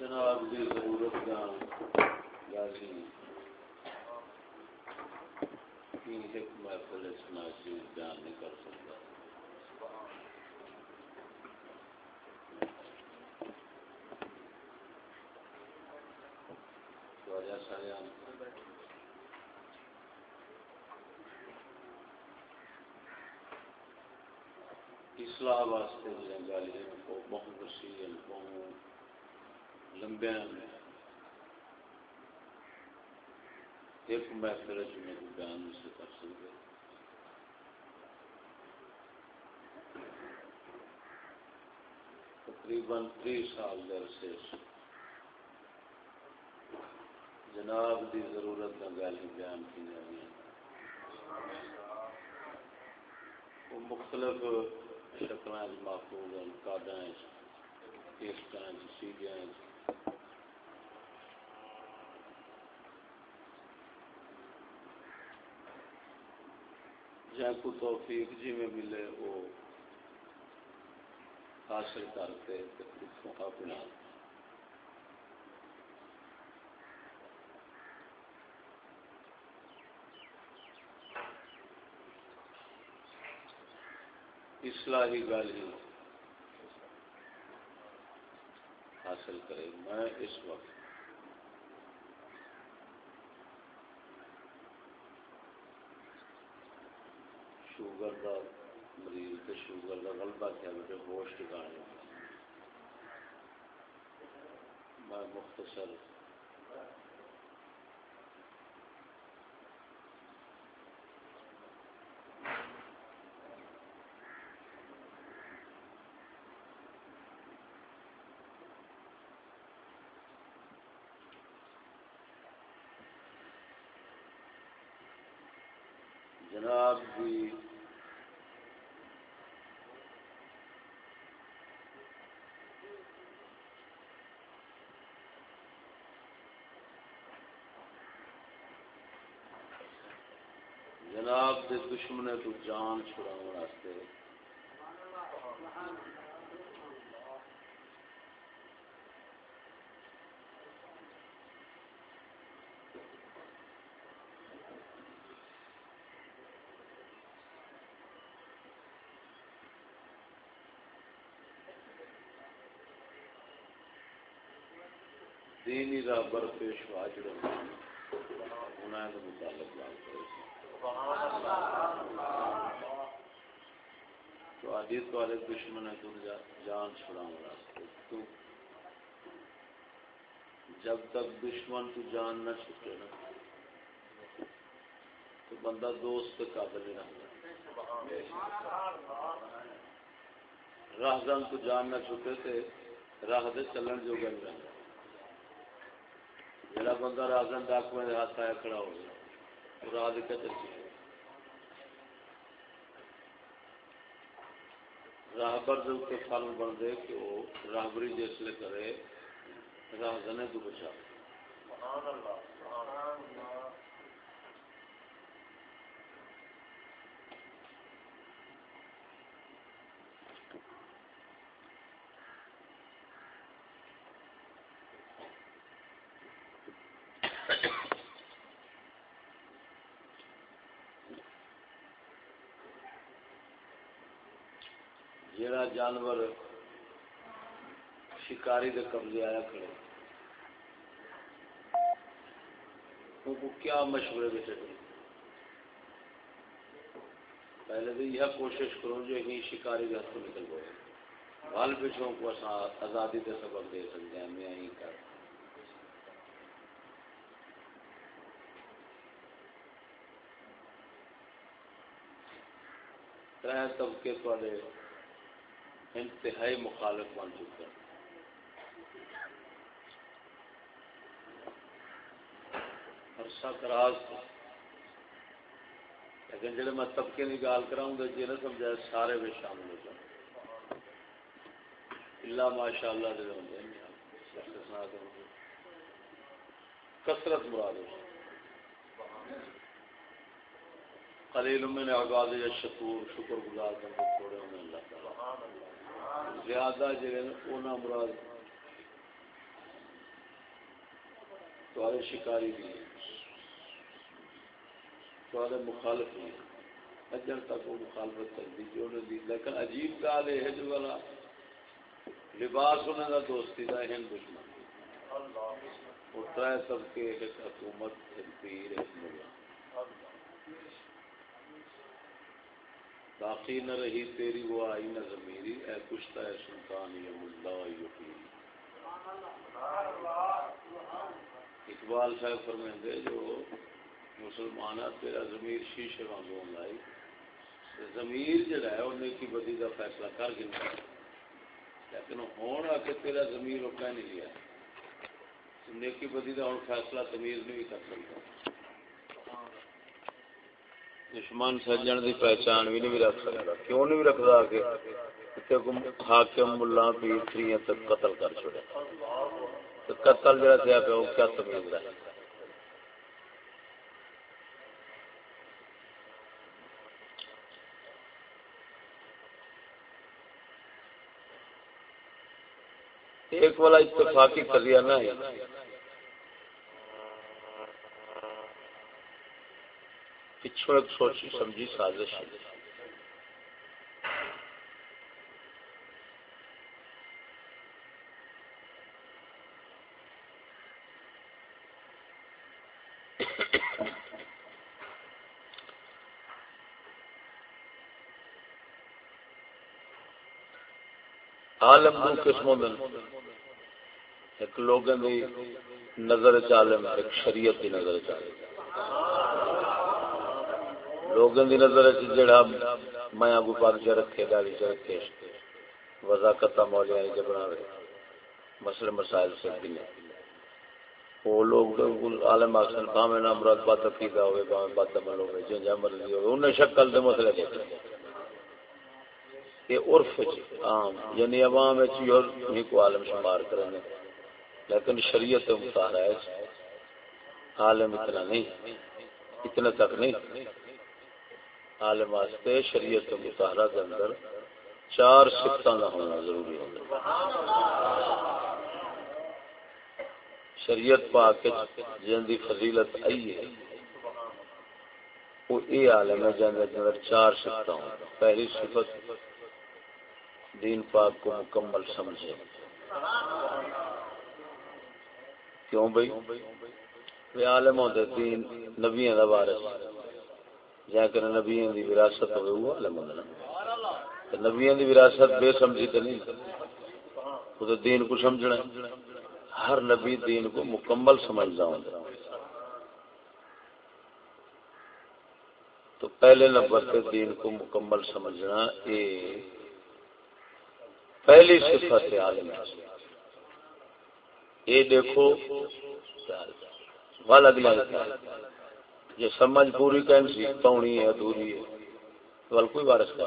جناب کی ضرورت کا لازم لازمی ایک محفل ناچیز بیان نہیں کر سکتا۔ سارے اصلاح واسطے جنگالیاں کو بہت وسیع بہت لمبے ایک محفل میں بیان سے کر سکتے تقریباً تری سال عرصے جناب دی ضرورت کا گل بیان کی جائے وہ مختلف شکل محفوظ ہیں کاڈ کیسٹ سیڈیاں جن کو توفیق جی میں ملے وہ حاصل کرتے اپنا اصلاحی گل ہی حاصل کرے میں اس وقت شوگر کا مریض کے شوگر کا غلبہ کیا میرے ہوش ٹکانے میں مختصر۔ جناب جی جناب دے دشمنے تو جان چھڑاؤ واسطے۔ دینی راہ بر پیشوا جڑے انہاں دے متعلق بات کرے تو عادیت والے دشمن ہے تو جان چھڑاؤں راستے تو جب تک دشمن تو جان نہ چھکے نا، تو بندہ دوست قابل نہ راہ دن تو جان نہ چھکے تھے راہ دے چلن جو گن رہا جڑا بندہ راہ دن ڈاکو ہاتھ آیا کھڑا ہو گیا۔ راہ قدر کی چکے راہبر کے فارم بن دے کہ وہ راہبری جسے کرے، راہ دنے تو بچا۔ جڑا جانور شکاری کے قبضے آیا کھڑے کو کیا مشورے میں چلے پہلے تو یہ کوشش کرو جو ہی شکاری کے ہاتھوں نکل گئے۔ بال پچھوں کو آزادی کے سبق دے سکتے ہیں، میں یہیں کر تر طبقے والے انتہائی مخالف بن چکے ہیں۔ عرصہ کراس لیکن جب میں طبقے کی گال کراؤں گا جی نہ سمجھا، سارے بھی شامل ہو جائیں اللہ ماشاء اللہ دے ہوں گے کثرت مراد قلیل من عباد شکور، شکر گزار کرنے تھوڑے ہونے اللہ تعالی۔ زیادہ جڑے اونا مراد تمہارے شکاری بھی ہیں تمہارے مخالف بھی ہیں۔ اجن تک وہ مخالفت کر دی، جو نے دی۔ لیکن عجیب گال ہے، جو والا لباس انہوں کا دوستی کا ہند دشمن۔ وہ تر طبقے ایک حکومت ایک پیر ایک ملا باقی نہ رہی تیری وہ آئی نہ زمیری اے کشتا ہے سلطان یہ ملا یقین۔ اقبال صاحب فرمائیں جو مسلمان تیرا ضمیر شیشے وانگو لائی، ضمیر جڑا ہے، انہیں کی بدی کا فیصلہ کر گیا لیکن ہوں آ کے تیرا ضمیر وہ کہہ نہیں لیا۔ نیکی بدی کا ہوں فیصلہ تمیز نہیں کر سکتا۔ دشمن سجن کی پہچان بھی نہیں رکھ سکتا کیوں نہیں رکھتا کہ حاکم ملا پیر تھری تک قتل کر چھوڑے قتل جڑا تھا پہ وہ کیا تمیز ہے ایک والا اتفاقی قضیہ نہ ہے پچھو سوچی، سمجھی، سازش۔ عالم دو قسموں دن۔ ایک لوگوں دی نظر چالم ایک شریعت دی نظر چالم لوگوں دی نظر جڑا میں ابو پاک چ رکھے داڑی چ رکھے وضاقت مولیاں چ بناوے، مسئلے مسائل سے دنے وہ لوگ عالم حسن بھاوے نہ مراد بات عقیدہ ہوئے بھاوے بات عمل ہوئے جنجا مرضی ہوئے، انہیں شکل دے مسئلے پوچھتے یہ عرف عام یعنی عوام ہی کو عالم شمار کرنے لیکن شریعت مطالعہ ہے عالم اتنا نہیں، اتنا تک نہیں۔ عالم واسطے شریعت مطالعہ کے اندر چار سفتوں کا ہونا ضروری ہوتا شریعت پا کے جن کی فضیلت آئی ہے، وہ یہ عالم ہے جن کے اندر چار سفت پہلی صفت دین پاک کو مکمل سمجھے۔ کیوں بھائی عالم ہوتے دین نبیوں کا وارث۔ جا کر نبیوں کی وراثت ہوئے وہ عالم ہونا نبیوں کی وراثت بے سمجھی تو نہیں وہ دین کو سمجھنا ہر نبی دین کو مکمل سمجھنا ہوتا تو پہلے نمبر پہ دین کو مکمل سمجھنا یہ پہلی صفت عالم یہ دیکھو ول اگلا یہ سمجھ پوری کہیں سی پونی ہے، ادھوری ہے۔ ول کوئی وارس کا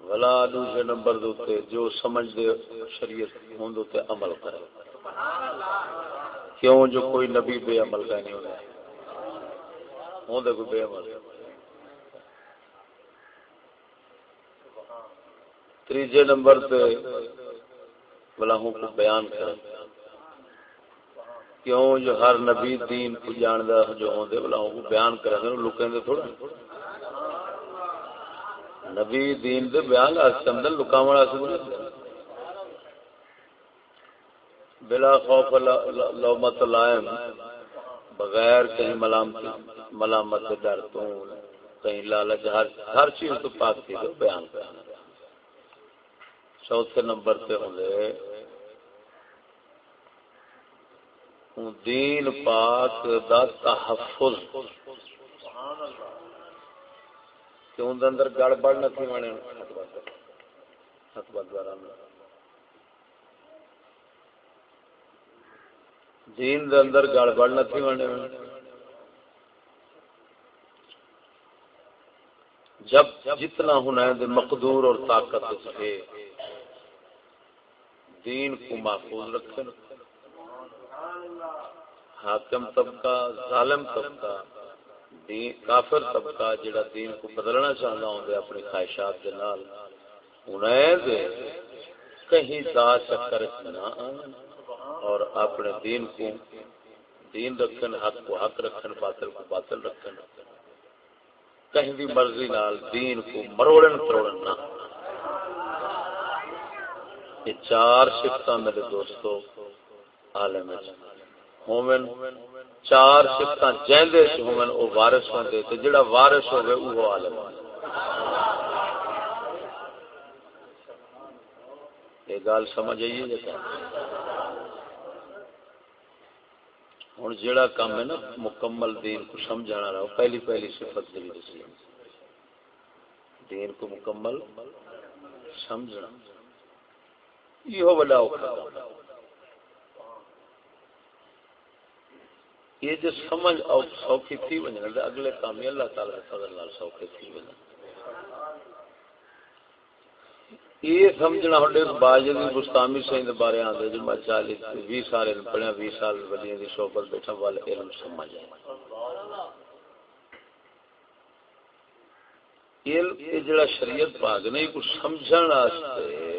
ولا دوسرے نمبر دوتے جو سمجھ دے شریعت ہوں دوتے عمل کرے۔ کیوں؟ جو کوئی نبی بے عمل کا نہیں ہونا ہوں دے کوئی بے عمل۔ تیجے نمبر پہ بلاہوں کو بیان کر کیوں جو ہر نبی دین کو جاندہ جو ہوں دے بلاہوں کو بیان کریں گے لکیں دے تھوڑا۔ نبی دین دے بیان آستے اندر لکاوڑ آستے بلا بلا خوف لومت لائم، بغیر کہیں ملامت ملامت ڈرتوں کہیں لالچ، ہر چیز تو پاک تھی بیان کرنا چوتھے نمبر پہ ہوں دین پاک دا تحفظ۔ کہ ان اندر گڑبڑ نہ تھی مانے۔ دین دے اندر گڑبڑ نہ تھی مانے۔ جب جتنا ہونا ہے مقدور اور طاقت ہے دین کو محفوظ رکھیں حاکم طبقہ، ظالم طبقہ، دین، کافر طبقہ جڑا دین کو بدلنا چاہتا ہوں اپنی خواہشات کے نال۔ انہیں کہیں دا چکر نہ اور اپنے دین کو، دین رکھن، حق کو حق رکھن، باطل کو باطل رکھن۔ کہیں بھی مرضی نال دین کو مروڑن، تروڑن نہ۔ یہ چار شفت میرے دوستو عالم مومن چار شفت جہدے ہومن وہ وارث ہوندے تے جڑا وارث ہوگے وہ عالم یہ گل سمجھ آئیے جی ہوں جڑا کام ہے نا مکمل دین کو سمجھانا رہا، پہلی پہلی صفت دلی دین کو مکمل سمجھنا۔ یہ بڑا یہ جو سمجھ سوکھی تھی وجہ اگلے کام اللہ تعالی فضل سوکھے تھی وجہ یہ سمجھنا ہڈے باجد گستامی بارے آدھے جو میں چالیس بھی سال پڑھیا بھی سال ولیاں دی صحبت بیٹھا والے علم سمجھ یہ جڑا شریعت پاک نہیں، کچھ سمجھن واسطے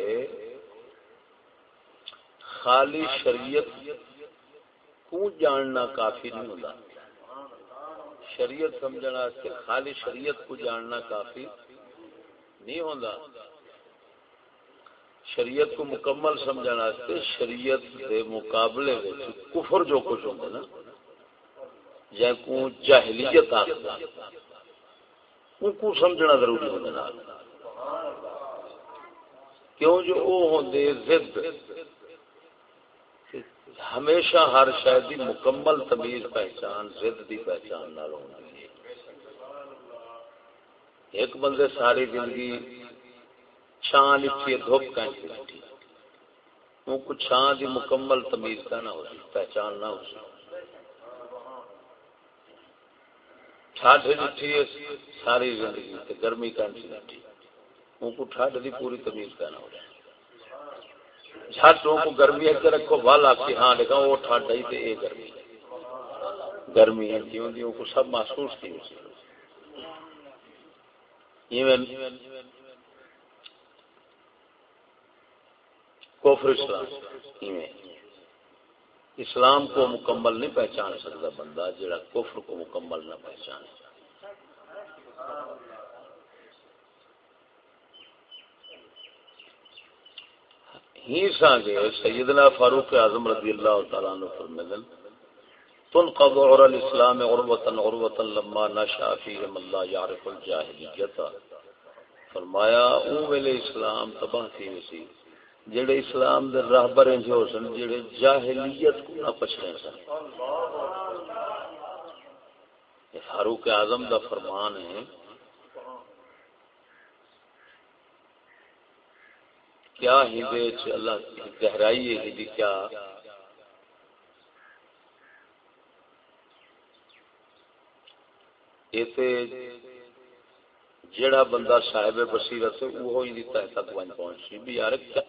خالی شریعت کو جاننا کافی نہیں ہوتا۔ شریعت سمجھنا واسطے خالی شریعت کو جاننا کافی نہیں ہوتا شریعت کو مکمل سمجھنا سے شریعت کے مقابلے کفر جو کچھ ہوتا نا، یا کو جاہلیت ان کو سمجھنا ضروری ہوتا نا کیوں جو وہ ہوندے ضد ہمیشہ ہر شاید دی مکمل تمیز پہچان ضد دی پہچان نہ ہوندی ایک بندے ساری زندگی چھان لکھی دھوپ کہیں بیٹھی۔ ان کو چھان دی مکمل تمیز کا نہ ہو جی، پہچان نہ ہو جی۔ ٹھاڈ لٹھی ہے ساری زندگی تے گرمی کا نہیں جی۔ ان کو ٹھاڈ دی پوری تمیز کا نہ ہو جھٹ ان کو گرمی ہے رکھو، والا کہ ہاں دیکھا وہ ٹھاڈ ہی تے اے گرمی۔ گرمی ہے، کیوں دی؟ کو سب محسوس کی ایون کفر، اسلام۔ اسلام کو مکمل نہیں پہچان سکتا بندہ، جڑا کفر کو مکمل نہ پہچان ہی سانگے سیدنا فاروق اعظم رضی اللہ تعالیٰ عنہ فرمیدن تنقض عر الاسلام عروتا عروتا لما نشا فیہم اللہ یعرف الجاہلیتا فرمایا اون ویلے اسلام تباہ تھی وسی جڑے اسلام دے راہبر ہیں جو سن، جڑے جاہلیت کو نہ پچھڑے سن۔ فاروق اعظم دا فرمان ہے کیا ہی اللہ گہرائی ہے کیا۔ یہ جڑا بندہ صاحب بصیرت ہے، وہ ہی تہ تک پہنچی۔ بھی یار، کیا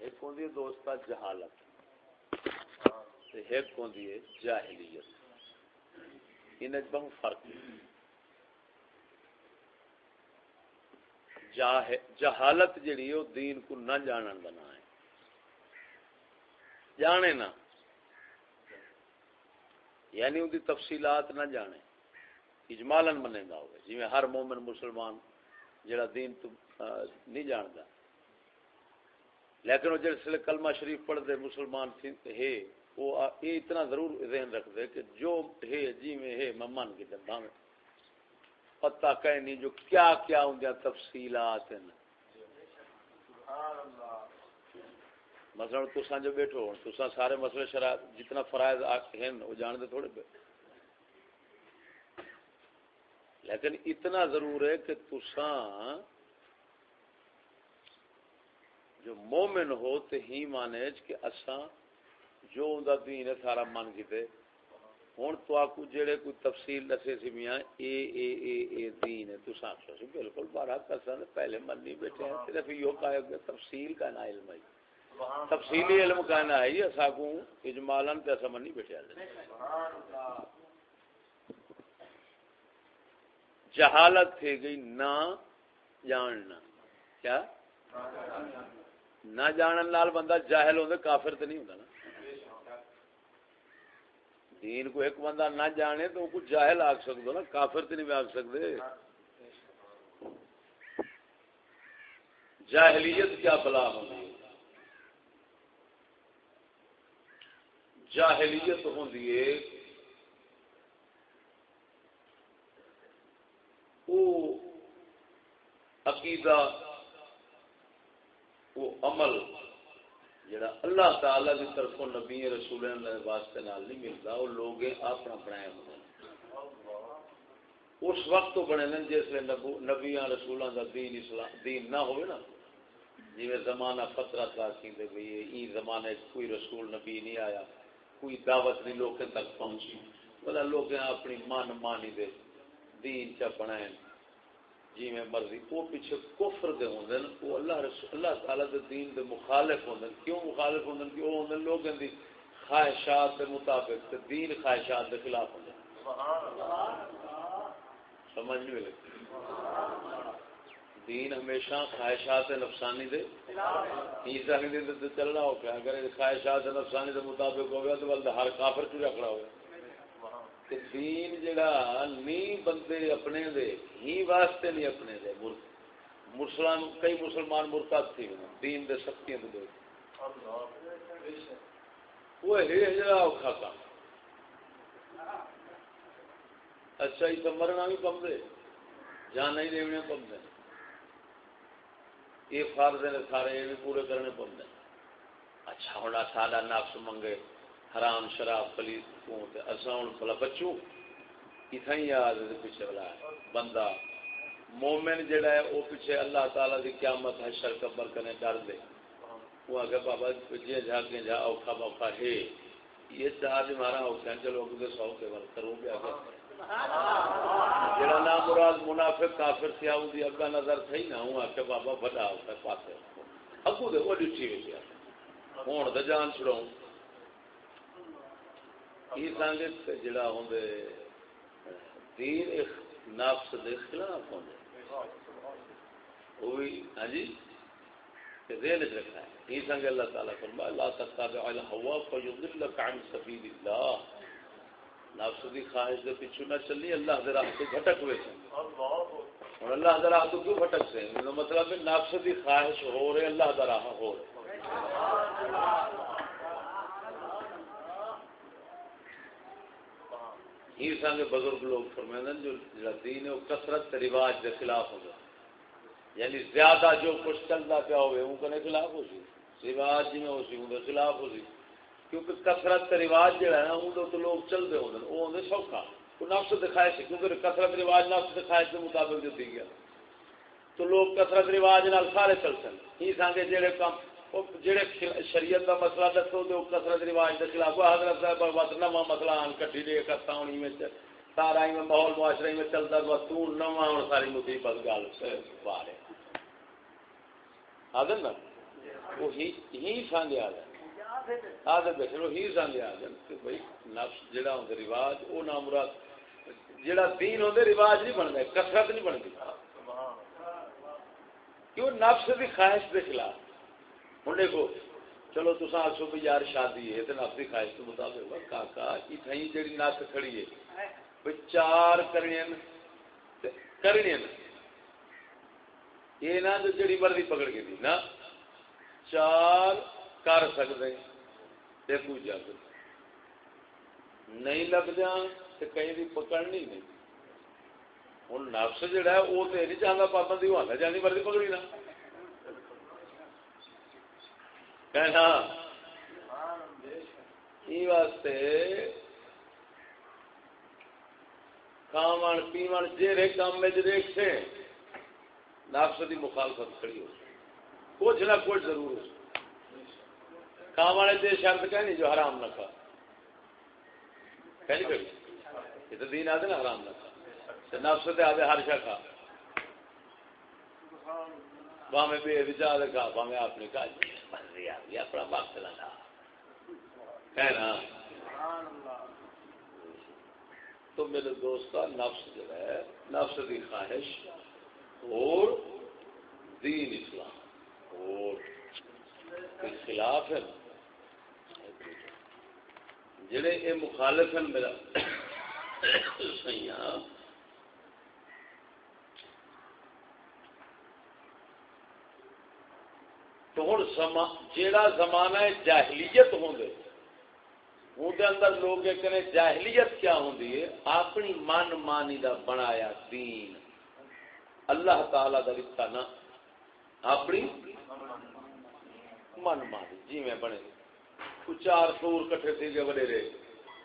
ایک ہوندی ہے دوستا جہالت۔ ایک ہوندی ہے جاہلیت۔ ان بہت فرق ہے۔ جہالت جڑی ہے دین کو نہ جانن بنا ہے۔ جانے نہ یعنی ان تفصیلات نہ جانے۔ اجمالن منے گا ہوئے۔ جی ہر مومن مسلمان جڑا دین تو نہیں جانتا لیکن وہ جس کلمہ شریف پڑھ دے مسلمان ہے، وہ یہ اتنا ضرور ذہن رکھ دے کہ جو ہے جی میں ہے، میں من کے دندا میں پتہ کہیں نہیں جو کیا کیا ہوں گیا، تفصیلات ہیں۔ مثلا تسا جو بیٹھو تسا سارے مسئلے شرع جتنا فرائض ہیں، وہ جان دے تھوڑے پہ لیکن اتنا ضرور ہے کہ تسا جو مومن ہو تو ہی مانے کہ اساں جو ان کا دین ہے سارا من کیتے۔ ہوں تو آکو جڑے کوئی تفصیل دسے سی میاں اے اے اے اے دین ہے۔ تو سانسو سی بالکل بارہ کسان پہلے من نہیں بیٹھے ہیں صرف یہ کہا کہ تفصیل کا نا علم ہے۔ تفصیلی علم کا نا ہے اسا کو اجمالاً تے اسا من نہیں بیٹھے ہیں۔ جہالت تھی گئی نہ جاننا۔ کیا؟ نہ جانن نال بندہ جاہل ہوندے کافر تے نہیں ہوندا نا۔ دین کو ایک بندہ نہ جانے تو کچھ جاہل آگ سکتا نا، کافر تو نہیں آگ سکتے جاہلیت کیا بلا ہوگی جاہلیت ہوندی ہے وہ عقیدہ وہ عمل جڑا اللہ تعالی کی طرف نبی رسول واسطے نال نہیں ملتا، وہ لوگ اپنا بنایا ہوتے اس وقت تو بنے جس نبی رسولوں کا دین اسلام دین نہ ہوئے نا۔ جی زمانہ فترہ تاکی دے گئی ای زمانے کوئی رسول نبی نہیں آیا، کوئی دعوت نہیں لوگوں تک پہنچی۔ بلا لوگ اپنی من مانی دے دین چ بنائے۔ جی میں مرضی۔ وہ پیچھے کفر دے ہوندے ہیں، وہ اللہ رسول، اللہ تعالی دے دین دے مخالف ہوندے ہیں۔ کیوں مخالف ہوندے ہیں؟ کہ وہ ہوندے لوگوں دی خواہشات دے مطابق تے دین خواہشات دے خلاف ہوندے سبحان اللہ سمجھ نہیں لگتی دین ہمیشہ خواہشات نفسانی دے۔ عیسیٰ کے دن تے چلنا ہو گیا اگر خواہشات نفسانی دے مطابق ہو گیا تو بلد ہر کافر چ رکھنا ہوگا دین جڑا نی بندے اپنے دے ہی واسطے نہیں اپنے دے مسلمان کئی مسلمان مرتب تھی دین دے سختیاں دے وہ ہے جڑا اوکھا کام اچھا یہ مرنا بھی کم دے جان نہیں دیونے کم دے یہ فرض نے سارے یہ بھی پورے کرنے پم دے اچھا ہونا سادہ نفس منگے حرام شراب پلیس کو اصا ہوں بلا بچوں اتنا ہی یاد پیچھے والا بندہ، مومن جڑا ہے وہ پیچھے اللہ تعالی کی قیامت ہے شر کبر کرنے ڈر دے۔ وہ آگے بابا جی جا کے جا، اوکھا بوکھا ہے۔ یہ چار مارا اوکھا چلو اگے سو کے بل کروں گے آگے۔ جڑا نام مراد منافق کافر سے آؤں دی اگا نظر تھی نہ ہوں آکے بابا، بڑا ہوتا ہے، پاسے اگو دے، وہ ڈٹھی ہوئی گیا ہوں تو جان چھڑاؤں۔ جڑا ہوں دین نفس دے خلاف ہوں ہاں جی؟ ذہن رکھنا ہے۔ یہ سنگ اللہ تعالیٰ فرما اللہ تتابع الہوا فیضلک عن سبیل اللہ۔ نفس دی خواہش دے پیچھے نہ چلی اللہ دے راہ تو بھٹک ہوئے۔ اور اللہ دے راہ تو کیوں بھٹک سے؟ مطلب ہے نفس دی خواہش ہو رہے، اللہ دے راہ ہو رہے۔ ہی سانگے بزرگ لوگ فرمائیں جو دین ہے وہ کثرت رواج کے خلاف ہوگا یعنی زیادہ جو کچھ چلتا پیا ہوئے، ان کے خلاف ہو سی رواج جی میں ہو سی ان کے خلاف ہو سی کیونکہ کثرت رواج جہا ہے نا، ان تو لوگ چلتے ہوتے وہ ہوتے سوکھا۔ وہ نفس دکھائے سے کیونکہ کثرت رواج نفس دکھائے کے مطابق جو دی گیا۔ تو لوگ کثرت رواج نال سارے چل سن۔ ہی سانگے جہے کام جڑے شریعت کا مسئلہ دسو تو کسرت رواج کے خلاف۔ حضرت صاحب نواں مسئلہ آن کٹھی دے کرتا ہونی میں سارا ہی ماحول معاشرے میں چلتا تو نواں ہوں ساری مصیبت گل۔ پارے آدم نا؟ وہ ہی سانگے آ بیٹھے وہ ہی سانگے آ جائے کہ بھائی نفس جڑا ہوں رواج وہ نام مراد جڑا دین ہوں رواج نہیں بنتا کسرت نہیں بنتی۔ کیوں؟ نفس کی خواہش کے خلاف۔ ہوں دیکھو چلو تو آخو بھی یار شادی ہے تو نفسی خواہش کے مطابق کاکا اتنی جی نس کھڑی ہے چار کرنی کرنی یہ نہ جو جڑی مرضی پکڑ کے دی نا چار کر سکتے دیکھو جگ نہیں لگ جا تو کہیں بھی پکڑنی نہیں ہوں نفس جہا ہے وہ تو نہیں چاہتا پابندی ہونا جانی مرضی پکڑی نہ کہنا۔ واسطے کھاون، پیون جیرے کام میں دیکھ سے نفس کی مخالفت کھڑی ہو کچھ نہ کچھ ضرور ہو کام والے دے شرط کہنی جو حرام نہ کھا۔ کہنی کبھی یہ تو دین آدھے نا حرام نہ کھا۔ نفس تے آدھے ہر شا کھا۔ باہمیں بے وجہ کھا باہمیں آپ نے کہا جی مرضی آ گئی، اپنا وقت لگا کہنا تو میرے دوست کا نفس جو ہے، نفس کی خواہش اور دین اسلام، اور خلاف ہے۔ جڑے یہ مخالف ہیں میرا سیاں تو ہوں جیڑا زمانہ ہے جاہلیت ہوں دے۔ ہوں دے اندر لوگ یہ کہنے جاہلیت کیا ہوں ہے اپنی من مانی دا بنایا دین۔ اللہ تعالی دا رشتہ نہ اپنی من مانی جی میں بنے چار سور کٹھے تھے گئے وڈے رہے۔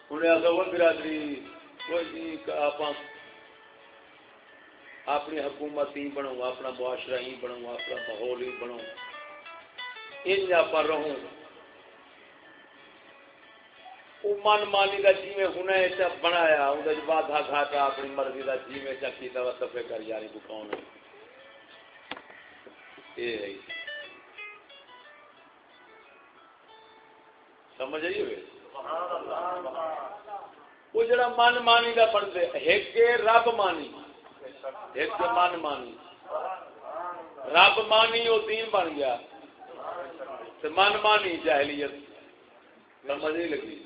انہیں آگا وہ برادری وہ جی آپ اپنی حکومت ہی بنو اپنا معاشرہ ہی بنو اپنا ماحول ہی بنو ان آپ رہوں من مانی کا جی میں ہن بنایا اندر بادھا گھاٹا اپنی مرضی کا جی میں چکی تو سفے کر یاری کو کون ہے یہ ہے سمجھ آئی ہوئے وہ جڑا من مانی کا بنتے ایک رب مانی ایک من مانی رب مانی وہ دین بن گیا من مانی جہلیت سمجھ نہیں لگی۔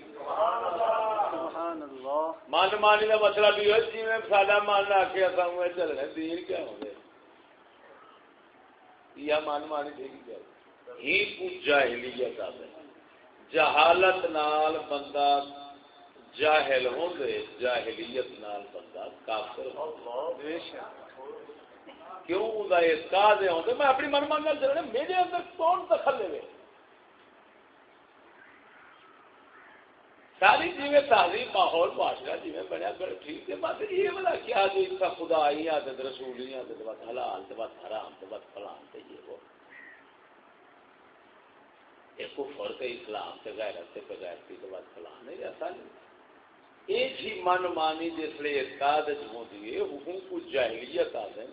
من مانی کا مطلب یہ جی میں من آ کے چلنا دین کیا ہو گیا؟ یا من مانی ٹھیک ہی کچھ جاہلیت آ گئی جہالت نال بندہ جاہل ہوں دے جاہلیت نال بندہ کافر کیوں؟ ہوں اعتقاد ہوں دے میں اپنی من مان گل چلنا میرے اندر کون دخل لے ساری جی تعلیم ماحول معاشرہ جی بنیا کر ٹھیک ہے بات یہ بلا کیا جو اس کا خدا ہی آدت رسول ہی آدت بات حلال تو بات حرام تو بات فلان تو یہ وہ۔ کفر تے اسلام تے غیرت تے بغیرتی تے بات فلان نہیں ایسا نہیں ایک ہی من مانی جس لیے ارکاد ہوندی ہے حکم کو جاہلیت آ دیں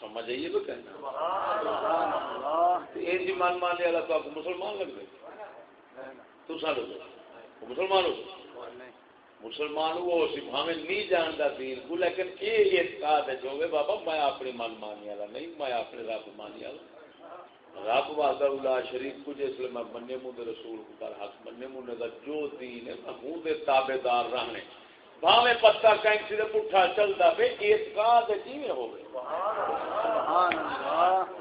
سمجھ آئیے تو کہنا؟ ایک ہی من مانی والا تو آپ مسلمان لگ گئے تو سالو مسلمان ہو؟ مسلمان وہ سی بھاوے نہیں جانتا دین کو لیکن یہ اعتقاد ہے جو بابا میں اپنی من مانی والا نہیں میں اپنے رب مانی والا۔ رب وحدہ اللہ شریف کو جس میں مننے منہ رسول کو کر حق مننے منہ جو دین ہے میں دے تابے دار رہنے۔ بھاوے پتا کینسی دے پٹھا اعتقاد جی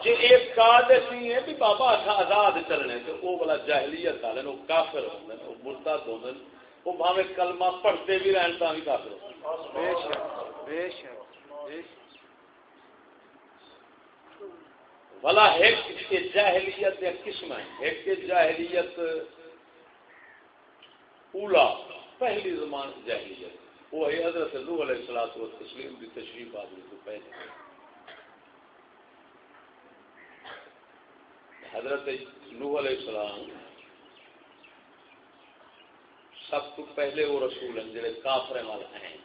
جی اعتقاد سی ہے بھی بابا آزاد چلنے وہ والا جاہلیت والے وہ کافر ہوندے وہ مرتد ہوندے وہ بھاوے کلمہ پڑھتے بھی رہن تا بھی کافر بلا ایک جاہلیت یا قسم ہے۔ ایک جاہلیت اولا پہلی زمان جاہلیت۔ وہ ہے، حضرت نوح علیہ الصلوۃ والتسلیم کی تشریف آدمی کو پہلے۔ حضرت نوح علیہ السلام سب تو پہلے وہ رسول ہیں، جڑے کافر والے ہیں۔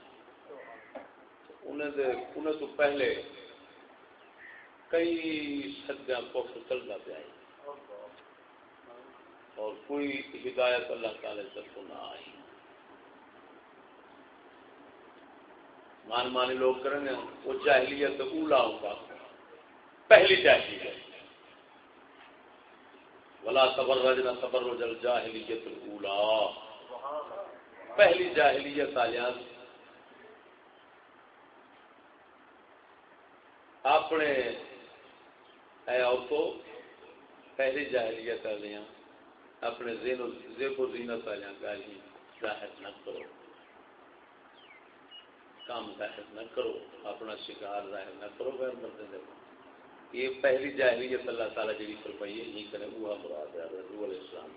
انہیں دے، انہیں تو پہلے کئی سدیاں کفر چلتا پیا اور کوئی ہدایت اللہ تعالی سے نہ آئی۔ مان مانی لوگ کریں گے، وہ جاہلیت اولا ہوگا۔ پہلی جاہلیت ولا تبرجنا تبرج الجاہلیت الاولا پہلی جاہلیت آیات اپنے اے عورتوں، پہلی جاہلیت والیاں اپنے زین زیب و زینت والیاں گاہی ظاہر نہ کرو۔ کام ظاہر نہ کرو، اپنا شکار ظاہر نہ کرو، غیر مرد دیکھو یہ پہلی جاہلیت اللہ تعالیٰ جی فرمائی ہے یہ کرے وہ مراد ہے رسول علیہ السلام۔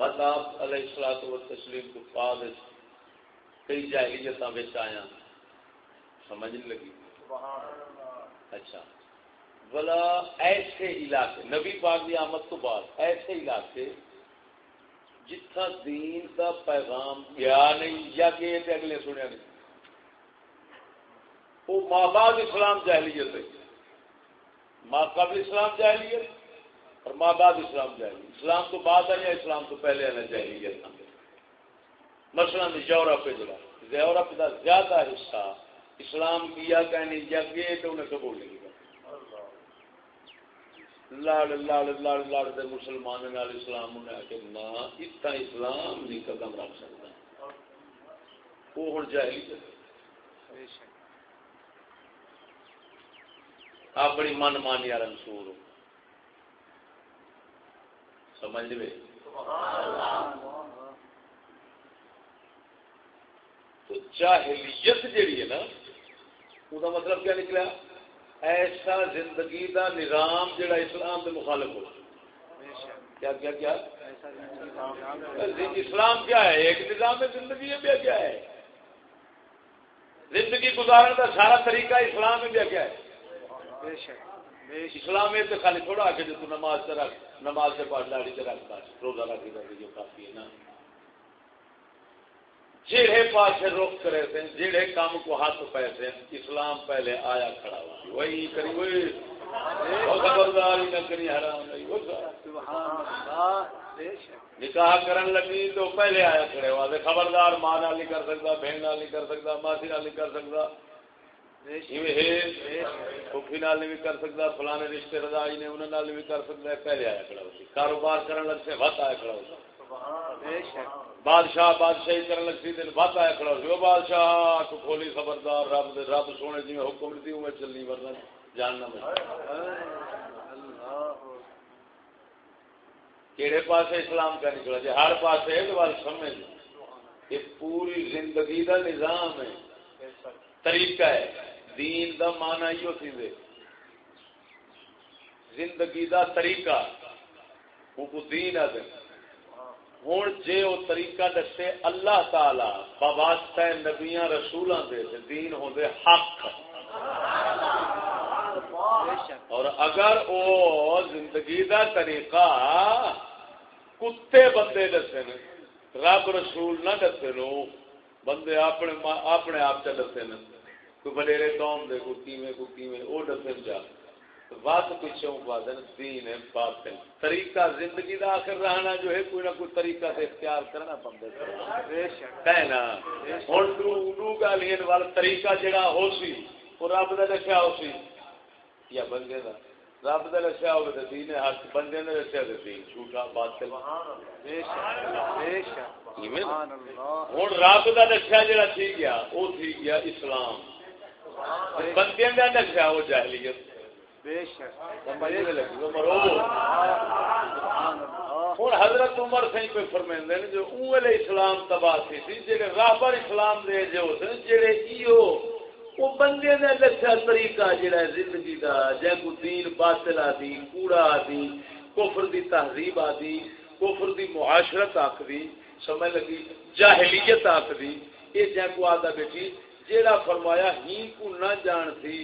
وطاب علیہ السلام و تسلیم کو بعد کئی جاہلیت آیا سمجھ لگی۔ اچھا۔ بلا ایسے علاقے، نبی پاک کی آمد تو بعد ایسے علاقے جتھا دین کا پیغام گیا نہیں، یا کہ اگلے سنیا نہیں۔ وہ ماں بعد اسلام جاہلیت ہے۔ ماں قبل اسلام جاہلیت، اور ماں بعد اسلام جاہلیت۔ اسلام تو بعد ہے یا اسلام تو پہلے آنا جاہلیت مثلا جی یورپ جڑا۔ یورپ کا زیادہ حصہ اسلام کیا کہنی جگہ تو انہیں قبول نہیں لڑ لڑ لڑ لڑ دے مسلمان اسلام انہیں کہ نہ اتنا اسلام نہیں قدم رکھ سکتا وہ ہوں جاہلی اپنی من مانی رنسور سمجھ لے۔ تو جاہلیت جیڑی ہے نا وہ مطلب کیا نکلا؟ ایسا زندگی دا نظام جڑا اسلام کے مخالف ہو کیا کیا کیا؟ اسلام کیا ہے؟ ایک نظام زندگی ہے کیا ہے؟ زندگی گزارنے کا سارا طریقہ اسلام میں کیا ہے؟ اسلام میں تو خالی تھوڑا آ کے جو نماز سے رکھ نماز سے پڑھ لاڑی سے رکھتا روزہ رکھ جو کافی ہے نا جہے پاس رخ کرے تھے جہے کام کو ہاتھ پہ تھے اسلام پہلے آیا کھڑا ہو وہی کری، وہی۔ خبردار ہی نہ کری، حرام نکاح کرن لگی تو پہلے آیا کھڑے ہوا خبردار ماں نال نہیں کر سکتا، بہن نال نہیں کر سکتا، ماسی نال نہیں کر سکتا۔ پھوپھی نال نہیں بھی کر سکتا، فلانے رشتے رضائی نے انہوں نے بھی کر سکتا ہے پہلے آیا کھڑا ہوتی کاروبار کرن لگ سے وقت آیا کھڑا ہوتا بادشاہ بادشاہی کرن لگتی دن بات آیا کھڑا ہو بادشاہ کو کھولی خبردار، رب دے، رب سونے جی میں حکم دیتی ہوں میں چلنی ورنہ جاننا میں۔ کیڑے پاس اسلام کا نکلا جی؟ ہر پاس ہے تو بات سمجھ۔ یہ پوری زندگی دا نظام ہے۔ طریقہ ہے۔ دین دا مانا ہی ہوتی دے۔ زندگی دا طریقہ۔ وہ کو دین آ دے۔ ہوں جے وہ طریقہ دسے، اللہ تعالی بواسطہ نبیاں رسولوں دے دین ہوندے حق۔ اور اگر وہ زندگی دا طریقہ کتے بندے دسے رب رسول نہ دسے نو بندے اپنے اپنے آپ سے دسے کوئی وڈیرے قوم دے، کوئی کیویں کوئی کیویں وہ دسن جا۔ بات پیچھوں بادن دین باطل۔ طریقہ زندگی دا آخر رہنا جو ہے کوئی نہ کوئی طریقہ سے اختیار کرنا پندے کہنا ہن تو اونو گالین وال طریقہ جڑا ہو سی وہ رب دا رکھیا ہو سی۔ یا بندے دا۔ رب دا رکھیا ہو تے دین حق بندے نے رکھیا تے دین۔ جھوٹا باطل۔ بے شک۔ سبحان اللہ۔ ہن رب دا رکھیا جڑا تھی گیا او تھی گیا اسلام۔ بندے دا رکھیا وہ جاہلیت۔ ہوں حضرت عمر سی کوئی فرمائندے نے جو اون اسلام تباہ سی سی جڑے راہبر اسلام دے جو سن جڑے ایو وہ بندے نے لکھا طریقہ جڑا زندگی دا جے کو دین باطل آدی، کوڑا آدی، کفر دی تہذیب آدی، کفر دی معاشرت آخری سمجھ لگی، جاہلیت آخری یہ جے کو آدھا بیٹھی، جیڑا فرمایا، ہی کو نہ جان تھی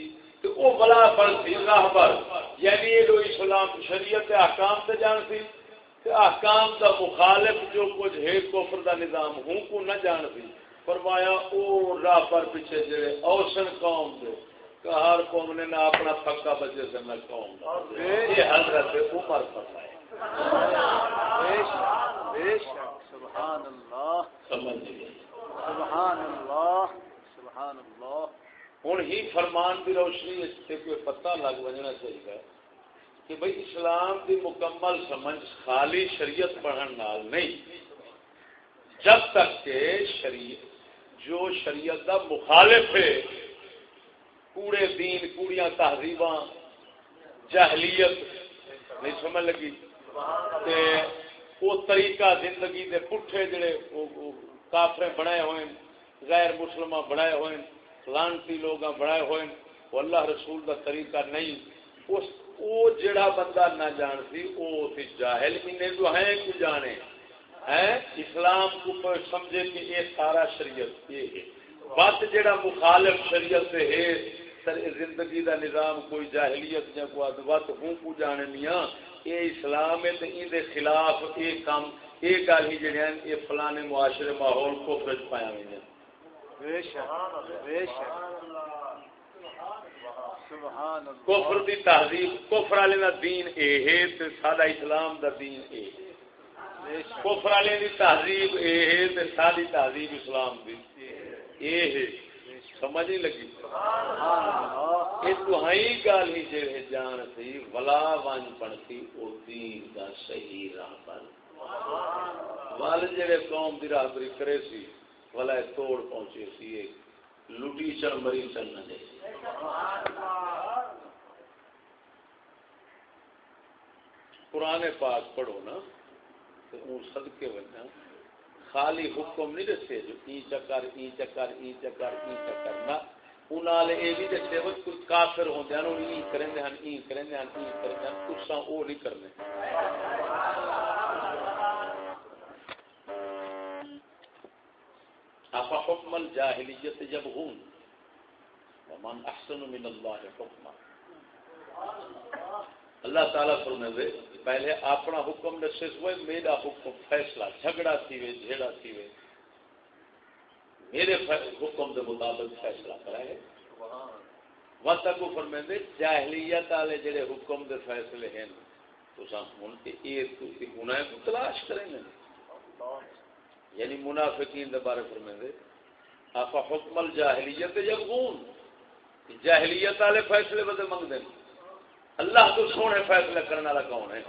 تو وہ بلا پر سی راہبر۔ یعنی یہ جو اسلام شریعت احکام سے جان سی۔ کہ احکام دا مخالف جو کچھ ہے کفر دا نظام ہوں کو نہ جان سی۔ فرمایا او راہ پر پیچھے جڑے اوسن قوم دے۔ کہ ہر قوم نے نہ اپنا پکا بچے سے نہ قوم۔ یہ حضرت عمر فرمائے۔ سبحان اللہ۔ سبحان اللہ سبحان اللہ۔ ہوں ہی فرمان کی روشنی سے کوئی پتہ لگ بجنا چاہیے کہ بھائی اسلام کی مکمل سمجھ خالی شریعت پڑھن نال نہیں۔ جب تک کہ شریعت، جو شریعت کا مخالف ہے، کوڑے دین، کوڑیاں تہذیب جہلیت، نہیں سمجھ لگی؟ تے وہ طریقہ زندگی دے پٹھے جڑے کافرے بنائے ہوئے غیر مسلمان بنائے ہوئے لانتی لوگ بڑھائے ہوئے وہ اللہ رسول کا طریقہ نہیں۔ اس او جڑا بندہ نہ جان سی او سی جاہل انہیں جو ہیں، کو جانے۔ ہیں؟ اسلام کو سمجھے کہ یہ سارا شریعت یہ ہے۔ بات جڑا مخالف شریعت سے ہے زندگی دا نظام کوئی جاہلیت یا کوئی ادوت ہوں کو جانے میاں۔ اے اسلام ہے تے این دے خلاف اے کام اے گل ہی جڑے ہیں اے فلانے معاشرے ماحول کو فرج پایا ہوئے ہیں۔ بے شک بے شک۔ کفر دی تہذیب کفر والے دا دین اے ہے تے اسلام دا دین اے کفر والے دی تہذیب اے ہے تے تہذیب اسلام دی اے ہے۔ سمجھ نہیں لگی؟ یہ دہائی گل ہی جی جان سی ولا ون پڑتی وہ دین کا صحیح راہ پر ول جڑے قوم کی راہبری کرے سی ولا توڑ پہنچے سی لٹی چڑ مری چلنا دے۔ پرانے پاک پڑھو نا، تو سدکے بننا خالی حکم نہیں دسے جو ای چکر ای چکر ای چکر ای چکر نہ۔ انال اے بھی دسے وہ کوئی کافر ہوندے ہیں انہوں ای ای ای تساں او نہیں کرنے۔ افا حکم الجاہلیت یبغون. ومن احسن من اللہ حکمہ. اللہ تعالیٰ فرمے فرمائے پہلے اپنا حکم دسے ہوئے، میرا حکم فیصلہ، جھگڑا تھی وے جھیڑا تھی وے میرے حکم دے مطابق فیصلہ کرائے. وقت تک وہ فرمے دے جاہلیت والے جڑے حکم دے فیصلے ہیں تو سن کے ایک گناہ کو تلاش کریں گے۔ یعنی منافقین دے بارے فرمے دے آپ حکم الجاہلیت یبغون جاہلیت والے فیصلے بدے منگ دیں اللہ تو سونے فیصلہ کرنے والا کون ہے؟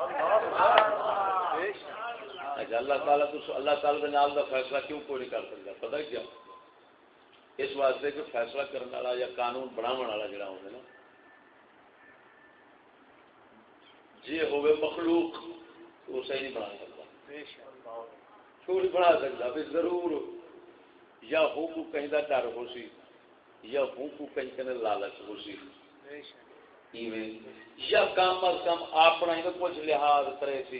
اچھا اللہ تعالیٰ تو اللہ تعالیٰ کے نال کا فیصلہ کیوں کوئی نہیں کر سکتا؟ پتا کیا؟ اس واسطے کہ فیصلہ کرنے والا یا قانون بناو والا جڑا ہوگا نا جی ہوئے مخلوق وہ صحیح نہیں بنا سکتا۔ نہیں بنا سکتا؟ بھی ضرور۔ یا ہوں کو کہیں کا ڈر ہو سی یا ہوں کو کہیں کہ لالچ ہو سی۔ یا کم از کم اپنا ہی کچھ لحاظ کرے سی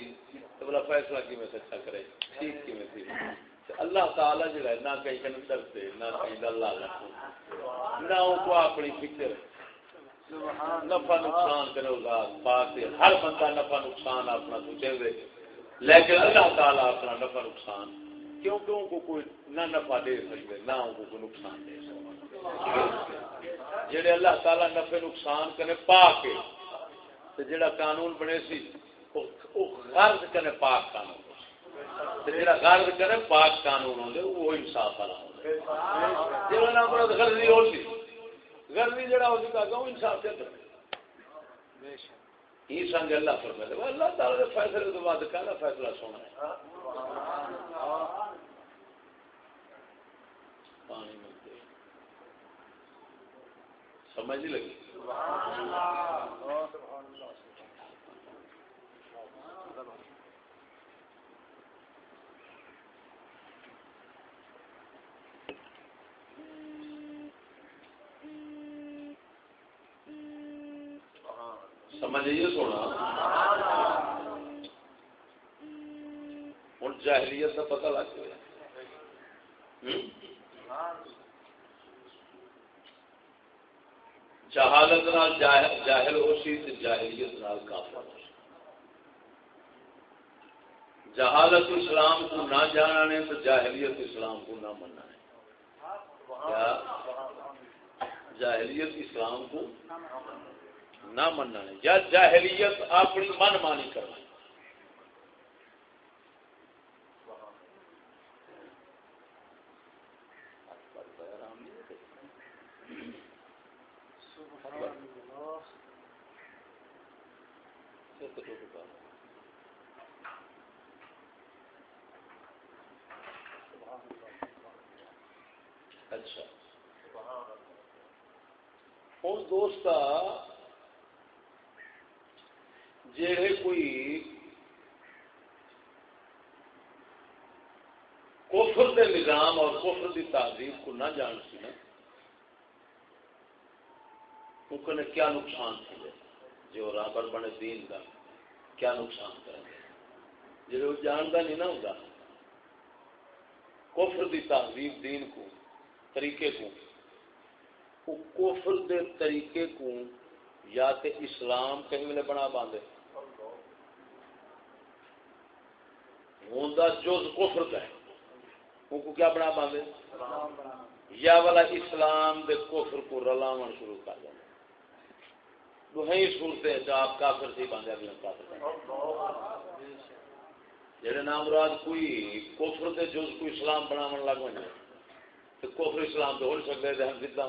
تو بلا فیصلہ کی میں سچا کرے؟ ٹھیک کی میں تھی اللہ تعالی جو ہے نہ کہیں کہ ڈرتے نہ کہیں اللہ رکھو نہ ان کو اپنی فکر نفع نقصان کرے ذات پاک ہر بندہ نفع نقصان اپنا سوچے دے لیکن اللہ تعالی اپنا نفع نقصان کیونکہ ان کو کوئی نہ نفع دے سکتے نہ ان کو کوئی نقصان دے سکتے جڑے اللہ تعالی نفع نقصان کرے پاک تے جڑا قانون بنے سی او غرض کرے پاک قانون تے جڑا غرض کرے پاک قانون ہوندے وہ انصاف والا ہوندا جڑا نہ مراد غرضی ہو سی غرضی جڑا ہو سی کہ وہ انصاف سے کرے بے شک یہ سنگ اللہ فرمائے اللہ تعالی دے فیصلے تو بعد کہنا فیصلہ سونا ہے پانی میں سمجھ نہیں لگی؟ سمجھیے سونا۔ ہوں جاہلیت کا پتہ لگ گیا۔ جہالت نال جاہل ہو سی تو جاہلیت نال کافر ہو سی جہالت اسلام کو نہ جانا تو جاہلیت اسلام کو نہ مننا ہے جاہلیت اسلام کو نہ مننا ہے یا جاہلیت اپنی من مانی کرنا اچھا ہوں دوست جڑے کوئی کفر دے نظام اور کفر دی تعظیم کو نہ جان سی نا نے کیا نقصان تھے جو جی رابر بنے دین کا کیا نقصان کریں گے؟ جی وہ جانتا نہیں نہ ہوگا کفر دی تہذیب دین کو، طریقے کو، وہ کفر دے طریقے کو یا تے اسلام کہیں ملے بنا باندھے۔ ہوندا جز کفر کا ہے۔ ان کو کیا بنا باندھے؟ یا والا اسلام دے کفر کو رلاون شروع کر دیں دوہیں صورتیں جو آپ کافر سے باندھے اگلے کافر جڑے نام مراد کوئی کفر دے جز کو اسلام بناون لگ ونے تو کفر اسلام تو ہو سکتے ہیں ہم کتنا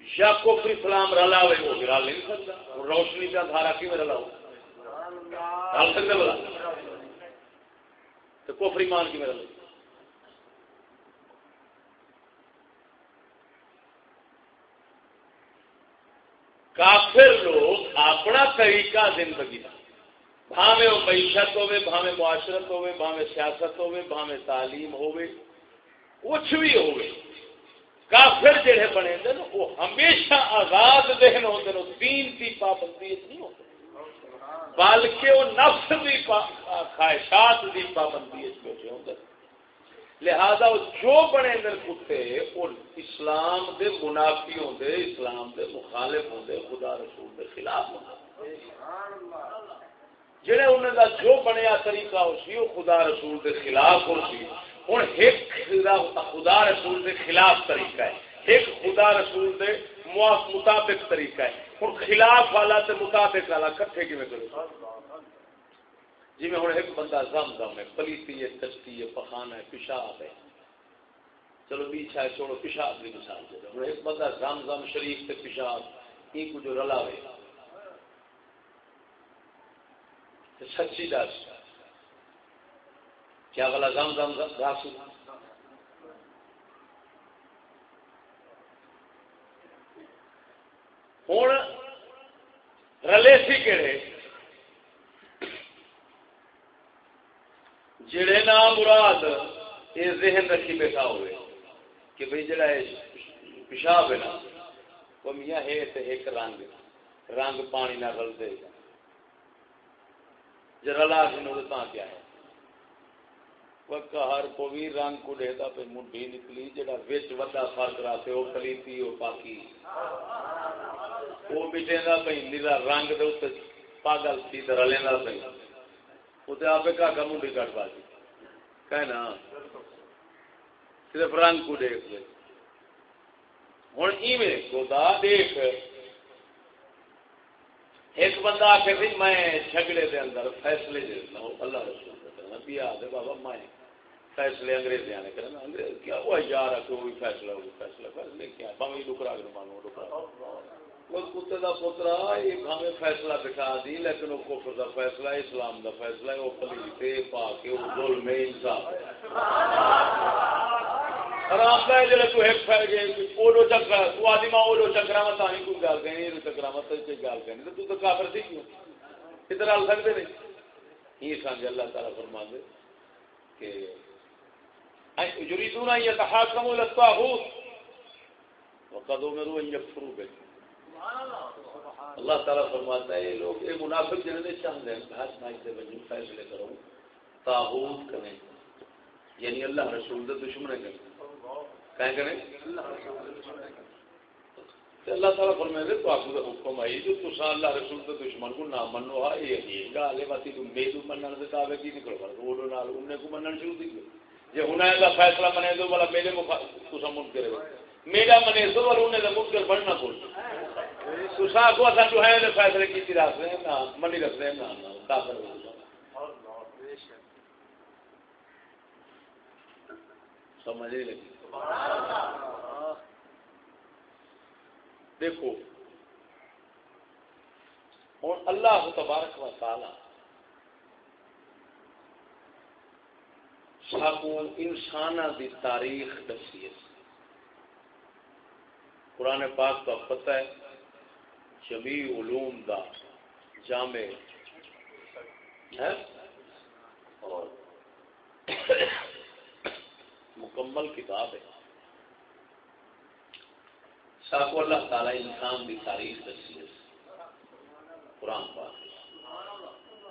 یا کفر اسلام رلا ہوئے، وہ رل نہیں سکتا۔ روشنی کا دھارا کی میں رلا ہو رل سکتے بلا تو کفر ایمان کی میں رلا کافر لوگ اپنا طریقہ زندگی کا بھاوے وہ معیشت ہوے بھاوے معاشرت ہوے بھاوے سیاست ہوے بھاوے تعلیم ہوے کچھ بھی ہوے کافر جڑے بنے وہ ہمیشہ آزاد ذہن ہوتے ہیں دین کی پابندی نہیں ہوتے بلکہ وہ نفس کی خواہشات کی پابندی ہوتے لہذا وہ جو بنے دن کتے، وہ اسلام دے منافی ہوتے اسلام دے مخالف ہوتے خدا رسول دے خلاف ہوتے جڑے انہوں کا جو بنیا طریقہ ہو سی، وہ خدا رسول دے خلاف ہو سی۔ ہوں ایک خدا رسول دے خلاف طریقہ ہے۔ ایک خدا رسول دے مطابق طریقہ ہے۔ ہوں خلاف والا تے مطابق والا کٹھے کی میں کرو؟ جی میں ہوں ایک بندہ زم زم ہے، پلیتی ہے، کشتی ہے پخانا ہے، پیشاب ہے۔ چلو پیچھا ہے، چھوڑو، پیشاب کی مثال دے ہوں ایک بندہ زم زم شریف تے پیشاب، یہ کچھ رلا ہوئے۔ سچی دس۔ کیا والا زم زم دس؟ ہوں۔ رلے سی کہڑے جڑے نام مراد یہ ذہن رکھی بیٹھا ہوئے کہ بھئی جڑا ہے پیشاب ہے نا، وہ میاں ہے تے ایک رنگ رنگ پانی نہ رل دے۔ گا جرا لا کیا ہے؟ وہ ہر کو بھی رنگ کو دیتا پہ منڈی نکلی جڑا وچ وڈا فرق رہتے وہ پلیتی وہ پاکی وہ بچے دا پہ نیلا رنگ دے تے پاگل سی تے رلے دا پہ وہ آپ کا منڈی کٹ پا کہنا، صرف رنگ کو دیکھ لے۔ ہوں ایویں خدا دیکھ۔ ایک بندہ آ کے بھی میں جھگڑے دے اندر فیصلے دیتا ہوں۔ اللہ رسول کرنا پیا دے بابا میں فیصلے انگریز آنے کرنا انگریز کیا ہوا یار ہے کوئی فیصلہ ہوئی فیصلہ۔ فیصلے کیا؟ بھاوی ڈکرا کر مانو ڈکرا وہ کتے کا پوترا یہ ہمیں فیصلہ بٹھا دی، لیکن وہ کفر کا فیصلہ ہے اسلام کا فیصلہ ہے، وہ پلیتے پا کے وہ ظلم میں انصاف آرام کا جڑے تو ایک پھیل گئے اولو چکرا تو آدمی ماں اولو چکرا میں تاہی کوئی گال کہنی اولو چکرا میں تاہی گال کہنی۔ تو تو تو کافر تھی کیوں؟ ادھر آل سکتے نہیں۔ یہ سانجھ اللہ تعالیٰ فرما دے کہ یریدون ان یتحاکموا الى الطاغوت، وقد امروا ان یکفروا به اللہ تعالیٰ فرماتا ہے، یہ لوگ، یہ منافق جنہیں چاہتے ہیں بحث نائی سے بجو فیصلے کرو، تاغوت کریں۔ یعنی اللہ رسول دے دشمن کریں کہیں کریں؟ اللہ تعالیٰ فرمائے دے تو آپ کو حکم آئی جو تو اللہ رسول دے دشمن کو نہ منو۔ ہا یہ یہ گالے باتی تو میں میدو منن دے تاوے کی نکلو۔ پر وہ نال، انہیں کو منن شروع دی جے ہن دا فیصلہ منے دو والا میرے مخالف تو سمجھ کرے۔ میرا منے دو والا انہیں دا منکر بننا بول تسا کو اسا جو ہے فیصلے کی رکھ رہے ہیں نا منی رکھ رہے ہیں نا کافر سمجھ لگی۔ دیکھو ہوں اللہ تبارک و تعالی انسان دی تاریخ دسی قرآن پاک کا پتہ ہے جمی علوم دا جامع، ہے؟ اور مکمل کتاب ہے۔ ساکو اللہ تعالی انسان کی تاریخ دسی ہے۔ قرآن پاک۔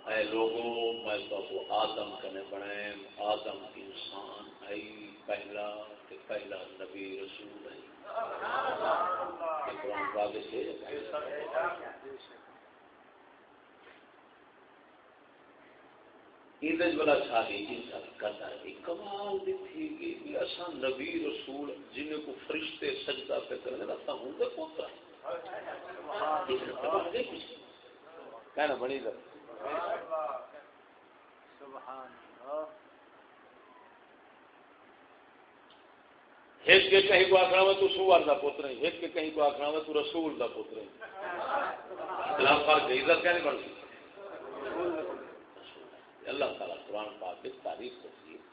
اے لوگوں، میں تو آدم کنے بنے آدم انسان، آئی، پہلا پہلا نبی رسول ہے۔ قرآن پاک سے بڑا ساری کمال تھی کہ اصا نبی رسول جن کو فرشتے سجدہ پہ کرنے رہتا ہوں تو پوتا کہنا بنی در ایک کے کہیں کو آخر تو سوار کا پوتر ایک کے کہیں کو آخر تو رسول کا پوتر خلاف فرق عزت کہنے بڑھ گئی اللہ تعالیٰ قرآن پاک کی تاریخ کرتی ہے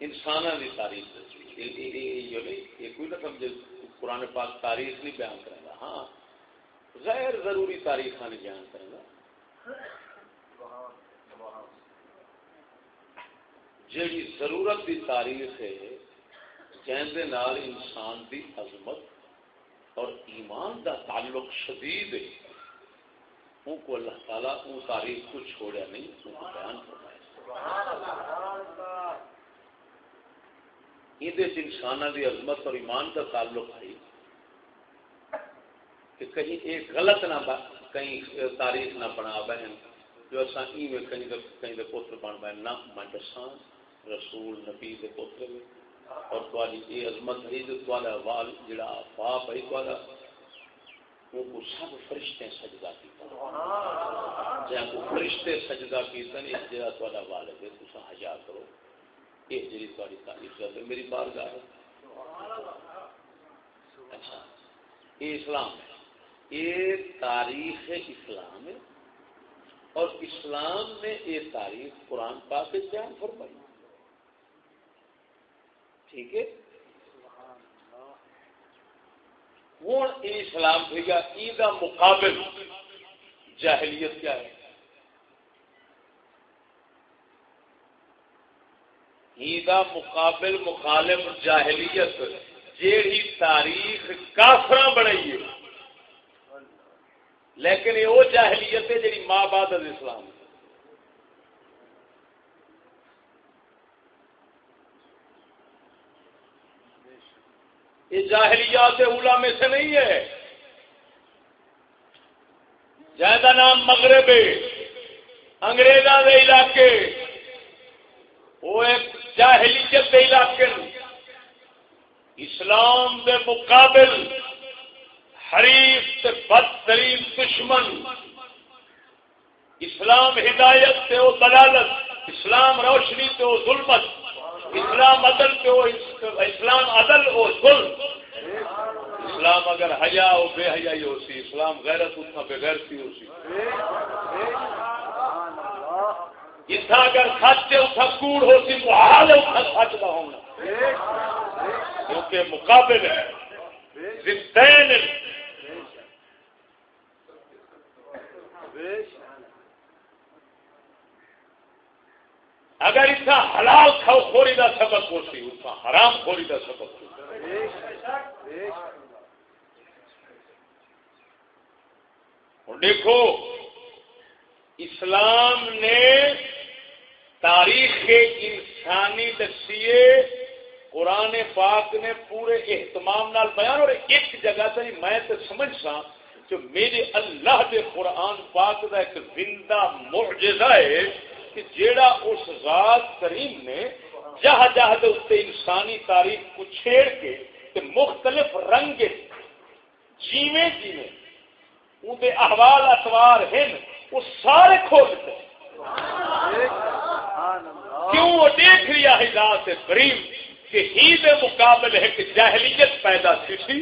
انسان کی تاریخ یہ کوئی نہ سمجھے، قرآن پاک تاریخ نہیں بیان کرے گا۔ ہاں غیر ضروری تاریخ نہیں بیان کرے گا۔ جیڑی ضرورت کی تاریخ ہے، جن نال انسان دی عظمت اور ایمان دا تعلق شدید ہے۔ ان کو اللہ تعالیٰ ان تاریخ کو چھوڑا نہیں ان کو بیان فرمایا۔ یہ انسان کی عظمت اور ایمان کا تعلق ہے کہ کہیں ایک غلط نہ کہیں تاریخ نہ بنا بہن، جو اصا کہیں کہیں دے پوتر بن بہن نہ، میں دساں۔ رسول نبی دے پوتر اور تاری یہ عظمت ہے جو تھوڑا وال جڑا باپ ہے تھوڑا وہ کو سب فرشتے سجدہ کیتا۔ جہاں کو فرشتے سجدہ کیتا نہیں جہاں تھوڑا والد ہے تو حجا کرو۔ یہ جی تاری تعریف کرتے میری بار گاہ ہے۔ اچھا یہ اسلام ہے۔ یہ تاریخ اسلام ہے۔ اور اسلام میں یہ تاریخ قرآن پاک بیان فرمائی۔ ٹھیک ہے۔ ہوں اسلام ٹھیک ہے عید کا مقابل جاہلیت کیا ہے؟ عید کا مقابل مخالف جاہلیت، جیڑی تاریخ کافر بنائی ہے۔ لیکن یہ وہ جاہلیت ہے جی ماں باد اسلام یہ جاہلیات اولا میں سے نہیں ہے۔ جائدہ نام مغرب انگریزوں کے علاقے۔ وہ ایک جاہلیت کے علاقے اسلام کے مقابل حریف بدترین دشمن۔ اسلام ہدایت سے وہ دلالت، اسلام روشنی سے وہ ظلمت۔ اسلام عدل پہ ہو اسلام عدل ہو ظلم اسلام اگر حیا ہو، بے حیائی ہو سی، اسلام غیرت اتنا بے غیرتی ہو سی۔ اتنا اگر سچ اتنا کوڑ ہو سی تو حال اتنا سچ کا ہونا۔ کیونکہ مقابل ہے زدین اگر اس کا حلال کھاؤ، خوری کا سبق ہو سی، اس کا حرام خوری کا سبق ہو دیکھو، اسلام نے تاریخ کے انسانی دسیے قرآن پاک نے پورے اہتمام نال بیان، اور ایک جگہ سے میں تو سمجھ سا جو میرے اللہ دے قرآن پاک کا ایک زندہ معجزہ ہے۔ کہ جیڑا اس ذات کریم نے جہاں جہاں دے انسانی تاریخ کو چھیڑ کے تے مختلف رنگ جیویں جیویں ان دے احوال اتوار ہیں، وہ سارے کھول دیتے کیوں وہ دیکھ رہا ہے ذات کریم کہ ہی دے مقابل ہے کہ پیدا تھی،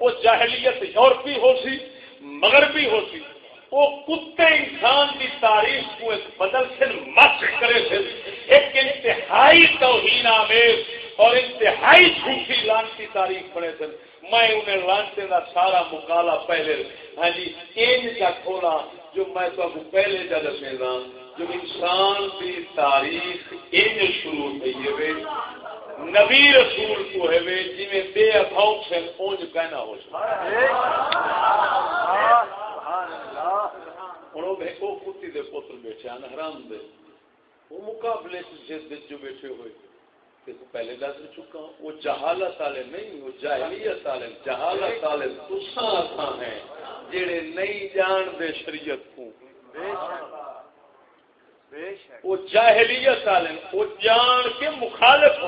وہ جاہلیت یورپی ہو سی مغربی ہو سی وہ کتے انسان کی تاریخ کو ایک بدل سے مچ کرے تھے۔ ایک انتہائی توہین آمیز اور انتہائی جھوٹی لانتی تاریخ پڑے تھے۔ میں انہیں لانتے کا سارا مکالا پہلے۔ ہاں جی ان کا کھولا جو میں تو پہلے کا دسے گا جو انسان کی تاریخ ان شروع ہوئی ہے نبی رسول کو ہے جی بے افاؤ سے اونج کہنا ہو سکتا ہوں وہ کتی دے بیٹھے ہیں حرام دے وہ مقابلے جو بیٹھے ہوئے دیکھو پہلے دس چکا ہوں وہ جہالت والے نہیں وہ جاہلیت والے جہالت والے ہیں جڑے نہیں جان دے شریعت کو وہ جاہلیت والے وہ جان کے مخالف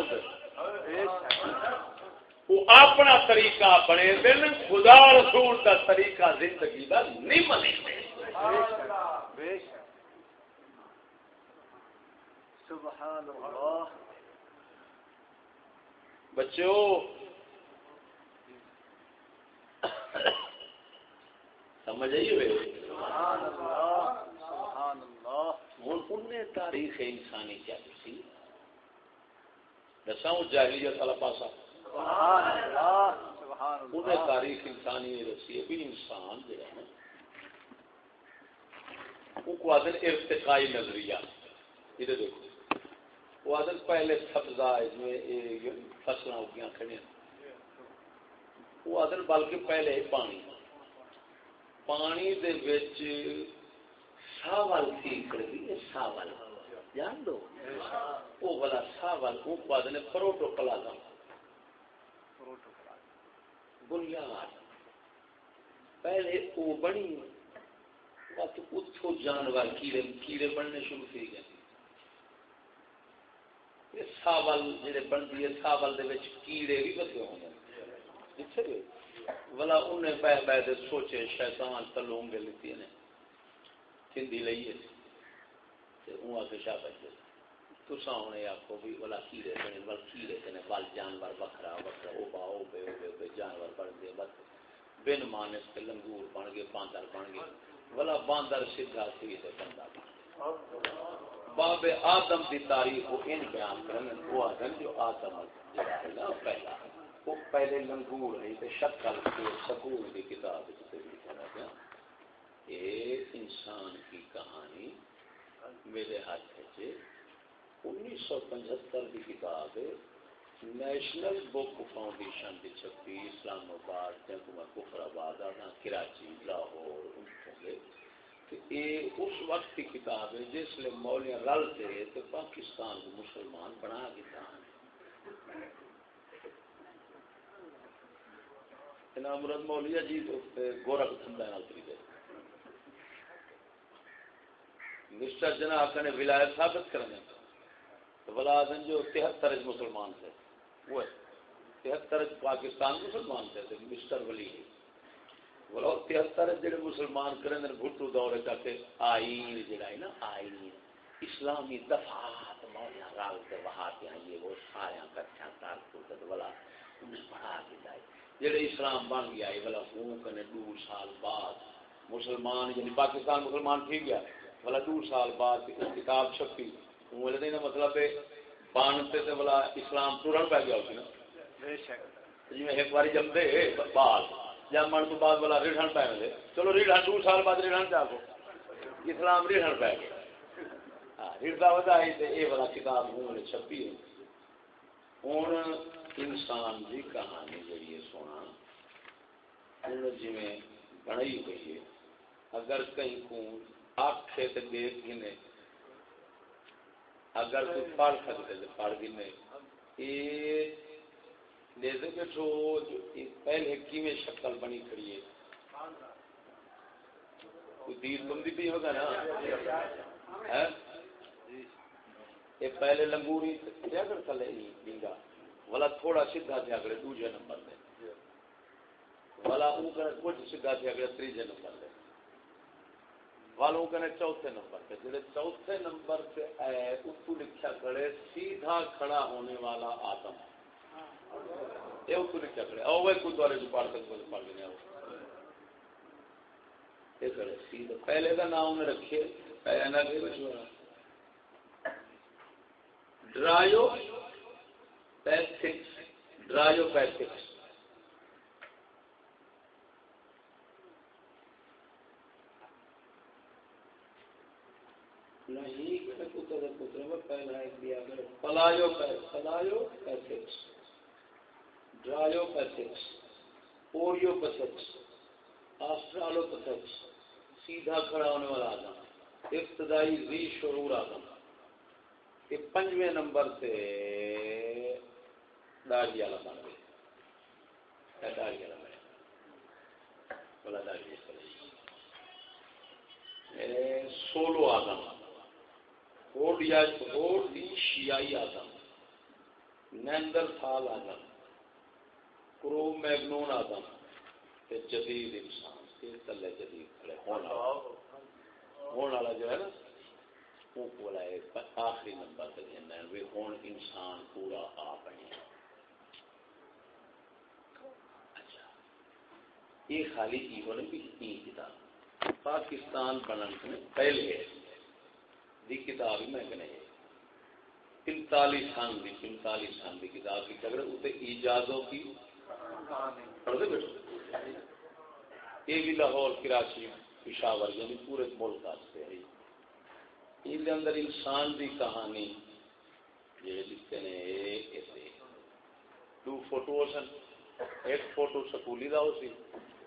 وہ اپنا طریقہ بنے دن خدا رسول کا طریقہ زندگی کا نہیں منے سبحان اللہ بچوں سمجھ ہوں انہیں تاریخ انسانی کیا سی دساؤں جاہلیت والا پاسا۔ انہیں تاریخ انسانی رسی بھی انسان جو ہے کو آدھے ارتقائی نظریہ۔ یہ دیکھو۔ وہ آدھے پہلے سبزہ فصل اگیاں کھڑی وہ آدھے بلکہ پہلے پانی۔ پانی دے وچ ساول تھی کڑی ساول۔ جان دو؟ وہ والا ساول وہ آدھے پروٹو پلازم بنیاد۔ پہلے وہ بنی۔ بس اتو جانور کیڑے کیڑے بننے شروع تھی گئے۔ ساول جڑے بنتی ہے ساول دے وچ کیڑے بھی بسے ہوندے بلا انہیں پہ پہ دے سوچے شیطان تلوں گے لیتی نے کھندی لئیے تے اون آکے شاہ بچے تسا ہونے آکو بھی بلا کیڑے بنے بل کیڑے کنے بل جانور بکرا بکرا او با او بے او بے, بے جانور بن دے بس بن مانس کے لنگور بن گئے باندر بن گئے۔ بلا باندر سیدھا سی بندہ باب آدم کی تاریخ وہ ان بیان کرنے وہ آدم جو آدم نا، پہلا۔ وہ پہلے لنگور نہیں تے شکل کے سکول کی کتاب سے لکھا گیا ایک انسان کی کہانی میرے ہاتھ ہے جی، انیس سو پچہتر کی کتاب ہے۔ نیشنل بک فاؤنڈیشن کی چھپی اسلام آباد کفر آباد کراچی، لاہور یہ اس وقت کی کتاب ہے جس لیے مولیاں رل تھے تو پاکستان کو مسلمان بنا دیتا ہے مرد مولیا جی گورکھ دھندا نال مسٹر جنا نے ولایت ثابت کرنے۔ تو ولادن جو تہتر مسلمان تھے۔ وہ ہے تہتر پاکستان مسلمان تھے مسٹر ولی بولو، تہتر جڑے مسلمان کریں بھٹو دور کے آئین جڑا ہے نا، آئین۔ اسلامی دفعات مولا رال کے وہاں کے آئیے، وہ سارے کچھا تار پورت والا انہیں پڑھا دیتا ہے جڑے اسلام بن گیا ہے والا ہوں کنے دو سال بعد مسلمان یعنی پاکستان مسلمان تھی گیا والا دو سال بعد کتاب چھپی۔ وہ لینا مطلب ہے بانتے تے والا اسلام ٹورن پہ گیا اسی نا۔ بے شک۔ جی میں ایک دے بعد جمن تو بعد والا ریڑھن پہ ملے چلو ریڑھن دو سال بعد ریڑھن اسلام ریڑھن پہ گیا۔ ہاں وجہ ہے تے اے والا کتاب ہوں نے چھپی ہے۔ انسان دی کہانی جڑی ہے سونا جی میں بنائی ہوئی ہے۔ اگر کہیں کو آنکھے تے دیکھ گنے اگر کوئی پڑھ سکتے تو پڑھ گنے یہ لیزے بیٹھو پہلے کیویں شکل بنی کھڑی ہے؟ دیر تم بھی بھی ہوگا نا؟ ہاں؟ یہ پہلے لنگوری کیا کر تھلے ڈینگا والا تھوڑا سیدھا تھے اگلے دوسرے نمبر دے۔ والا اون کر کچھ سیدھا تھے اگلے تیسرے نمبر دے۔ والوں کنے چوتھے نمبر پہ، جڑے چوتھے نمبر پہ ہے اس کو لکھا کرے سیدھا کھڑا ہونے والا آدم۔ یہ اس کو لکھا کرے او وہ کو دوارے جو پڑھ سکتے پڑھ لینے آؤ یہ کرے سیدھا، پہلے کا نام نے رکھے پہلے نہ کہ مشورہ ڈرائیو پیتھکس۔ ڈرائیو پیتھکس سیدھا کھڑا ہونے والا آدم، ابتدائی ری شرور آدم۔ یہ پنجویں نمبر سے داڑھی والا بن گیا۔ داڑھی والا بنے۔ بولا داڑھی سولو آدم۔ ہوڈ یا ہوڈ دی شیائی آدم نیندر تھال آدم، کرو میگنون آدم، تے جدید انسان یہ تلے جدید کھڑے ہونے والا جو ہے نا وہ بولا ہے آخری نمبر پہ دینا ہے وہ ہوں انسان پورا آ بنے اچھا یہ خالی یہ ہونے بھی تین کتاب پاکستان بنن میں پہلے ہے۔ دی کتاب ہی میں کہنے پنتالیس سن دی، پنتالیس سن دی کتاب کی کر اسے ایجادوں کی۔ پڑھتے بیٹھو۔ یہ بھی لاہور کراچی پشاور یعنی پورے ملک واسطے ہے۔ ان اندر انسان دی کہانی یہ لکھتے ہیں ایسے دو فوٹو سن ایک فوٹو سکولی دا سی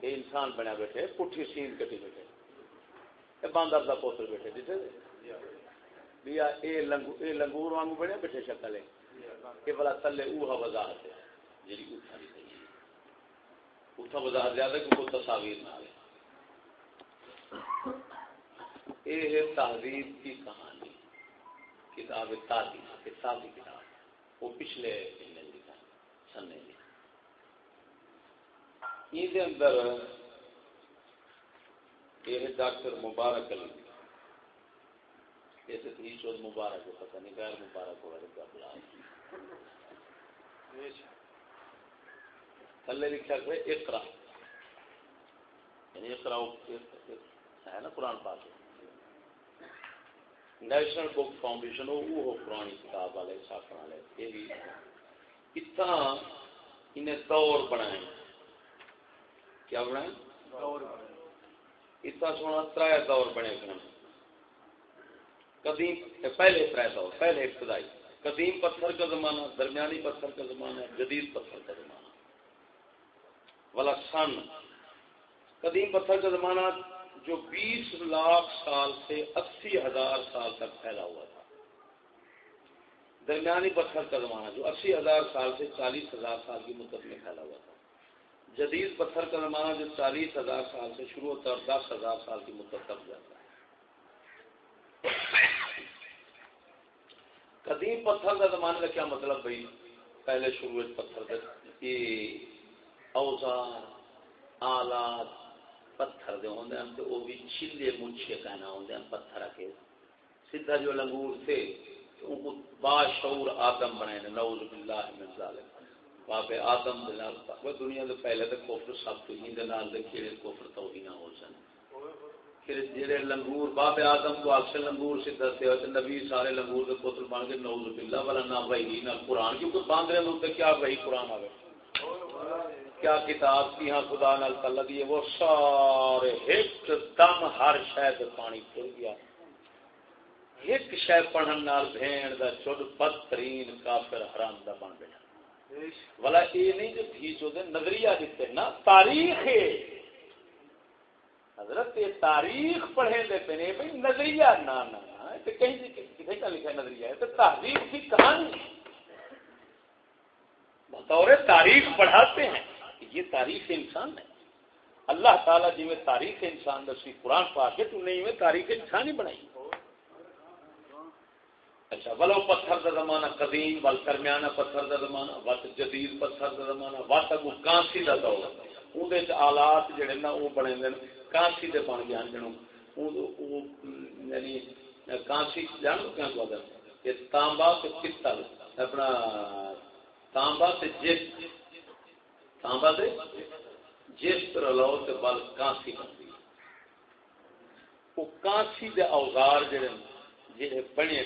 یہ انسان بنیا بیٹھے، پٹھی سین کٹی بیٹھے۔ باندر دا پوتر بیٹھے دیتے دے بیا اے لنگو اے لنگور وانگو بنیا بیٹھے شکل ہے کہ بلا تلے اوہا وضاحت ہے۔ جی اوٹھا نہیں صحیح اوٹھا وضاحت زیادہ کہ کوئی تصاویر نہ آئے یہ ہے تہذیب کی کہانی۔ کتاب تازی تازی کتاب۔ وہ پچھلے سنے یہ اندر یہ ڈاکٹر مبارک علی۔ ایسے تھی چود مبارک ہے پتہ نہیں غیر مبارک ہو رہا بلا تھلے لکھا کہ اقرا۔ یعنی اقرا ہے نا قرآن پاک۔ نیشنل بک فاؤنڈیشن وہ پرانی کتاب والے چھاپنے والے۔ یہ بھی اتنا انہیں دور بنائے کیا بنائے اتنا سونا تر دور بنے گئے قدیم پہلے تر دور پہلے ابتدائی۔ قدیم پتھر کا زمانہ، درمیانی پتھر کا زمانہ، جدید پتھر کا زمانہ۔ والا سن۔ قدیم پتھر کا زمانہ جو بیس لاکھ سال سے اسی ہزار سال تک پھیلا ہوا تھا۔ درمیانی پتھر کا زمانہ جو اسی ہزار سال سے چالیس ہزار سال کی مدت میں پھیلا ہوا تھا۔ جدید پتھر کا زمانہ جو چالیس ہزار سال سے شروع ہوتا ہے اور دس ہزار سال کی مدت تک جاتا ہے۔ قدیم پتھر کا زمانے کا کیا مطلب بھائی؟ پہلے شروع پتھر یہ اوزار، آلات، پتھر دے ہوندے ہیں تو وہ بھی چھلے مچھے کہنا ہوندے ہیں پتھر کے سیدھا جو لنگور تھے ان کو باشعور آدم بنائے نے۔ نعوذ باللہ من ظالم باپ آدم دے نال دنیا دے پہلے تے کفر سب تو ہی دے نال دے کھڑے کفر تو ہی نہ ہو سن۔ پھر جڑے لنگور باپ آدم کو اکثر لنگور سے اور نبی سارے لنگور دے پتر بن کے باللہ والا نہ نہ قرآن کیونکہ کیا قرآن کیا کتاب کی ہاں خدا نال تعلق یہ وہ سارے ایک دم ہر شاید پانی پھر گیا۔ ایک پڑھن نال بھین دا بدترین کافر حرام دا بن بیٹھا والا یہ نہیں جو تھی جو دے نظریہ دیتے نا تاریخ ہے۔ حضرت یہ تاریخ پڑھے دے پہ بھائی نظریہ نہ نہ کہیں جی کسی کا لکھا نظریہ ہے تو تحریف کی کہانی بطور تاریخ پڑھاتے ہیں، یہ تاریخ انسان ہے۔ اللہ تعالیٰ جی میں تاریخ انسان دسی قرآن پاک ہے، تو نہیں میں تاریخ انسان ہی بنائی۔ اچھا ولو پتھر کا زمانہ قدیم، ول درمیانہ پتھر کا زمانہ وت جدید پتھر کا زمانہ وت اگو کانسی کا دور اندر آلات جڑے نا وہ بنے دن کانسی دے بن گیا جنوں یعنی کانسی جان کیا کہ تانبا پتل اپنا تانبا جس تانبا دے جس طرح لو تے بل کانسی بنتی وہ کانسی دے اوزار جڑے جڑے بنے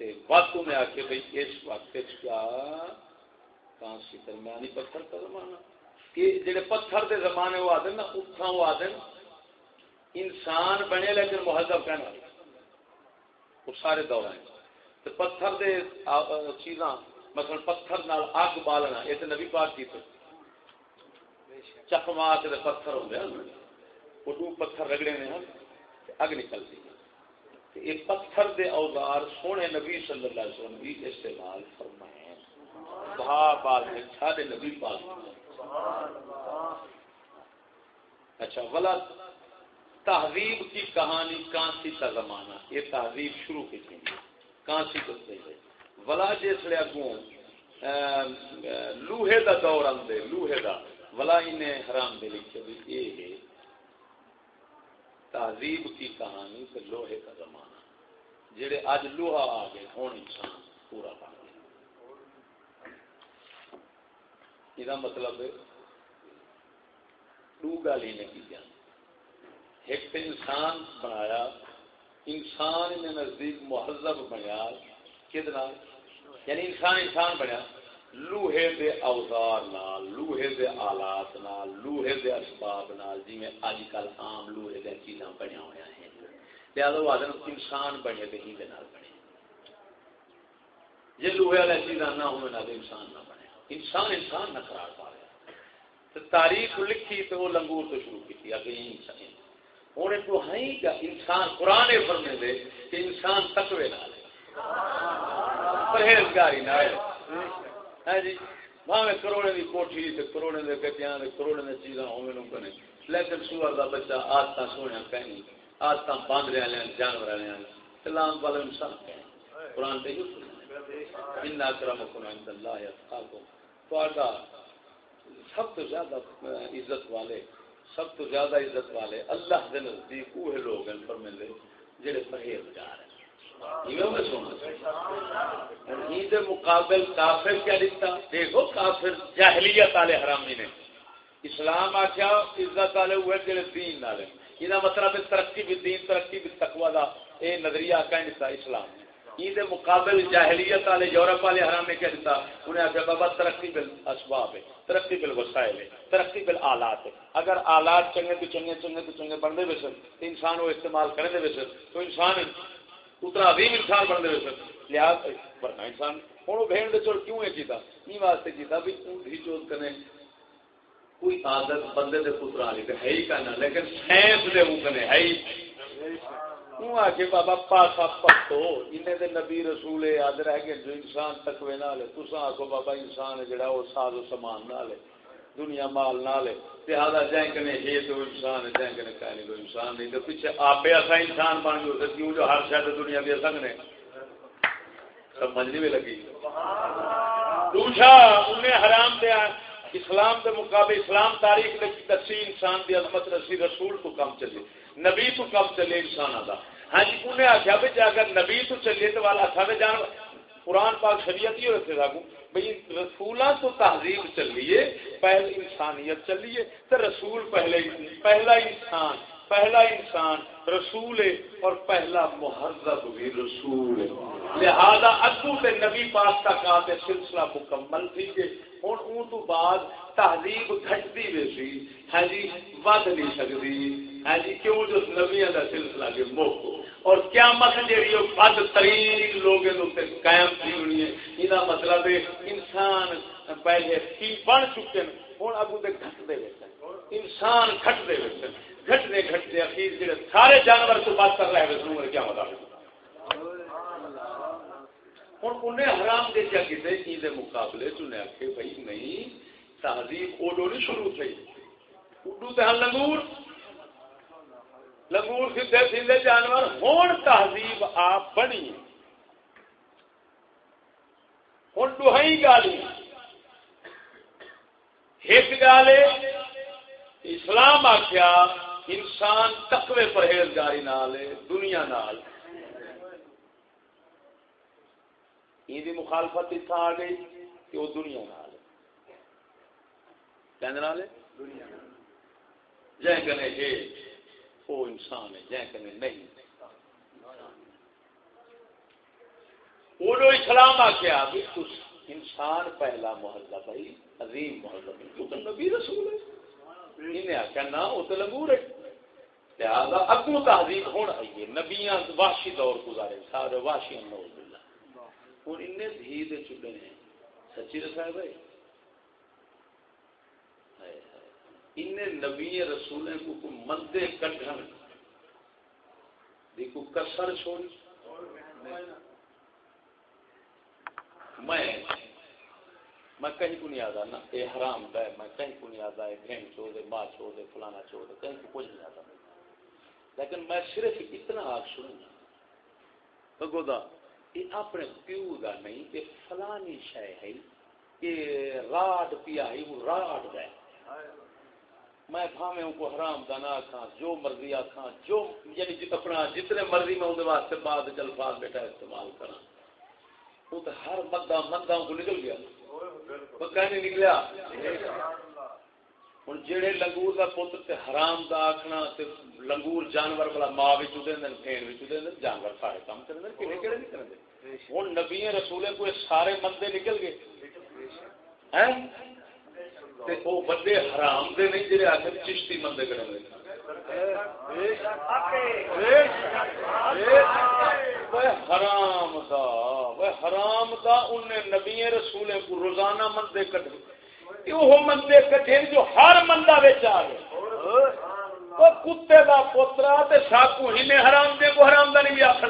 تے وقت میں آ کے بھئی اس وقت کیا کانسی درمیانی پتھر کا زمانہ جڑے پتھر دے زمانے وہ آدن نا، اتھاں وہ آدن انسان بنے لیکن مہذب کہنا وہ سارے دور ہیں۔ تو پتھر دے چیزاں، مثلا پتھر نال اگ بالنا، یہ تو نبی پاک کی تو چکما کے پتھر ہوں وہ دو پتھر رگڑے نے ہاں، اگ نکلتی یہ پتھر دے اوزار سونے نبی صلی اللہ علیہ وسلم بھی استعمال فرمائے۔ بہا پاک نے سارے نبی پاک۔ اچھا ولا تہذیب کی کہانی کانسی کا زمانہ، یہ تہذیب شروع کی تھی۔ کانسی کو سے ولا جسے اگوں لوہے دا دور آدھے لوہے دا۔ ولا انہیں حرام دے لکھے بھی یہ ہے تہذیب کی کہانی سے لوہے کا زمانہ۔ جڑے اج لوہا آ گئے ہوں انسان پورا کر یہ مطلب دو گل ہی نہیں کی ایک انسان بنایا انسان نے نزدیک مہذب بنیا کتنا یعنی انسان انسان بنیا لوہے دے اوزار نال لوہے دے آلات نال لوہے دے اسباب نال جی میں اج کل عام لوہے دے چیزاں بنیا ہویا ہیں لہذا وہ آدم انسان بنے تے ہی دے نال بنے جے لوہے والے چیزاں نہ ہوئے نہ انسان نہ بنے انسان انسان نہ قرار پا رہا تو تاریخ لکھی تو وہ لنگور تو شروع کی تھی اگے انسان ہوں تو ہیں کیا؟ انسان قرآن فرمے دے کہ انسان تقوی نال پرہیزگاری نال ہے۔ جی بھاوے کروڑے دی کوٹھی تے کروڑے دے گٹیاں تے کروڑے دے چیزاں ہوویں نوں کنے لیکن سور دا بچہ آدتا سونا کہیں آدتا باندرے والے جانور والے سلام والے انسان کہیں قرآن تے یوں ان اکرمکم عند اللہ اتقاکم تو سب تو زیادہ عزت والے، سب تو زیادہ عزت والے اللہ دے نزدیک وہ لوگ ہیں فرمیندے جڑے پرہیزگار ہیں۔ مقابل کافر کیا لکھتا؟ دیکھو کافر جاہلیت والے حرامی نے۔ اسلام آخیا عزت والے ہوئے جڑے دین والے۔ یہ مطلب ترقی بھی دین، ترقی بھی تقوا دا۔ اے نظریہ کہیں دیتا اسلام۔ یہ مقابل جاہلیت والے یورپ والے حرام نے کیا دیتا، انہیں آخیا، بابا، ترقی بل اسباب ہے، ترقی بل وسائل ہے، ترقی بل آلات ہے۔ اگر آلات چنگے تو چنگے چنگے تو چنگے بنتے بے سن انسان وہ استعمال کریں دے سن۔ تو انسان اتنا عظیم انسان بن دے سر لحاظ بڑا انسان ہوں وہ بہن دے چور کیوں ہے کیتا یہ واسطے کیتا بھی اونٹ ہی چوت کرنے۔ کوئی عادت بندے دے پتر آ ہے ہی کرنا لیکن سائنس دے کنے ہے ہی۔ کیوں آ کے بابا پاسا پتو، انہیں دے نبی رسول یاد رہ گئے جو انسان تکوے نہ لے تسا آخو بابا انسان جڑا وہ ساز و سامان نہ لے دنیا مال نہ لے لہذا جائیں کنے ہے تو انسان ہے جائیں کنے کہنے کو انسان نہیں تو پیچھے آپ ایسا انسان بن گئے کیوں جو ہر شاید دنیا کے سنگ نے؟ سمجھنے میں لگی۔ دوسرا، انہیں حرام دیا اسلام کے مقابلے، اسلام تاریخ دسی انسان دی عظمت رسی رسول تو کم چلے، نبی تو کم چلے انسان آتا ہاں جی انہیں آخیا بھی اگر نبی تو چلیے تو والا تھا جان، قرآن پاک شریعت ہی رکھے سکوں بھائی رسولہ تو تہذیب چلیے پہلے انسانیت چلیے تو رسول پہلے پہلا انسان پہلا انسان رسول ہے اور پہلا مہذب بھی رسول۔ ہے لہذا ادو سے نبی پاک تک آتے سلسلہ مکمل تھی کہ ہوں اون تو بعد تہذیب گھٹتی ویسی ہے ہاں جی ود نہیں سکتی ہے ہاں جی کیوں جو نبیوں کا سلسلہ کے موقع اور قیامت جیڑی وہ بد ترین لوگوں قائم تھی ہونی ہے یہ مطلب ہے انسان پہلے کی بن چکے ہیں ہوں اگو تو گھٹتے ہوئے انسان گھٹتے ہوئے گھٹنے گھٹتے اخیر جڑے سارے جانور تو بات کر رہے ہیں کیا مطلب ہوں انہیں حرام دے کیا کسی عید مقابلے چنے آخے بھائی نہیں، تہذیب اڈو نہیں شروع تھی اڈو تو لنگور۔ لنگور سیدھے سیدھے جانور ہون تہذیب آپ بنی۔ ہوں ڈوہی گالی۔ ایک گال اسلام آخیا انسان تقوی پرہیزگاری نال دنیا نال۔ یہ مخالفت اتنا آ گئی کہ وہ دنیا نال کہنے دنیا جائیں کنے ہے وہ انسان ہے جائیں کنے نہیں۔ وہ اسلام آ کیا بھی انسان پہلا محلہ بھائی عظیم محلہ تو تو نبی رسول ہے۔ انہیں آخیا نہ وہ تو لگور ہے۔ لہٰذا اگو تہذیب ہونا۔ آئیے نبیاں واشی دور گزارے سارے واشی نوز باللہ ہوں ان دھی دے چکے ہیں۔ سچی رسائے بھائی ان نبی رسولیں کو مدے کٹھن۔ دیکھو کسر چھوڑی۔ میں میں کہیں کو نہیں آتا نا یہ حرام کا ہے میں کہیں کو نہیں آتا ہے بہن چو دے، ماں چو دے، فلانا چو دے، کہیں کو کچھ نہیں آتا لیکن میں صرف اتنا آگ سنوں۔ بگو دا یہ اپنے پیو دا نہیں کہ فلانی شے ہے کہ راڈ پیا ہے وہ راڈ ہے۔ میں بھاوے ان کو حرام دا نہ کھاں جو مرضی آکھاں جو یعنی جت اپنا جتنے مرضی میں ان واسطے بعد جلفاظ بیٹا استعمال کراں۔ وہ تو ہر مدہ مدہ کو نکل گیا۔ نہیں نکلیا۔ ہوں جہے لنگور کا پتر تے حرام دا آخنا تے لنگور جانور والا ماں بھی چوتے ہیں پھین بھی چوتے ہیں جانور سارے کام کرتے ہیں کہڑے کہڑے نہیں کرتے ہوں نبی رسولے کو سارے بندے نکل گئے۔ وہ بندے حرام دے نہیں جہے آخر چشتی بندے کریں حرام دا حرام دا انہیں نبی رسولے کو روزانہ مندے کٹے وہ مندے کٹے جو ہر مندہ بچ آ گئے؟ وہ کتے دا پوترا تے ساکو ہی نے حرام دے کو حرام دا نہیں بھی آخر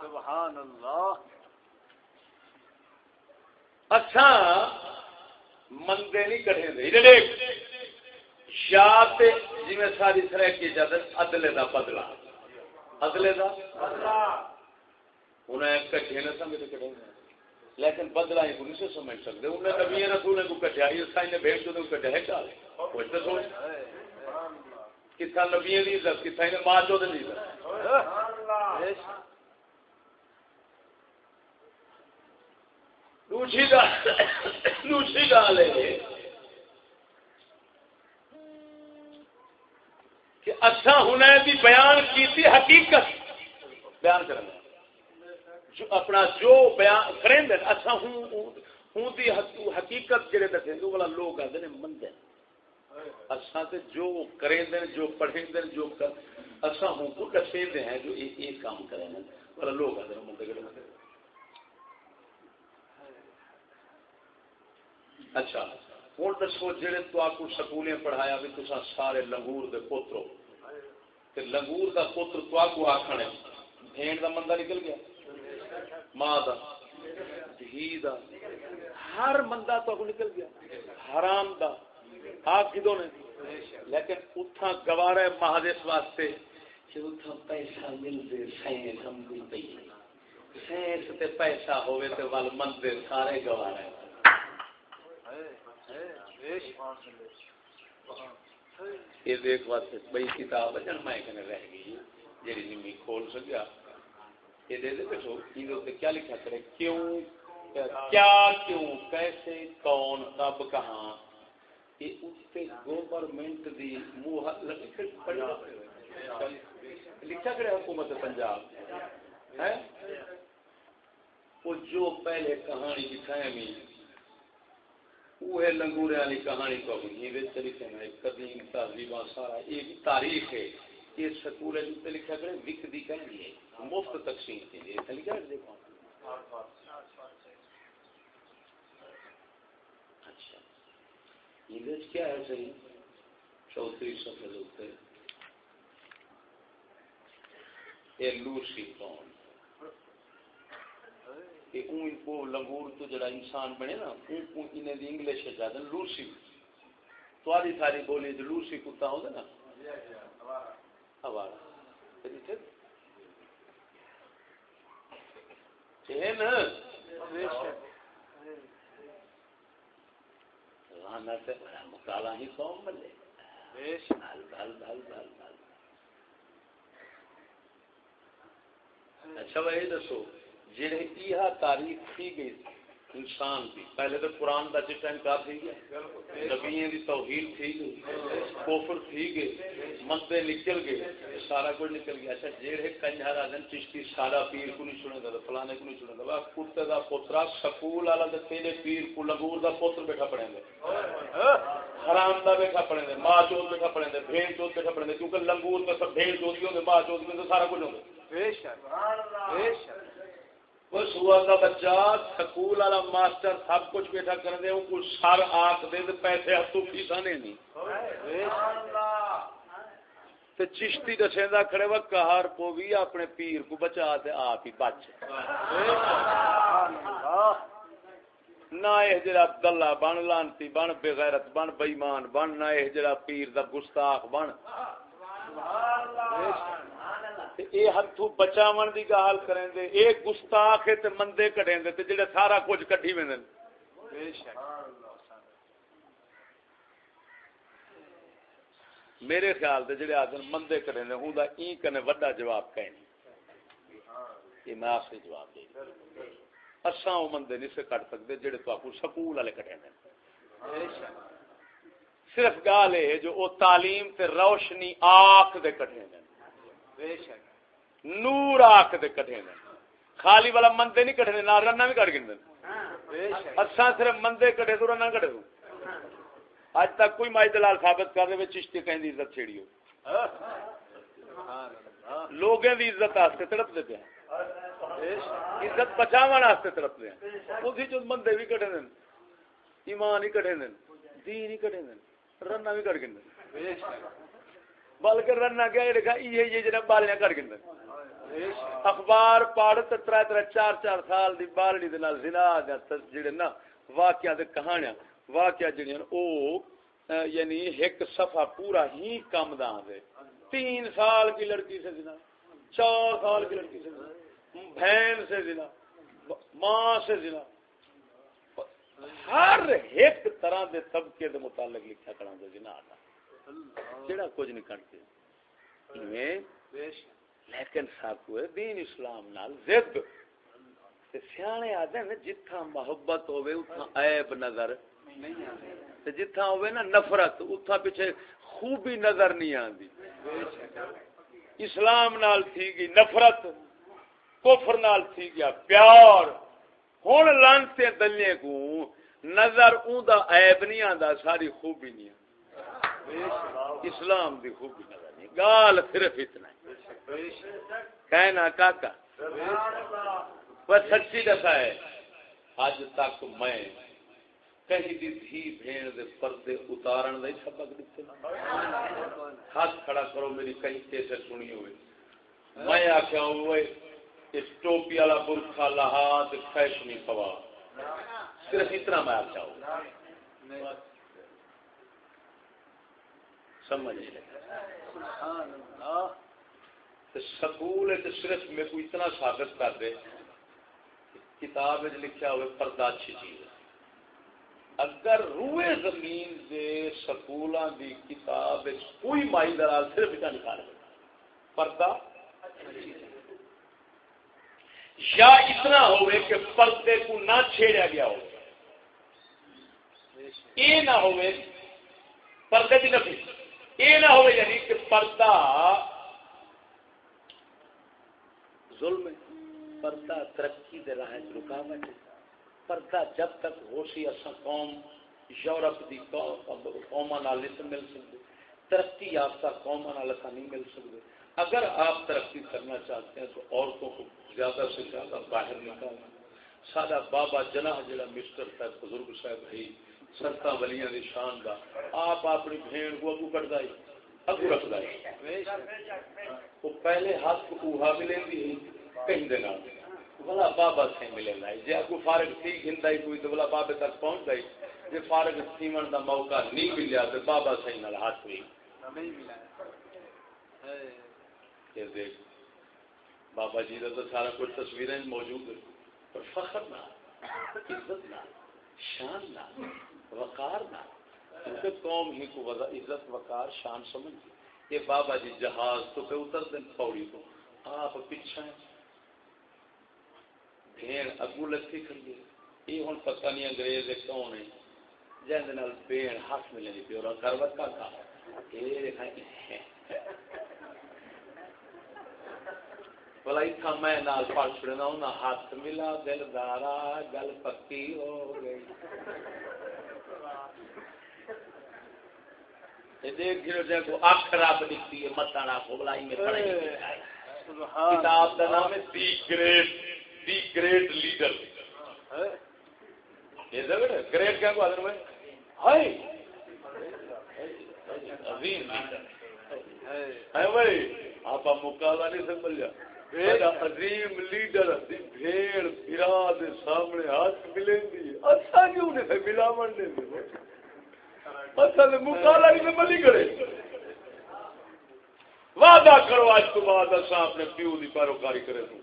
سبحان اللہ۔ اچھا مندے نہیں کٹے دے۔ یا جی ساری سرح کی اجازت ادلے دا بدلا ادلے دا انہیں کٹے نہ سمجھ کٹے لیکن بدلا ہی کو نہیں سمجھ سکتے۔ انہیں نبی رسول کو کٹیا اس نے بھیج جو کٹیا ہے کیا کچھ تو سوچ کتنا نبی دی عزت کتنا نے ماں چو دی عزت۔ دوسری گل دوسری گل ہے کہ اچھا ہونا بھی بیان کی حقیقت۔ بیان کرنا۔ اپنا جو بیان کریں دے اچھا ہوں ہوں دی حقیقت جڑے دسیں وہ والا لوگ آتے ہیں مندے اچھا تے جو کریں دے، جو پڑھیں دے، جو کر۔ اچھا ہوں، کو دسیں دے ہیں جو ایک ایک کام کریں دے۔ والا لوگ آتے ہیں مندے کریں اچھا ہوں دسو جہے تو آپ کو سکولیں پڑھایا بھی تصا سارے لنگور دے پوترو۔ تے لنگور دا پوتر تو آپ کو آخر بھیڑ دا مندہ نکل گیا۔ ماں دا دھی دا ہر مندہ تو نکل گیا، حرام دا، آپ کدو نے؟ لیکن اتھا گوارا ہے مہادیس واسطے کہ اتھا پیسہ مل دے سینس ہم بھی پئی۔ سینس تے پیسہ ہوئے تے وال مندے سارے گوارا ہے یہ دیکھ واسطے بئی کتاب ہے میں کہنے رہ گئی جیڑی نمی کھول سکیا۔ یہ دے دے بیٹھو یہ کیا لکھا کرے کیوں؟ کیا کیوں؟ کیسے کون؟ کب کہاں؟ یہ اس پہ گورنمنٹ دی منہ لکھا کرے حکومت پنجاب۔ ہے؟ وہ جو پہلے کہانی دکھائے میں وہ لنگورے والی کہانی کو یہ طریقے میں قدیم تہذیب سارا یہ تاریخ ہے۔ یہ سکول ہے لکھا کرے وک دی کہیں گے مفت تقسیم کے لیے۔ لکھا ہے دیکھو۔ اچھا۔ انگلش کیا ہے صحیح؟ چوتھی سفر یہ لوسی کون کہ اون کو لنگور تو جڑا انسان بنے نا، اون کو انہیں دی انگلش ہے جادن لوسی۔ تو آدھی ساری بولی جو لوسی کتا ہوں نا۔ ہوارا چہن لعنت مکالا ہی قوم ملے بھل بھل بھل بھل بھل۔ اچھا بھائی دسو یہ تاریخ تھی گئی انسان کی پہلے تو قرآن کا چٹا انکار تھی گیا نبیوں کی توحید تھی گئی کوفر تھی گئے مندے نکل گئے، سارا کچھ نکل گیا۔ اچھا جہے کنجر آ چشتی، سارا پیر کو نہیں سنے گا فلانے کو نہیں سنے گا کتے کا پوترا سکول والا تیرے پیر کو لگور کا پوتر بیٹھا پڑیں گے حرام کا بیٹھا پڑیں گے ماں چوت بیٹھا پڑیں گے بھیڑ چوت بیٹھا پڑیں گے کیونکہ لنگور میں سب بھیڑ چوت بھی ہوگی ماں چوت بھی سارا کچھ ہوگا ہوا کا بچہ سکول والا ماسٹر سب کچھ بیٹھا کر دے کو سر آخ دے پیسے ہاتھوں فیسا نہیں تے چشتی دسیندا کھڑے وقت کہار کو بھی اپنے پیر کو بچا تے آپ ہی بچ نہ اے جڑا عبداللہ بن لانتی بن بے غیرت بن بے ایمان بن نہ اے جڑا پیر دا گستاخ بن تے اے ہتھوں بچاون دی گال کریں دے اے گستاخ تے مندے کڈیں دے تے جڑے سارا کچھ کٹھی ویندے بے شک میرے خیال دے جڑے آدم مندے کرے نے ہوندا ای کنے وڈا جواب کہیں یہ میں آپ سے جواب دے اساں او مندے نہیں سے کٹ سکتے جڑے تو آپ سکول والے کٹے نے صرف گال ہے جو او تعلیم تے روشنی آنکھ دے کٹے نے بے شک نور آنکھ دے کٹے نے۔ خالی والا مندے نہیں کٹے نہ رنا بھی کٹ گندے اساں صرف مندے کٹے تو رنا کٹے تو۔ اج تک کوئی مائی دلال ثابت کر دے چشتی کہیں دی عزت چھیڑی ہو۔ لوگوں دی عزت واسطے تڑپ دے پیا عزت بچاون واسطے تڑپ دے اسی جو بندے بھی کٹے دین ایمان ہی کٹے دین دین ہی کٹے دین رنا بھی کٹ گندے بلکہ رنا کیا لکھا یہ یہ جی جناب بالیاں کٹ گندے اخبار پڑھ تے تر تر چار چار سال دی بالڑی دے نال زنا دے جڑے نا، واقعہ دے کہانیاں، واقعہ جڑیاں او یعنی ایک صفحہ پورا ہی کم داں دے۔ تین سال کی لڑکی سے زنا، چار سال کی لڑکی سے زنا، بہن سے زنا، ماں سے زنا۔ ہر ایک طرح دے طبقے دے متعلق لکھا کرا دے زنا آتا۔ جڑا کچھ نہیں کرتے۔ لیکن ساکو دین اسلام نال زد سیانے آدھے جتھا محبت ہوئے اتھا عیب نظر۔ جتھا ہوئے نا نفرت اتھا پیچھے خوبی نظر نہیں آندی۔ اسلام نال تھی گئی نفرت، کفر نال تھی گیا پیار۔ ہوں لانتے دلے کو نظر اوندا عیب نہیں آندا، ساری خوبی نہیں آندا اسلام دی خوبی نظر نہیں۔ گال صرف اتنا ہے۔ کہنا کاکا۔ بس سچی دفعہ ہے۔ آج تک میں کہیں دی دھی بھین دے پردے اتارن دے سبق دیتے ہاتھ کھڑا کرو میری کہیں کیسے سنی ہوئے۔ میں آکھیا ہوئے اس ٹوپی والا برکھا لحاظ فیشنی پوا۔ صرف اتنا میں آکھیا ہوں۔ سمجھ سکول صرف میں کو اتنا ثابت کر دے کتاب لکھا ہوئے پردہ اچھی چیز ہے۔ اگر روئے زمین دے سکولاں دی کتاب کوئی مائی دلال صرف اٹھا نکال پردہ یا اتنا ہوئے کہ پردے کو نہ چھیڑا گیا ہو۔ یہ نہ ہوئے پردے کی نفی۔ یہ نہ ہوئے یعنی کہ پردہ ظلم پردہ ترقی دے رہا ہے۔ رکاوٹ پردہ جب تک ہو سی اصا قوم یورپ دی قوم نال مل سکتے ترقی یافتہ قوم نہیں مل سکتے اگر آپ ترقی کرنا چاہتے ہیں تو عورتوں کو زیادہ سے زیادہ باہر نکالنا۔ سارا بابا جناح جڑا مسٹر صاحب، بزرگ صاحب ہے سرتا ولیاں دی شان دا۔ آپ اپنی بہن کو اگو کٹ دائی، اگو رکھ دائی۔ وہ پہلے ہاتھ کو اوہا بھی لیں کہیں دے نال بلا بابا سے ملے گا جی آپ کو فارغ تھی گھنٹائی کوئی تو بلا بابے تک پہنچ گئی جی فارغ سیمن کا موقع نہیں ملیا تو بابا سے نال ہاتھ ہوئی۔ یہ دیکھ، بابا جی کا تو سارا کچھ تصویریں موجود ہے پر فخر نہ عزت نہ شان نہ وقار نہ۔ کیونکہ قوم ہی کو عزت، وقار، شان سمجھ یہ بابا جی جہاز تو پہ اتر دیں پوڑی کو۔ آپ پیچھے بھیڑ اگو لگتی کھڑی یہ ہوں پتہ نہیں انگریز کون ہے۔ جن بھیڑ ہاتھ ملے پی اور کروت کا کھا بلا اتنا میں نال پڑ چھڑنا انہیں ہاتھ ملا، دل دارا، گل پکی ہو گئی۔ دیکھ کو اکھ رب دکھتی ہے متا رب بلائی میں پڑھائی کتاب کا نام ہے the great the great leader. Great کیا کو میں عظیم لیڈر۔ ہے بھائی آپ مکالا نہیں سمجھ عظیم لیڈر بھیڑ دے سامنے ہاتھ اچھا کیوں نہیں دی مکالا ہی ملی کرے۔ وعدہ کرو آج تو بعد اسا اپنے پیو دی پیروکاری کرے تو۔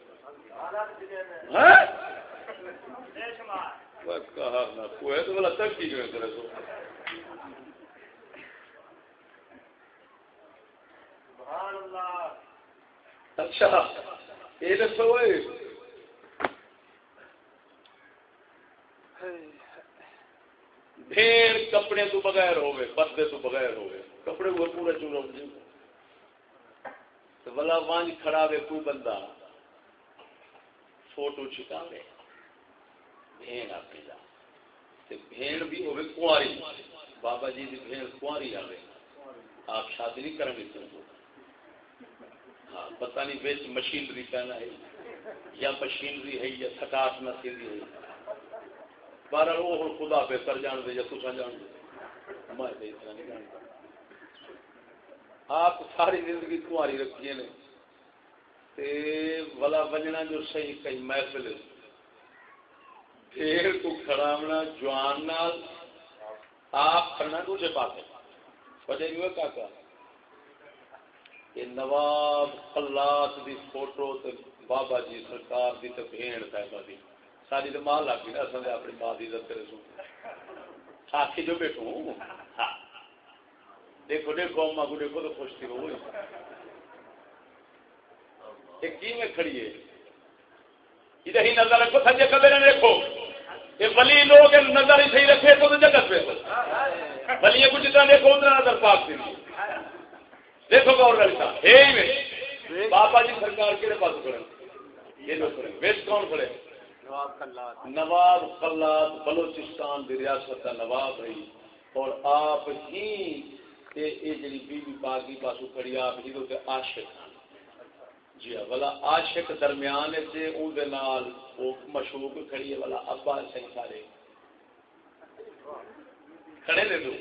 کہا نہ کوئی تو بلا کرے تو۔ اچھا یہ دسو بھیڑ کپڑے تو بغیر ہوئے، پردے تو بغیر ہوئے۔ کپڑے وہ پورے چورا جی۔ تو بلا وانج کھڑا وے کوئی بندہ فوٹو چھکاوے بھیڑ اپنی دا بھیڑ بھی ہوئے کنواری بابا جی کی بھیڑ کنواری آئے آپ شادی نہیں کریں گے ہاں پتہ نہیں بیچ مشینری پہنا ہے یا مشینری ہے یا تھکاس نہ سی ہے۔ بارہ وہ ہوں خدا بہتر جان دے یا تصا جان دے میں اتنا نہیں جانتا۔ آپ ساری زندگی کماری رکھیے نے۔ تے ولا بجنا جو صحیح کئی محفل پھر کو کھڑاونا جوان نال۔ آپ کرنا دوسرے پاس وجہ یہ کا کہ نواب خلاس دی فوٹو تے بابا جی سرکار دی تے بھین صاحبہ دی جی۔ ساری تے مال لگ گئی نا اصل اپنی ماں دی عزت کرے سو آخی جو بیٹھوں ہاں دیکھو دیکھو اما کو دیکھو تو خوش تھی وہ کی میں کھڑی ہے ادھر ہی نظر رکھو سجے کبھی نہ دیکھو یہ ولی لوگ نظر ہی صحیح رکھے تو جگت پہ ولی کو جتنا دیکھو اتنا نظر پاک تھی دیکھو گور میں بابا جی سرکار کے پاس کھڑے یہ لوگ کھڑے ویس کون کھڑے نواب خلاد. بلوچستان کی ریاست کا نواب ہے اور آپ ہی یہ جی بی بی باغی پاسو کھڑی آپ ہی تو عاشق جی ہاں بلا عاشق درمیان سے اون نال وہ مشہور کھڑی ہے بلا ابا سنگھ سارے۔ کھڑے دے دو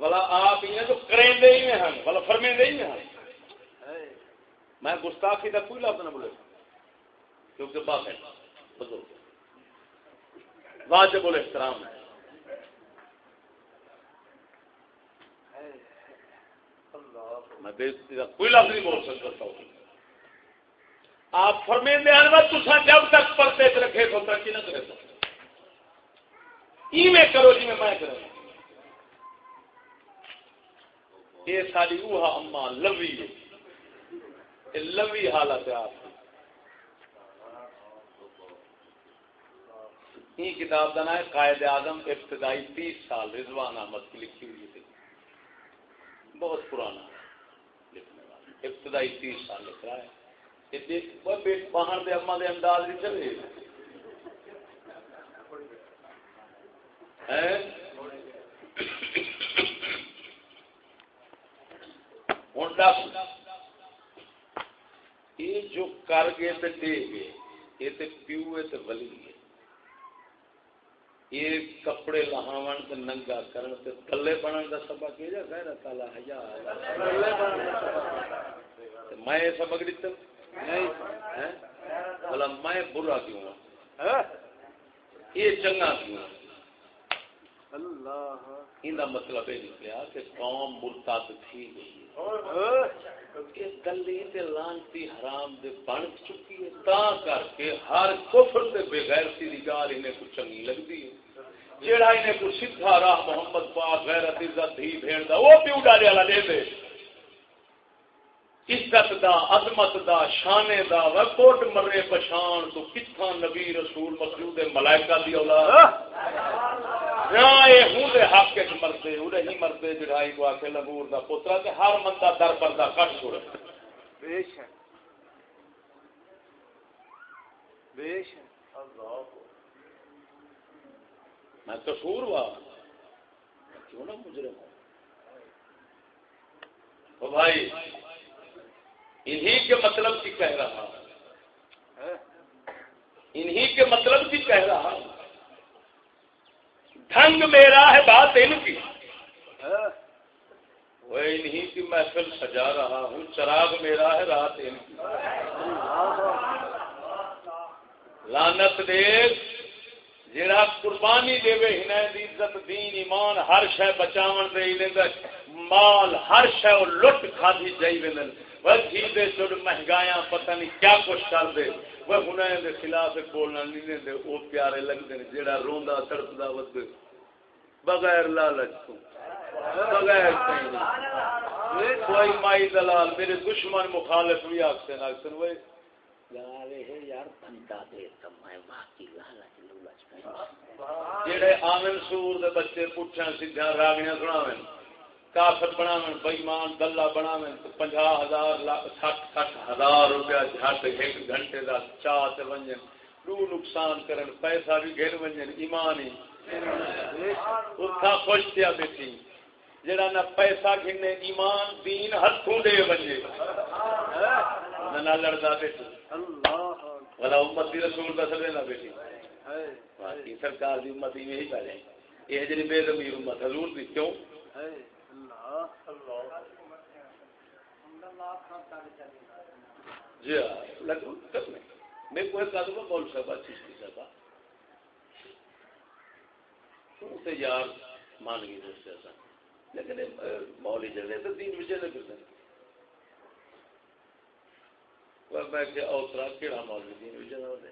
بلا آپ ہی تو کریں دے ہی میں ہیں بلا فرمیندے ہی میں ہیں میں گستاخی تک کوئی لفظ نہ بولے۔ کیونکہ بات ہے بدو واجب الاحترام ہے۔ میں کوئی لفظ نہیں بول سکتا ہوں آپ فرمیں دے جب تک پرتے رکھے تو ترقی نہ کرے سکتے میں کرو جی میں میں کروں۔ یہ ساری وہ اما لوی ہے۔ لوی حالت ہے آپ کی کتاب کا نام ہے قائد اعظم ابتدائی تیس سال رضوان احمد کی لکھی ہوئی تھی بہت پرانا لکھنے والا۔ ابتدائی تیس سال لکھ رہا ہے۔ باہر دے اما دے انداز نہیں چلے۔ یہ جو کر گئے تو دے گئے یہ تو پیو ہے تو ولی ہے یہ کپڑے لہاون تے ننگا کرن تے بنن دا سبق یہ جا غیرت تعالی حیا میں یہ سبق دتا نہیں بھلا میں برا کیوں ہوں یہ چنگا کیوں اللہ مطلب یہ نکلیا کہ قوم مرتد تھی گئی گلی لانتی حرام دے بن چکی ہے۔ تا کر کے ہر کفر تے بے غیرتی دی گال انہیں کو چنگی لگتی ہے۔ جیڑا انہیں کو سیدھا راہ محمد پاک غیرت عزت دھی بھیڑ دا، وہ پیو ڈالے والا دے دے۔ عزت دا، عظمت دا، شانے دا و کوٹ مرے پشان تو کتھا نبی رسول مخلوق ملائکہ دی اولاد۔ حق مرتے اڑے مرتے جڑائی کو پوترا ہر در پر دا کٹ چھوڑ میں کسور وا کیوں نہ مجرم ہوں؟ بھائی انہی کے مطلب کی کہہ رہا انہی کے مطلب کی کہہ رہا ٹھنگ میرا ہے بات ان کی۔ ہاں۔ وہ انہی کی محفل سجا رہا ہوں چراغ میرا ہے رات ان کی۔ لانت دیکھ جڑا قربانی دے وے ہنے دی عزت دین ایمان ہر شے بچاون دے لیندا مال ہر شے او لٹ کھادی جائی ویندن وہ جی دے چھڑ مہنگایاں پتہ نہیں کیا کچھ کر دے۔ وہ دے خلاف بولنا نہیں دے او پیارے لگدے نے جڑا روندا تڑپدا ود بغیر لالچ تو بغیر کوئی مائی دلال میرے دشمن مخالف بھی وہ یار بندہ دے تمہیں واقعی لالچ جڑے آمن سور دے بچے پٹھا سیدھا راگیاں سناویں۔ کافر بناویں بےمان گلا بناویں پنجا ہزار سٹھ سٹھ ہزار روپیہ جھٹ، ایک گھنٹے دا چاہ تے ونجن۔ دو نقصان کرن، پیسہ بھی گھر ونجن، ایمان ہی۔ اتھا خوش تیا بیٹھی جڑا نہ پیسہ گھنے، ایمان دین ہتھوں دے ونجے۔ نہ نہ لڑدا بیٹھی اللہ والا امتی رسول دا سدے نہ بیٹھی باقی سرکار دی امت ہی یہی پہ جائیں یہ جی بے زمیر امت، حضور دی کیوں؟ جی ہاں لگو میں کوئی کہہ دوں مول صاحب چشتی صاحب سے یار مان گئی دوست ایسا۔ لیکن مولی جلے تو دین وجہ نہ کرتے میں کہ اوترا کیڑا مولوی دین وجہ نہ ہوتے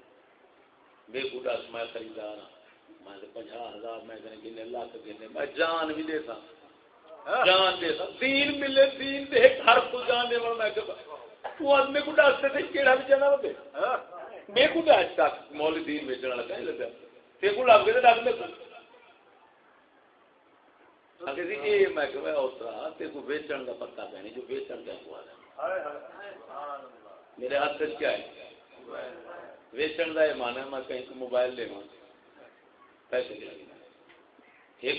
بے بوٹا میں خریدار ہاں۔ میں پنجا ہزار میں کہنے گنے لاکھ گنے میں جان بھی دے سا جان دے دین ملے، دین دے گھر تو جان دے میں کہ تو آج میں کو ڈاستے تھے کیڑا بھی جانا ہوتے میں کو ڈاس تک مولی دین بیچنا لگا ہی لگا۔ تے کو لگ گئے ڈاک میں اگر جی یہ میں کہ میں اوترا تے کو بیچن دا پتہ پہ جو بیچن دا ہوا ہے میرے ہاتھ سے کیا ہے؟ ویچن کا یہ مانا میں کہیں تو موبائل لے پیسے لے ایک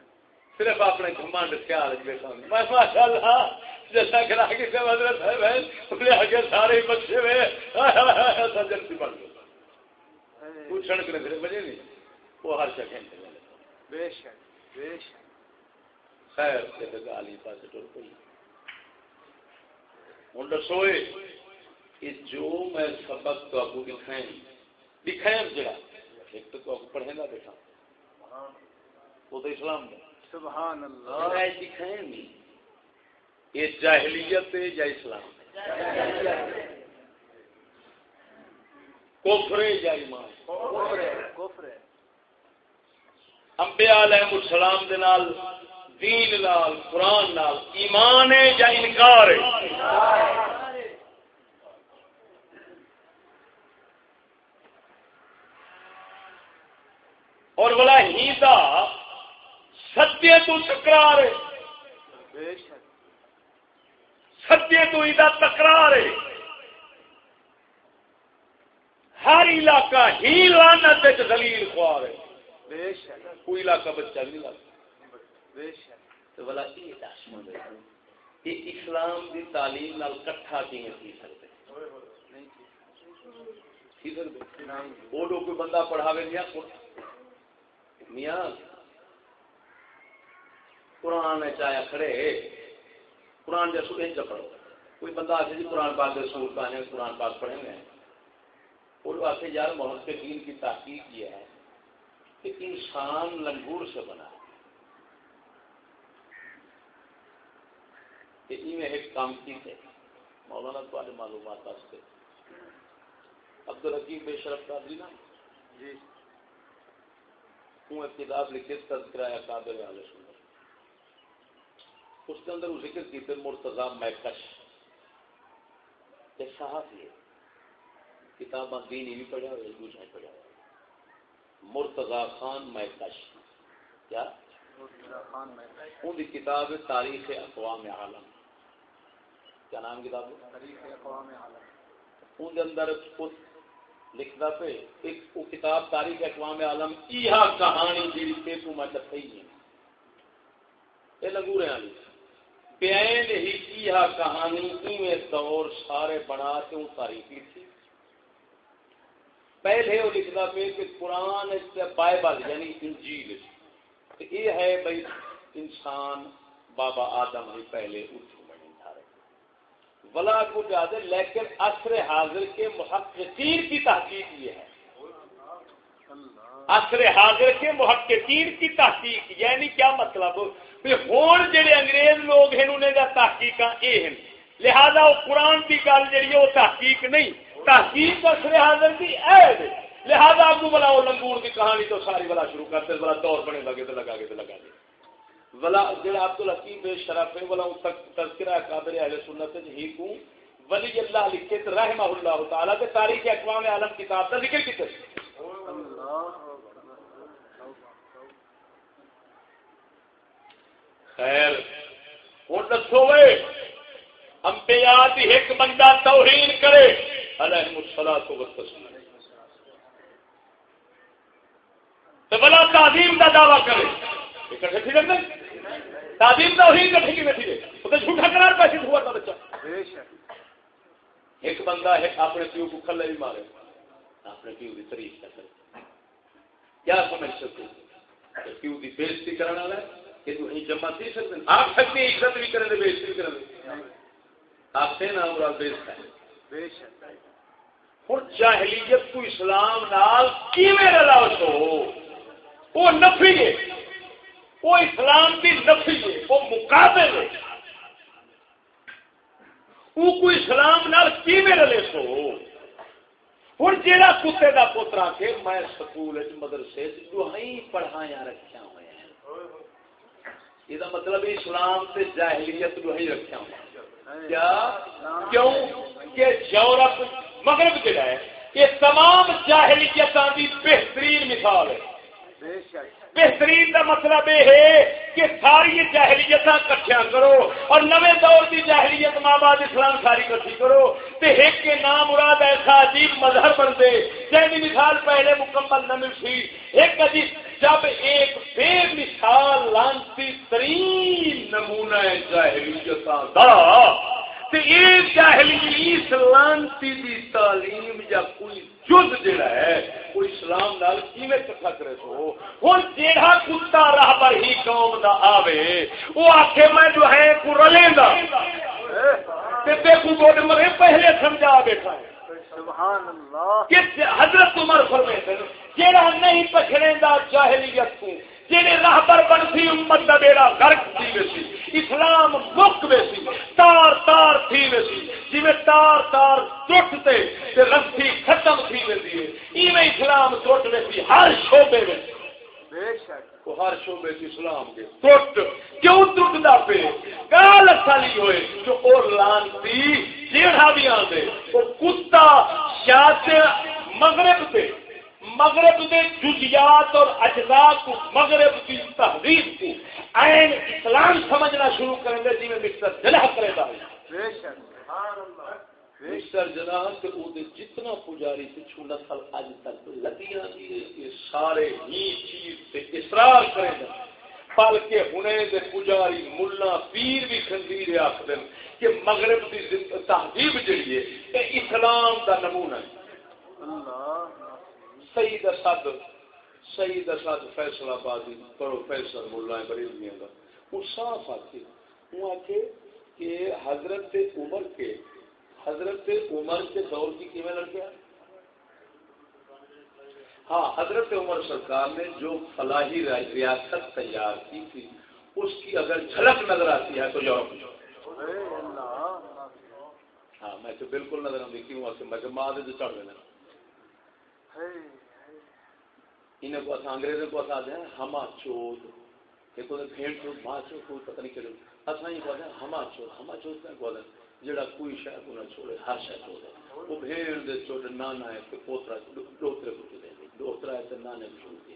صرف اپنے خیال میں ماشاء اللہ جیسا کہ بہن انہیں آگے سارے بچے ہوئے۔ سجن سی بڑھ گئے تو چھڑکنے پھر بجے نہیں۔ وہ ہر شکل بے شک بے شک۔ خیر سے گالی پاس پئی۔ ہوں دسوئے جو میں سبق تو آپ کو دکھائیں دکھائیں جڑا ایک تو آپ پڑھے گا بیٹھا وہ تو اسلام میں سبحان اللہ۔ دکھائیں یہ جاہلیت ہے یا اسلام؟ کوفرے یا ایمان؟ امبیا علیہ السلام دے نال دین نال قرآن نال ایمان ہے یا انکار ہے اور بلا ہیتا ستیہ تو تکرار ہے۔ ستیہ تو ہیتا تکرار ہے۔ ہر علاقہ ہی لانت دلیل خوار ہے۔ کوئی علاقہ بچہ نہیں لگتا بلا یہ اسلام دی تعلیم نال کٹھا کی نہیں سکتے؟ وہ لوگ کوئی بندہ پڑھاوے میاں قرآن چایا کھڑے قرآن جیسے نہیں پڑھو کوئی بندہ آتے جی قرآن پاک کے سور کا ہے قرآن پاک پڑھیں گے وہ لوگ آتے یار محمد کے دین کی تحقیق یہ ہے کہ انسان لنگور سے بنا ہے۔ کہ میں ایک کام کی تھے مولانا تمہارے معلومات واسطے عبد الحکیم بے شرف کا جی۔ نا جی ایک کتاب تذکرہ قابل علیہ سنت اس کے اندر وہ ذکر کی تھے مرتضی میکش۔ صحافی ہے۔ کتاب دین ہی بھی پڑھا ہوا دوسرا پڑھا۔ ہوا مرتضی خان میکش۔ کیا؟ ان کی کتاب تاریخ اقوام عالم۔ کیا نام کتاب؟ ہے تاریخ اقوام عالم۔ ان کے اندر لکھتا پہ ایک وہ کتاب تاریخ اقوام عالم یہ کہانی جی تو میں دکھائی ہے یہ لگو رہے ہیں پین ہی کیا کہانی، ایویں دور سارے بنا کے ان تاریخ لکھی پہلے وہ لکھتا پہ کہ قرآن بائبل یعنی انجیل یہ ہے بھائی انسان بابا آدم ہی پہلے اٹھو بنی اٹھ ولا کو زیادہ لیکن عصر حاضر کے محققین کی تحقیق یہ ہے۔ عصر حاضر کے محققین کی تحقیق یعنی کیا مطلب؟ ہوں جڑے انگریز لوگ ہیں انہیں کا تحقیق یہ ہیں لہذا وہ قرآن کی گل جی وہ تحقیق نہیں تحقیق عصر حاضر کی ہے لہذا آپ کو بلا وہ لنگور کی کہانی تو ساری بلا شروع کرتے بلا دور بنے لگے تو لگا کے تو لگا دے ولا جڑا عبد الحکیم بے شرف ہے ولا تذکرہ قادر اہل سنت ہی کو ولی اللہ لکھے تو رحمہ اللہ تعالی تے تاریخ اقوام عالم کتاب دا ذکر کیتے خیر ہن دسو وے انبیاء دی ایک بندہ توہین کرے۔ علیہ والسلام تے بلا تعظیم دا دعویٰ کرے۔ لگتے تعلیم تو وہی کٹھی کی بیٹھی وہ تو جھوٹا قرار پیسے ہوا تھا بچہ۔ ایک بندہ ہے اپنے پیو کو کھلے بھی مارے۔ اپنے پیو کی تاریخ کر کیا سمجھ سکتے پیو کی بےزتی کرنے والا ہے کہ تو نہیں جمع سکتے آپ سکتے عزت بھی کریں بھی کریں آپ سے نا برا بیچتا ہے۔ ہوں جاہلیت کو اسلام نال وہ نفی ہے۔ وہ اسلام کی نفی ہے۔ وہ مقابل ہے۔ وہ کوئی اسلام نال سو ہوں جہاں کتے کا پوترا کے میں سکول مدرسے جو پڑھایا رکھا ہوا ہے یہ مطلب اسلام سے جاہلیت جو ہی رکھا ہوا کیا کیوں کہ یورپ مغرب جڑا ہے یہ تمام جاہلیت کی بہترین مثال ہے بہترین کا مطلب یہ ہے کہ ساری جہلیت کٹیا کرو اور نئے دور کی جہلیت ماں بعد اسلام ساری کٹھی کرو تے ایک کے نام مراد ایسا عجیب مذہب بن دے جن مثال پہلے مکمل نہ مل ایک عجیب جب ایک بے مثال لانتی ترین نمونہ جہلیت دا جاہلی لانتی دی تعلیم یا کوئی جز جڑا ہے وہ اسلام نال کیویں کٹھا کرے سو ہن جیڑا کتا راہ پر ہی قوم دا آوے وہ آکھے میں جو ہے کو رلیندا تے دیکھو گوڈ مرے پہلے سمجھا بیٹھا ہے۔ سبحان اللہ۔ کہ حضرت عمر فرماتے ہیں جیڑا نہیں پچھڑیندا جاہلیت کو جہے راہ پر بن سی امت کا بیڑا گرک تھی ویسی اسلام مک ویسی تار تار تھی ویسی جی تار تار ٹوٹتے رسی ختم تھی ویسی ایویں اسلام ٹوٹ ویسی ہر شعبے میں ہر شعبے سے اسلام کے۔ ٹوٹ کیوں ٹوٹتا پہ گال سالی ہوئے جو اور لانتی جیڑا بھی آتے وہ کتا شاید مغرب پہ مغرب کے جزیات اور اجزاء کو مغرب کی تحریر کو عین اسلام سمجھنا شروع کریں گے جی میں مسٹر جناح کرے گا۔ جناح سے جتنا پجاری سے چھو نسل اج تک لگی سارے ہی چیز سے اصرار کریں گے۔ پل کے ہنے دے پجاری ملا پیر بھی خنزیر آخر کہ مغرب کی تہذیب جڑی ہے اسلام کا نمونہ ہے۔ اللہ۔ سعید اسد سعید اسد فیصل آبادی، پروفیسر ملا بریلویاں کا وہ صاف آتے وہ آتے کہ حضرت عمر کے، حضرت عمر کے دور کی کیون لڑکیا ہاں حضرت عمر سرکار نے جو فلاحی ریاست تیار کی تھی، اس کی اگر جھلک نظر آتی ہے تو یورپ ہاں میں تو بالکل نظر آتی کیوں میں ماں چڑھ دینا ہاں۔ انہیں کو انگریزوں کو آتا ہے ہما چود ایک ہوتا بھینٹ چود ماں چود کوئی پتہ نہیں کرے اصلا یہ کہتے ہیں ہما چود ہما چود کا کہتے ہیں جڑا کوئی شاید کو نہ چھوڑے، ہر شاید چود ہے وہ بھیڑ دے چود نانا ہے کہ پوترا دوترے کو چودے دوترا ہے تو نانے کو چود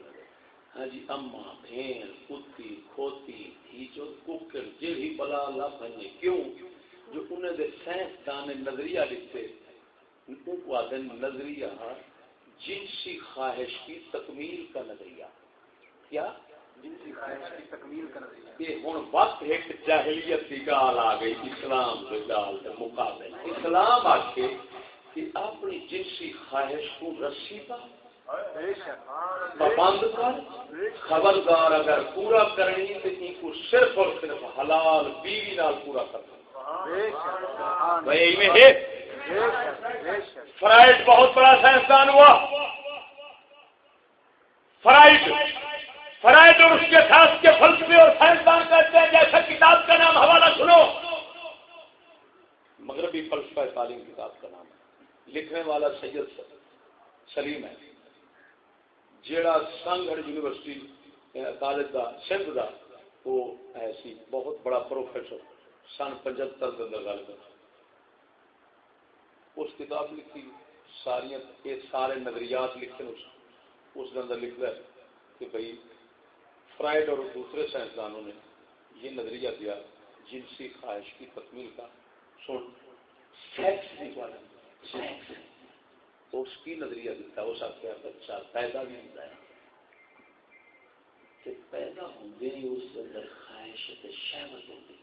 ہاں جی اما بھین، کتی، کھوتی، ہی جو ککڑ جیڑی بلا اللہ بھنے کیوں؟ جو انہیں دے سائنس دان نظریہ لکھتے، ان کو آدھے نظریہ جنسی خواہش کی تکمیل کا نظریہ۔ کیا؟ جنسی خواہش کی تکمیل کا نظریہ۔ یہ وقت ایک جاہلیت گال آ گئی اسلام کے گال مقابل اسلام کہ اپنی جنسی خواہش کو رسی کا بے شک۔ بند کر۔ خبردار اگر پورا کرنی تو ان کو صرف اور صرف حلال بیوی نال پورا کرنا۔ بے شک۔ میں ہے۔ فرائڈ بہت بڑا سائنسدان ہوا۔ فرائڈ فرائڈ اور اس کے خاص کے فلسفے اور سائنسدان کہتے ہیں جیسا کتاب کا نام حوالہ سنو۔ مغربی فلسفہ تعلیم کتاب کا نام ہے۔ لکھنے والا سید سلیم ہے۔ جیڑا سنگھڑ یونیورسٹی کالج کا سندھ کا وہ ایسی بہت بڑا پروفیسر، سن پچہتر کے اندر گل کر اس کتاب لکھی ساری یہ سارے نظریات لکھے اس اس کے اندر لکھتا ہے کہ بھائی فرائڈ اور دوسرے سائنسدانوں نے یہ نظریہ دیا جنسی خواہش کی تکمیل کا۔ سن سیکس اس کی نظریہ دیتا ہے، اس آخر بچہ پیدا بھی ہوتا ہے۔ کہ پیدا ہوتے ہی اس کے اندر خواہش شہوت ہوتی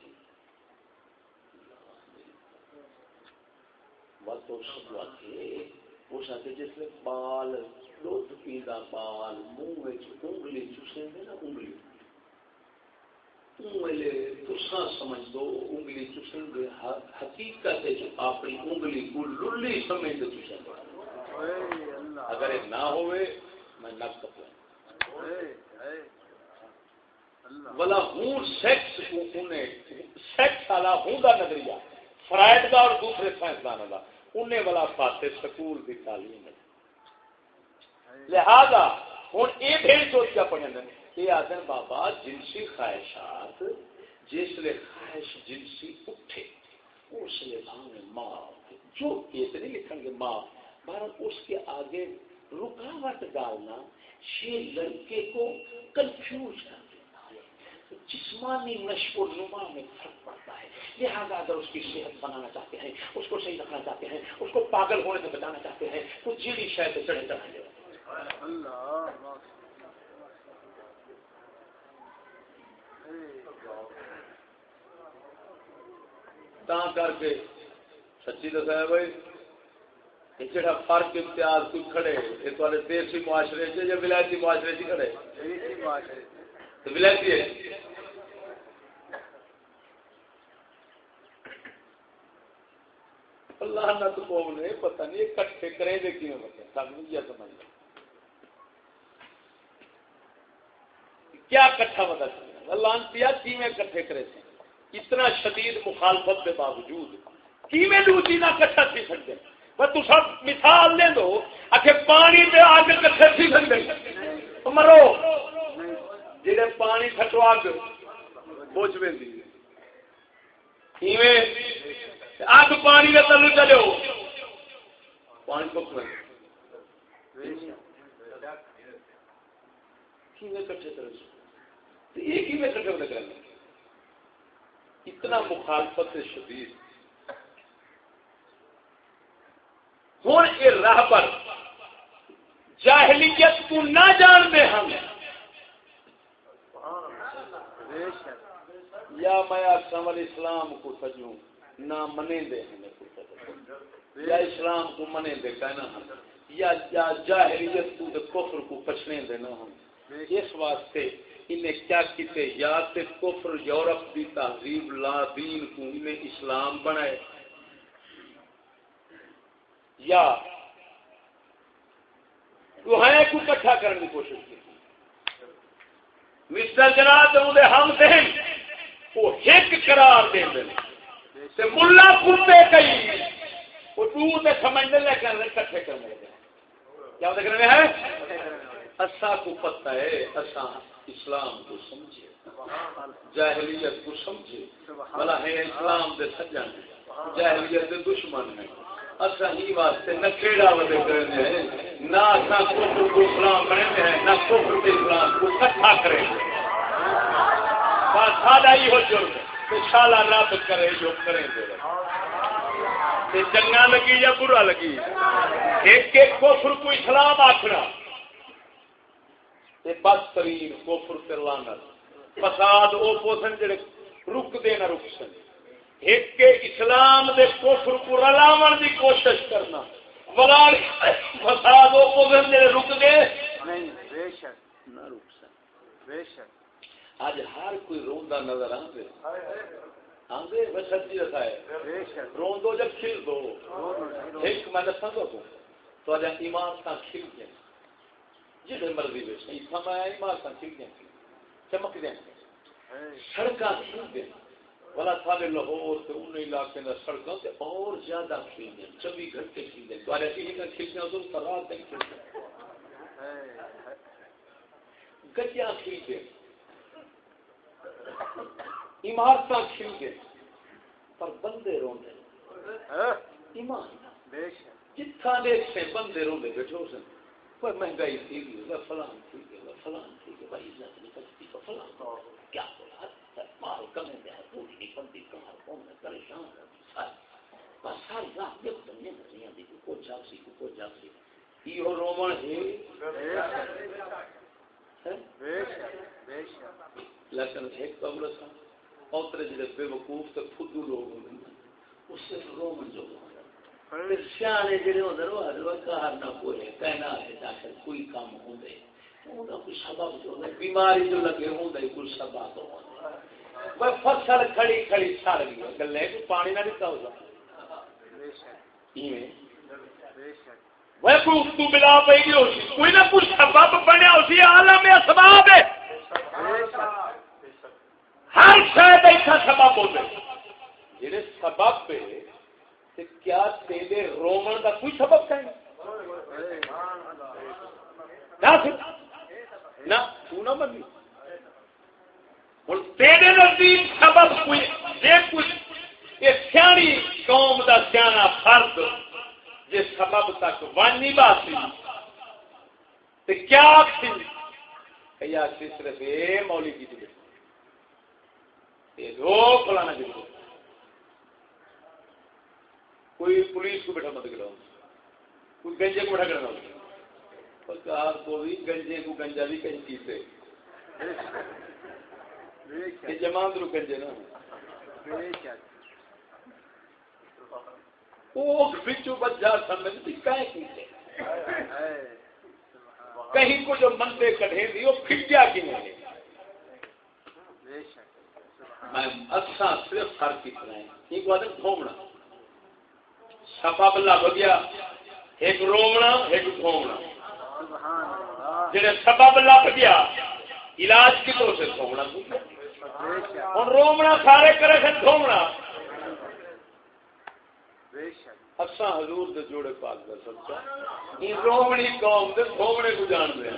تھی اس آخے جس میں بال دھد پیتا بال، منہ انگلی چوسے نا، انگلی۔ تسا سمجھ دو، انگلی چوسن گے حقیقت اپنی انگلی کو للی سمجھ دو چوسن اگر یہ نہ ہوئے، میں نک کپڑا۔ بلا ہوں سیکس انہیں سیکس والا ہوں کا نظریہ فرائڈ کا اور دوسرے سائنسدانوں کا انہیں والا پاس سکول کی تعلیم ہے۔ لہذا ہوں یہ پھر سوچ کیا پڑھیں یہ آدھے بابا جنسی خواہشات، جس لیے خواہش جنسی اٹھے، اس لیے ماں جو یہ نہیں لکھیں گے ماں بہر اس کے آگے رکاوٹ ڈالنا یہ لڑکے کو کنفیوز کر دیتا ہے جسمانی نشو و نما میں فرق پڑتا ہے لہٰذا اگر اس کی صحت بنانا چاہتے ہیں اس کو صحیح رکھنا چاہتے ہیں اس کو پاگل ہونے سے بچانا چاہتے ہیں تو جیڑی شاید چڑھے چڑھا لے۔ کر کے سچی دسا ہے بھائی جڑا فرق امتیاز کوئی کھڑے یہ تے دیسی معاشرے چ یا ولایتی معاشرے چ کھڑے؟ ولایتی جی ہے۔ اللہ نہ تو نے، پتہ نہیں اکٹھے کریں دے کیوں بتا سب یہ سمجھ کیا اکٹھا پتا چلا اللہ پیا کیویں اکٹھے کرے تھے؟ اتنا شدید مخالفت کے باوجود کیویں دوسری نہ تھی سکتے۔ ہیں تو سب مثال دے دو۔ آخر پانی پہ آگ کٹھے تھی سکتے۔ مرو۔ جی پانی کٹو اگ بوجھ پہ اگ پانی کے تلو چلو پانی کو اتنا مخالفت شدید۔ ہوں یہ راہ پر جاہلیت کو نہ جانتے ہم۔ یا میں آسام اسلام کو سجوں، نہ منے دے یا اسلام کو منے دے کہنا ہم۔ یا جاہلیت کو کفر کو پچھنے دینا ہم۔ اس واسطے انہیں کیا کیتے، یا تے کفر یورپ کی تہذیب، لا دین کو انہیں اسلام بنائے۔ یا روحیں کو کٹھا کرنے کی کوشش۔ کی مسٹر جناب ہم دین وہ ہک قرار دے دیں ملا کتے کئی، وہ دور سے سمجھنے لے کر رہے کٹھے کرنے کیا دیکھ رہے ہیں؟ اسا کو پتہ ہے، اسا اسلام کو سمجھے۔ جاہلیت کو سمجھے۔ بلا ہے، اسلام دے سجن۔ جاہلیت دے دشمن ہیں۔ اصا ہی واسطے ودے کرنے نہ کفر کو اسلام ہیں، نہ کفر کے اسلام کو کریں۔ گے بس سادہ ہی ہو جرم شالا رب کرے جو کریں گے۔ چنگا لگی یا برا لگی؟ ایک ایک کفر کو اسلام آخنا بس ترین کوفر لانت فساد وہ پوسن جڑے رک دے نہ رک سن۔ ایک کے اسلام دے کوفر کو رلاون دی کوشش کرنا۔ ولال فساد وہ پوسن جڑے رک دے نہیں بے شک نہ رک سن بے شک۔ اج ہر کوئی روندا نظر آندے آندے وہ سچی رکھا ہے بے شک۔ روندو جب کھل دو ایک میں دساں تو تو اج ایمان کا کھل گیا۔ جی مرضی بچ اتنا میں ایمان کا کھل گیا۔ چمک دیں سڑک بلا سارے لاہور سے ان علاقے میں سڑکوں سے اور زیادہ کھل گئے چوبی گھنٹے کھل گئے تو ایسی کا کھل گیا تو رات نہیں کھل گجیا کھل گئے عمارت کھل گئے پر بندے روندے ایمان جتھا دیکھ بندے روندے بیٹھو سن، کوئی مہنگائی تھی گئی فلان تھی گئی فلان تھی گئی بھائی عزت نہیں کرتی تو فلان کیا بولا مال کمے دے پوری نہیں بندی کمار کون میں پریشان ہے بس ساری رات دیکھ تو نہیں نہیں آتی کو جاسی کو جاسی یہ رومن ہے لیکن ایک قبل تھا اوترے جڑے بے وقوف تے خودو لوگ ہوندے ہیں اس سے رومن جو ہوندے سیانے جڑے ہوندے وہ حضرت کار نہ کوئی کہنا ہے تاکہ کوئی کام ہوندے۔ اوندا کوئی سبب جو ہے بیماری جو لگے ہوندے کوئی سبب تو ہوندے۔ وہ فصل کھڑی کھڑی چھڑ گئی گلے کو پانی نہ دتا ہوگا بے شک۔ ایویں۔ بے شک۔ وہ کوئی تو بلا پئی گئی ہوسی کوئی نہ کوئی سبب بنیا ہوسی عالم اسباب ہے ہر شاید ایسا سبب ہوتے جہے سبب پہ تے کیا تیرے رومن کا کوئی سبب کہیں نہ پھر- نہ تو نہ بنی ہوں تیرے نزدیک سبب کوئی جے کوئی یہ سیانی قوم دا سیانا فرد جے سبب تک وانی باسی۔ تے کیا آخسی کئی آخسی صرف اے مولی کی جی تھی یہ دو فلانا جی کوئی پولیس کو بیٹھا مت کرو۔ کوئی گنجے کو بیٹھا کرنا پکار کوئی گنجے کو گنجا بھی کہیں چیتے بے یہ شک جماعت گنجے نا۔ بے شک۔ بچو بچہ سمجھ بھی کہیں کیتے کہیں کو جو منتے دی، وہ پھٹیا کی نہیں میں اچھا صرف ہے ایک بات گھومنا۔ سبب گیا ایک رومنا، ایک گھومنا۔ سبحان اللہ جڑے سبب گیا علاج کی طور سے گھومنا؟ ہوں رومنا سارے کرے سے گھومنا۔ بے شک اچھا حضور دے جوڑے پاک دا سچا۔ یہ رومنی قوم دے گھومنے کو جان دے۔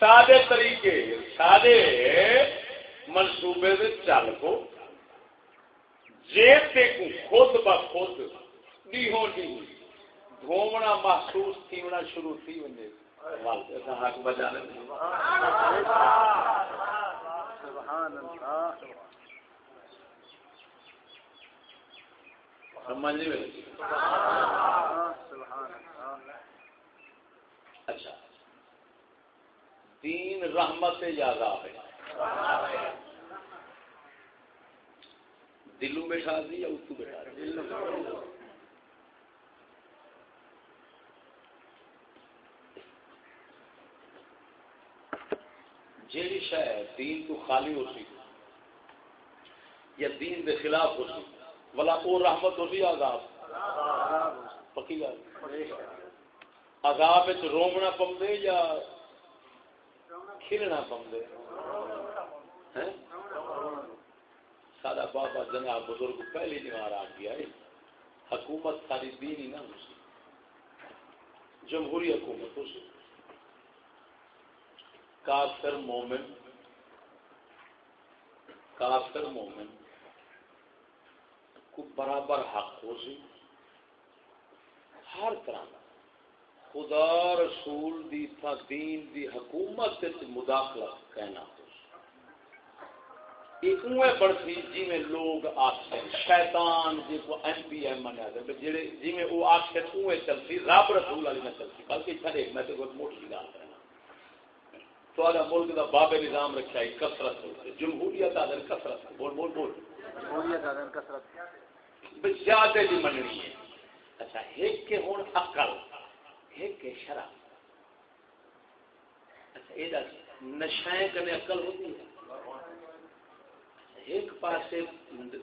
سادے طریقے، سادے منصوبے دے چل کو۔ جیب تے کو خود بخود دی ہو دی گھومنا محسوس تھیونا شروع تھی ونے والے حق بجا لے۔ سبحان اللہ۔ سمجھ نہیں اچھا۔ دین رحمت یا عذاب ہے۔ دلوں بٹھا دی یا اتو بٹھا دی؟ جیڑی شاید دین تو خالی ہو سی یا دین دے خلاف ہو سی؟ ولا او رحمت ہو سی عذاب. پکی گل. عذاب رومنا پمدے یا کھلنا پمدے؟ سارا بابا جناب بزرگ پہلی دیوار آ گیا ہے حکومت ساری دین ہی نہ ہو سی. جمہوری حکومت ہو سی. کافر مومن کافر مومن کو برابر حق ہو سی ہر طرح خدا رسول دی تھا دین دی حکومت مداخلت کہنا بڑھتی جی میں لوگ آخر شیطان جی کو ایم پی ایم منیا جڑے جی میں وہ آخر اوے چلتی، رب رسول والی نہ چلتی۔ بلکہ اتنا میں تو موٹی گل کرنا۔ تو ملک کا باب نظام رکھا ہے کسرت جمہوریت آدر کسرت بول بول بول۔ جمہوریت آدر کسرت زیادہ جی مننی ہے۔ اچھا ایک کے ہوں اقل ایک کے شرح اچھا یہ نشائیں کرنے اقل ہوتی ہے اچھا، ایک پاسے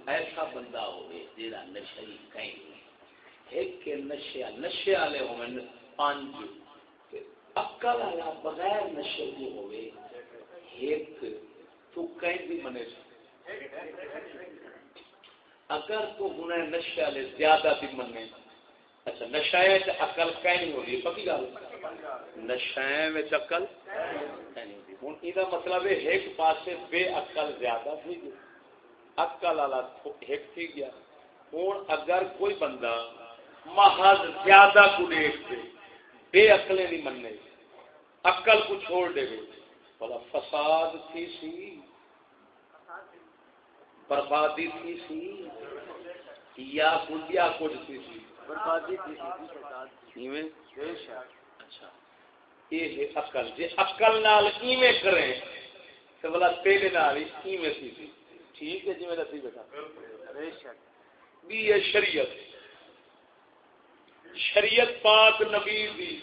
ایسا بندہ ہوئے جیڑا نشئی کہیں۔ ایک کے نشے نشے والے ہوئے، پانچ۔ اکل والا بغیر نشے کی ہوئے، ایک تو کہیں بھی منے۔ سکتے اگر تو ہونا نشے والے زیادہ بھی منے اچھا نشائیں اکل کہیں ہو رہی ہے پکی گل نشے وچ عقل نشائیں اکل ہوں یہ مطلب ہے ایک پاسے بے اکل زیادہ تھی گئی اکل والا ایک تھی گیا۔ ہوں، اگر کوئی بندہ محض زیادہ کو دیکھ دے، بے اکلے نہیں مننے۔ اکل کو چھوڑ دے گے بلا فساد تھی سی۔ بربادی تھی سی۔ یا کچھ تھی سی؟ بربادی تھی سی اچھا۔ یہ ہے اکل جی اکل نال ایویں کریں تو بلا تیرے نال ایویں تھی سی۔ ٹھیک ہے جی میں دسی بیٹھا۔ بھی شریعت۔ شریعت پاک نبی دی۔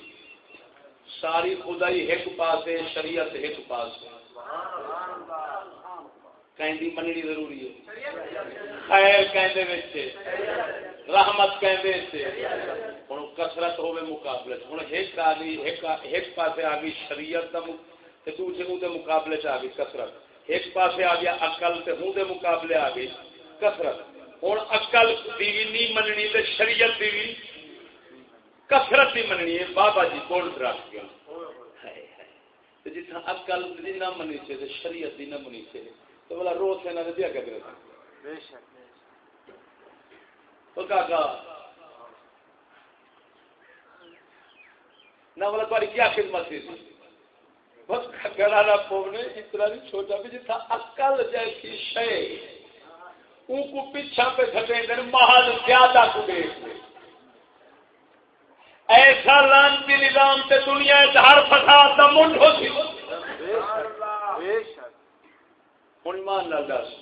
ساری خدائی ایک پاس ہے شریعت ایک پاس ہے مننی ضروری ہے خیر کہندے وچ رحمت کہندے سے ہن کثرت ہوے مقابلے ہن ایک آ گئی ایک ایک پاسے آ گئی شریعت دا تے دوسرے دے مقابلے چ آ گئی کثرت ایک پاس آ گیا اقل تے ہوں دے مقابلے آ گئی کثرت ہوں اقل دی نہیں مننی تے شریعت دی بھی کثرت بھی مننی ہے بابا جی کون رکھ گیا جتنا اقل دی نہ منی سے شریعت دی نہ منی سے تو بلا روز سے نہ دیا کرے بے شک تو کاکا نہ بولا تمہاری کیا خدمت تھی بس گڑا پونے اتنا بھی چھوٹا بھی جتنا اکل جیسی شے ان کو پیچھا پہ گھٹے دن محل زیادہ کو دیکھ ایسا لانتی نظام سے دنیا ہر فساد کا منڈ ہوتی ہوں ایمان لال دس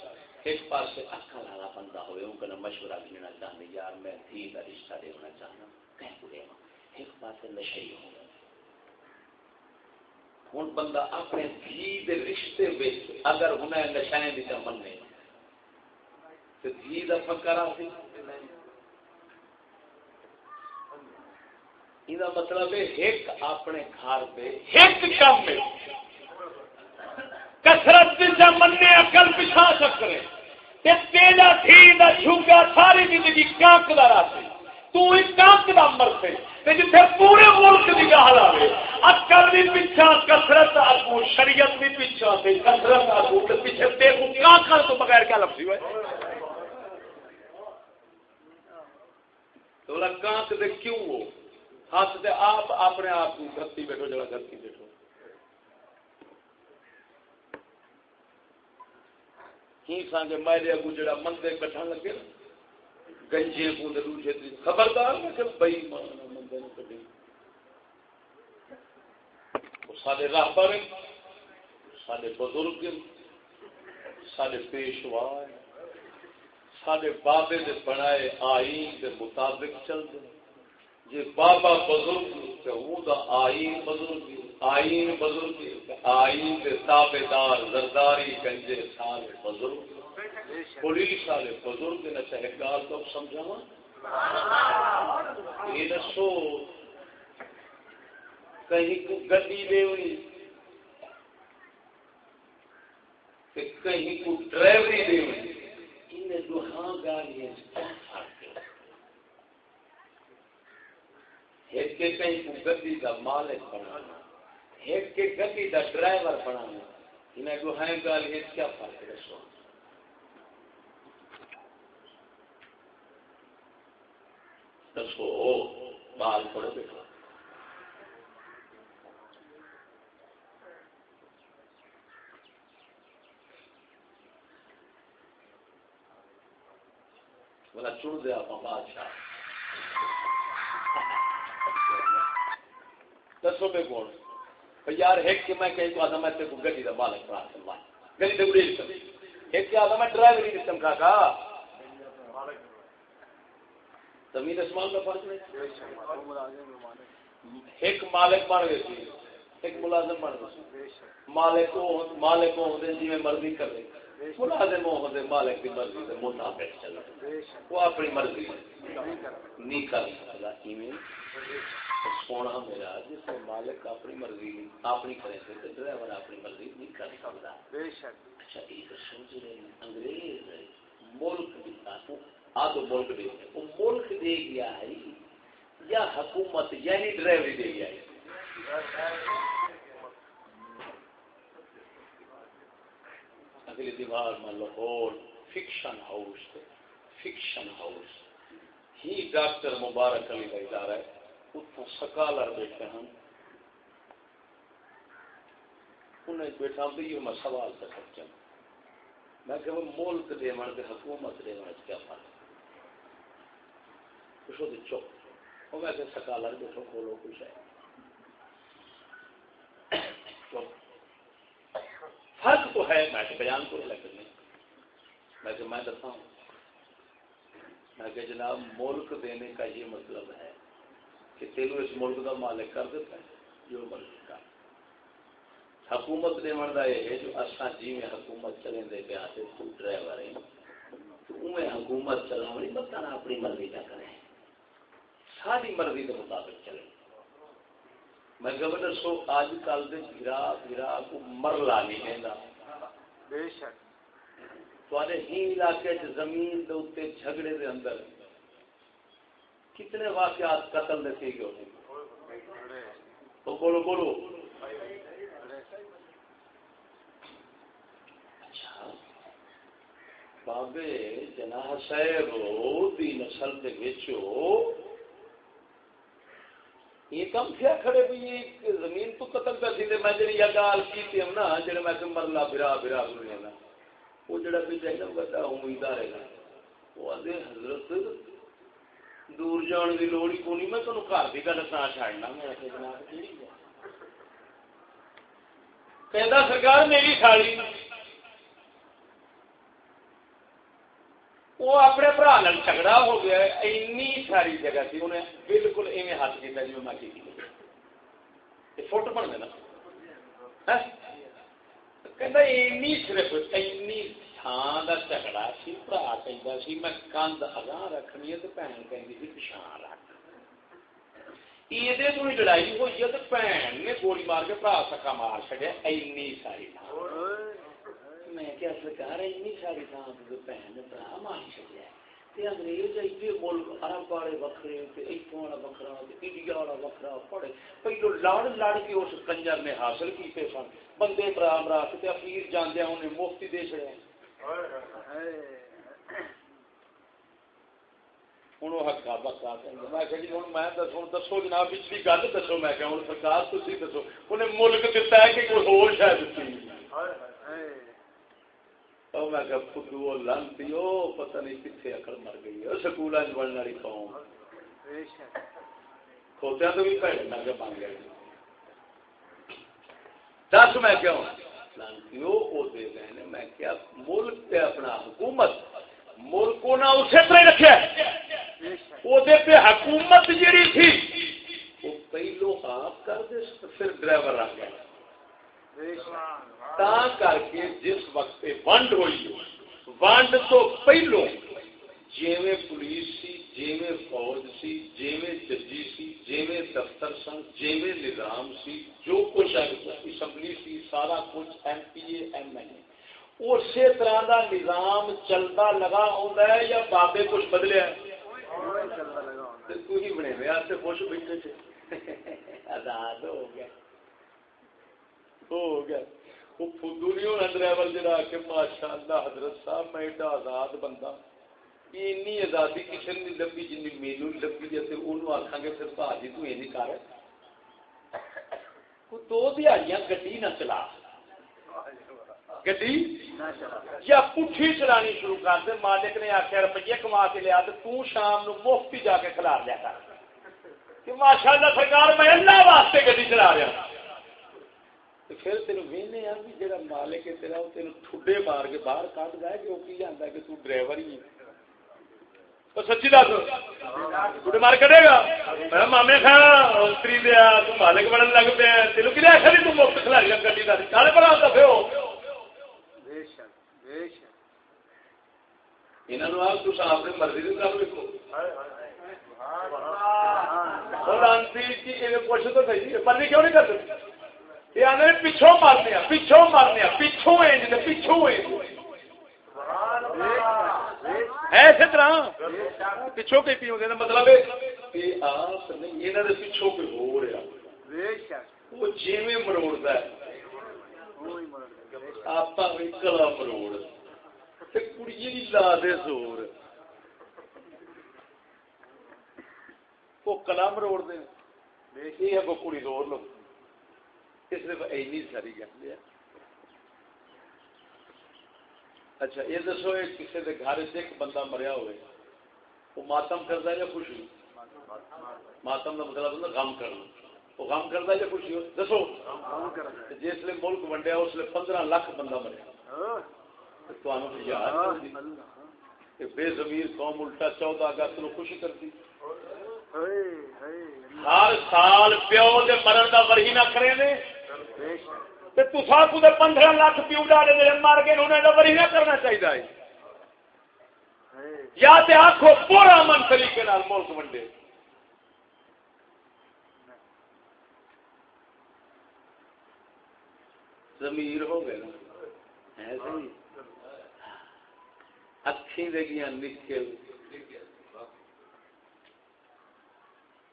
ایک پاس اکل والا بندہ ہوئے ان کا مشورہ دینا چاہتے یار میں تھی کا رشتہ دینا چاہنا کہیں ایک پاس نشے ہی ہوں ہوں بندہ اپنے دھی دے رشتے اگر ہوں نشائیں بھی مننے تو دھی کا فکر آ یہ مطلب ہے ایک اپنے گھر پہ ایک کام میں کسرت پیچھا مننے اکل پچھا سکتے تیرا دھی کا جھوکا ساری زندگی کانک کا راسی تو ایک کانک کا مرتے جتنے پورے ملک کی گل آئے اکل بھی پیچھا کسرت آگو شریعت بھی پیچھا سے کسرت آگو پیچھے دیکھو کیا تو بغیر کیا لفظی ہوئے۔ تو کانک دے کیوں ہو؟ ہاتھ دے آپ اپنے آپ کو دھرتی بیٹھو جگہ دھرتی بیٹھو۔ ہی سانگے میرے اگو جڑا مندے بیٹھا لگے گنجے کو دوجے خبردار نہ کہ بے ایمان مندے میں بئی مان سارے راہبر سارے بزرگ سارے پیشوا سارے بابے دے بنائے آئین دے مطابق چلتے جی بابا بزرگ وہ آئین بزرگ آئین بزرگ آئین دے تابے دار زرداری گنجے سارے بزرگ پولیس والے بزرگ نے چاہے گال تو سمجھاوا یہ دسو کہیں کو گدی دے ہوئی کہیں کو ڈرائیوری دے ہوئی۔ انہیں دہاں گاڑی کے۔ کہیں کو گدی کا مالک بنانا۔ ایک کے گدی کا ڈرائیور بنانا انہیں دہاں گاڑی کیا فرق ہے سو دسو بال پڑو دیکھو بلا چن دیا بادشاہ۔ دسو میں کون یار، ایک کہ میں کہیں تو آدم میں کو گڈی دا مالک بنا سکتا گڈی تے اڑے سکتا ایک کہ آدم میں ڈرائیوری سسٹم کا کا۔ زمین اسمان کا فرق نہیں ایک مالک بن گئے سی ایک ملازم بن گئے۔ مالک کو مالک کو ہوندے جی میں مرضی کر دے۔ ملازم ہوندے مالک دی مرضی دے، مطابق چل وہ اپنی مرضی۔ نہیں کر سکتا، ایویں۔ سونا میرا جس میں مالک اپنی مرضی اپنی کرے تو ڈرائیور اپنی مرضی نہیں کر سکتا۔ اچھا یہ انگریز ملک ملک دے وہ ملک دے گیا ہے یا حکومت یعنی ڈرائیوری دے گیا ہے۔ اگلی دیوار میں Lahore fiction house fiction house. ہی ڈاکٹر مبارک علی کا ادارہ ہے۔ اتوں سکالر بیٹھے ہیں انہیں بیٹھا بھی میں سوال کر سکتا ہوں۔ میں کہ وہ ملک دے من کے حکومت دے من کیا فرق؟ کچھ وہ چپ۔ وہ میں کہ سکالر بیٹھو، کھولو کچھ ہے فرق تو ہے، میں کہ بیان کو لیکن نہیں میں کہ میں دسا ہوں میں کہ جناب، ملک دینے کا یہ مطلب ہے۔ کہ تینوں اس ملک کا مالک کر دیتا ہے جو مرضی کا حکومت نے مرد یہ ہے جو اصا جی میں حکومت چلیں دے پہ آتے تو ڈرائیور ہیں۔ تو انہیں حکومت چلا نہیں بتانا اپنی مرضی کا کریں ساری مرضی کے مطابق چلے۔ میں گورنر سو آج کل دے گرا گرا کو مرلا نہیں کہنا بے شک۔ تے ہی علاقے زمین دے اتنے جھگڑے دے اندر کتنے واقعات قتل دے تھے گئے تو بولو بولو۔ اچھا۔ بابے جنا صاحب دی نسل دے وچو یہ کم کیا کھڑے بھی یہ زمین تو قتل پہ سی میں جی یہ گال کی ہم نا جڑے میں مرلا برا برا بنیا وہ جڑا بھی چاہیے بڑا امیدار ہے وہ حضرت دور جان کی لوڑ ہی کونی، میں تمہیں گھر کی گل سنا چڑنا کہ سرکار میری ساڑی وہ اپنے برا نال جھگڑا ہو گیا اینی ساری جگہ سی انہیں بالکل ایویں ہاتھ کیا جی میں کی بن گیا کہ صرف اینی تھان کا جھگڑا سی برا کہ سی میں کند اگاں رکھنی ہے تو بھن کہ پچھان رکھ یہ تو لڑائی ہوئی ہے تو بھن نے گولی مار کے سکا مار چڑیا ساری تھان میں کیا سرکار ساری تھان بھن نے مار چڑیا انگریز ایڈے ملک والے والا انڈیا والا پڑے پہلو لڑ لڑ کے اس کنجر نے حاصل کیتے سن بندے مرا مرا کے اخیر جاندیا انہیں مفتی دے چڑیا ہوں وہ ہکا بکا میں کہ جی ہوں میں دسو دسو جناب پچھلی گل دسو میں کہ ہوں سرکار تھی دسو انہیں ملک دتا ہے کہ کوئی ہو شاید میں کہ لانتی پتہ نہیں کتنے اکڑ مر گئی ہے سکول بننے والی قوم کھوتیا تو بھی میں کہ بن گیا دس میں کیوں لانتی دے میں کیا ملک پہ اپنا حکومت، ملک کو نہ اسی طرح رکھا وہ پہ حکومت جیڑی تھی، وہ پہلو آپ کر دے پھر ڈرائیور رکھ گیا۔ تا کر کے جس وقت ونڈ ہوئی، ونڈ تو پہلو جیویں پولیس سی جیویں فوج سی جیویں ججی سی جیویں دفتر سن جیویں نظام سی جو کچھ اسمبلی سی سارا کچھ M P A M L A اسی طرح دا نظام چلتا لگا ہوتا ہے یا بابے کچھ بدلیا تو ہی بنے ہوئے سے خوش بیٹھے تھے آزاد ہو گیا ہو گیا وہ فدو نہیں ہونا ڈرائیور جڑا کہ ماشاء اللہ حضرت صاحب میں ایڈا آزاد بندہ اینی آزادی کسی نے لبھی جن مینو لبھی جی، ہے انہوں آخان گے پھر بھاجی تو یہ کر۔ دو دیہڑیاں گڈی نہ چلا۔ گڈی؟ یا پٹھی چلانی شروع کر دے۔ مالک نے آخیا روپیے کما کے لیا تو شام نو مفت جا کے کھلار لیا کر۔ کہ ماشاء اللہ سرکار میں اللہ واسطے گڈی چلا رہا پھر تین وہنے آ بھی جہاں مالک ہے تیرا وہ تین ٹھڈے مار کے باہر کٹ گیا کہ وہ کی جانا کہ تو ڈرائیور ہی ہے۔ سچی دس ٹھڈے مار کٹے گا مامے خاصری دیا تو مالک بڑھن لگ پیا تینوں کہ آخر تو مفت کھلاری گڈی کا سارے بڑا دفے ہو انہوں آپ تو اپنی مرضی سے کام لکھو پوچھ تو صحیح پرنی کیوں نہیں کرتے یہ آنے پچھوں مارنے پچھوں مارنے پچھوں پچھوں ایسے طرح پچھوں کے پیوں مطلب آپ یہاں کوئی ہو رہا وہ مروڑتا ہے۔ آپ کلا مروڑ۔ کڑی لا دے زور۔ وہ کلا مروڑ دے۔ یہ ہے کڑی زور لو۔ نے اینی ساری گل ہے۔ اچھا یہ دسو کسی کے گھر ایک بندہ مریا ہوئے، وہ ماتم کرتا ہے یا خوشی ماتم کا مطلب ہوتا غم کرنا۔ وہ غم کرتا ہے یا خوشی دسو۔ جس لیے ملک ونڈیا، اس لیے پندرہ لاکھ بندہ مریا۔ بے زمیر قوم الٹا چودہ اگست نو خوشی کرتی۔ ہر سال پیو دے مرن کا ورہی نہ کرے نے تصا کو پندرہ لاکھ پیو ڈالے میرے مار کے انہوں نے ورہی نہ کرنا چاہیے یا تے آخو پورا من طریقے ملک ونڈے۔ زمیر ہو گئے اکھی دے گیا نکل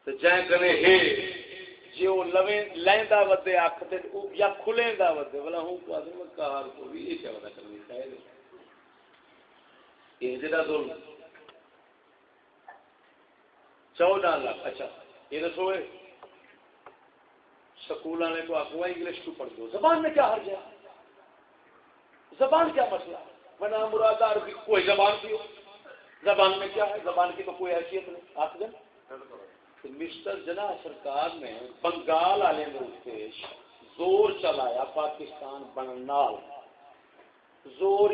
تو جائیں کنے ہے جی وہ لویں لیندا ودے اکھ تے یا کھلیندا ودے۔ بلا ہوں کو ادم کار کو بھی یہ کیا پتہ کرنی چاہیے یہ جڑا دول چودہ لاکھ۔ اچھا۔ یہ دسو سکول والے کو آخو انگلش کو پڑھ دو۔ زبان میں کیا حرج ہے زبان کیا مسئلہ؟ بنا مراد عربی کوئی زبان کی ہو زبان میں کیا ہے؟ زبان کی تو کوئی حیثیت نہیں۔ آپ مسٹر جنا سرکار نے بنگال والے نے زور چلایا پاکستان بننال زور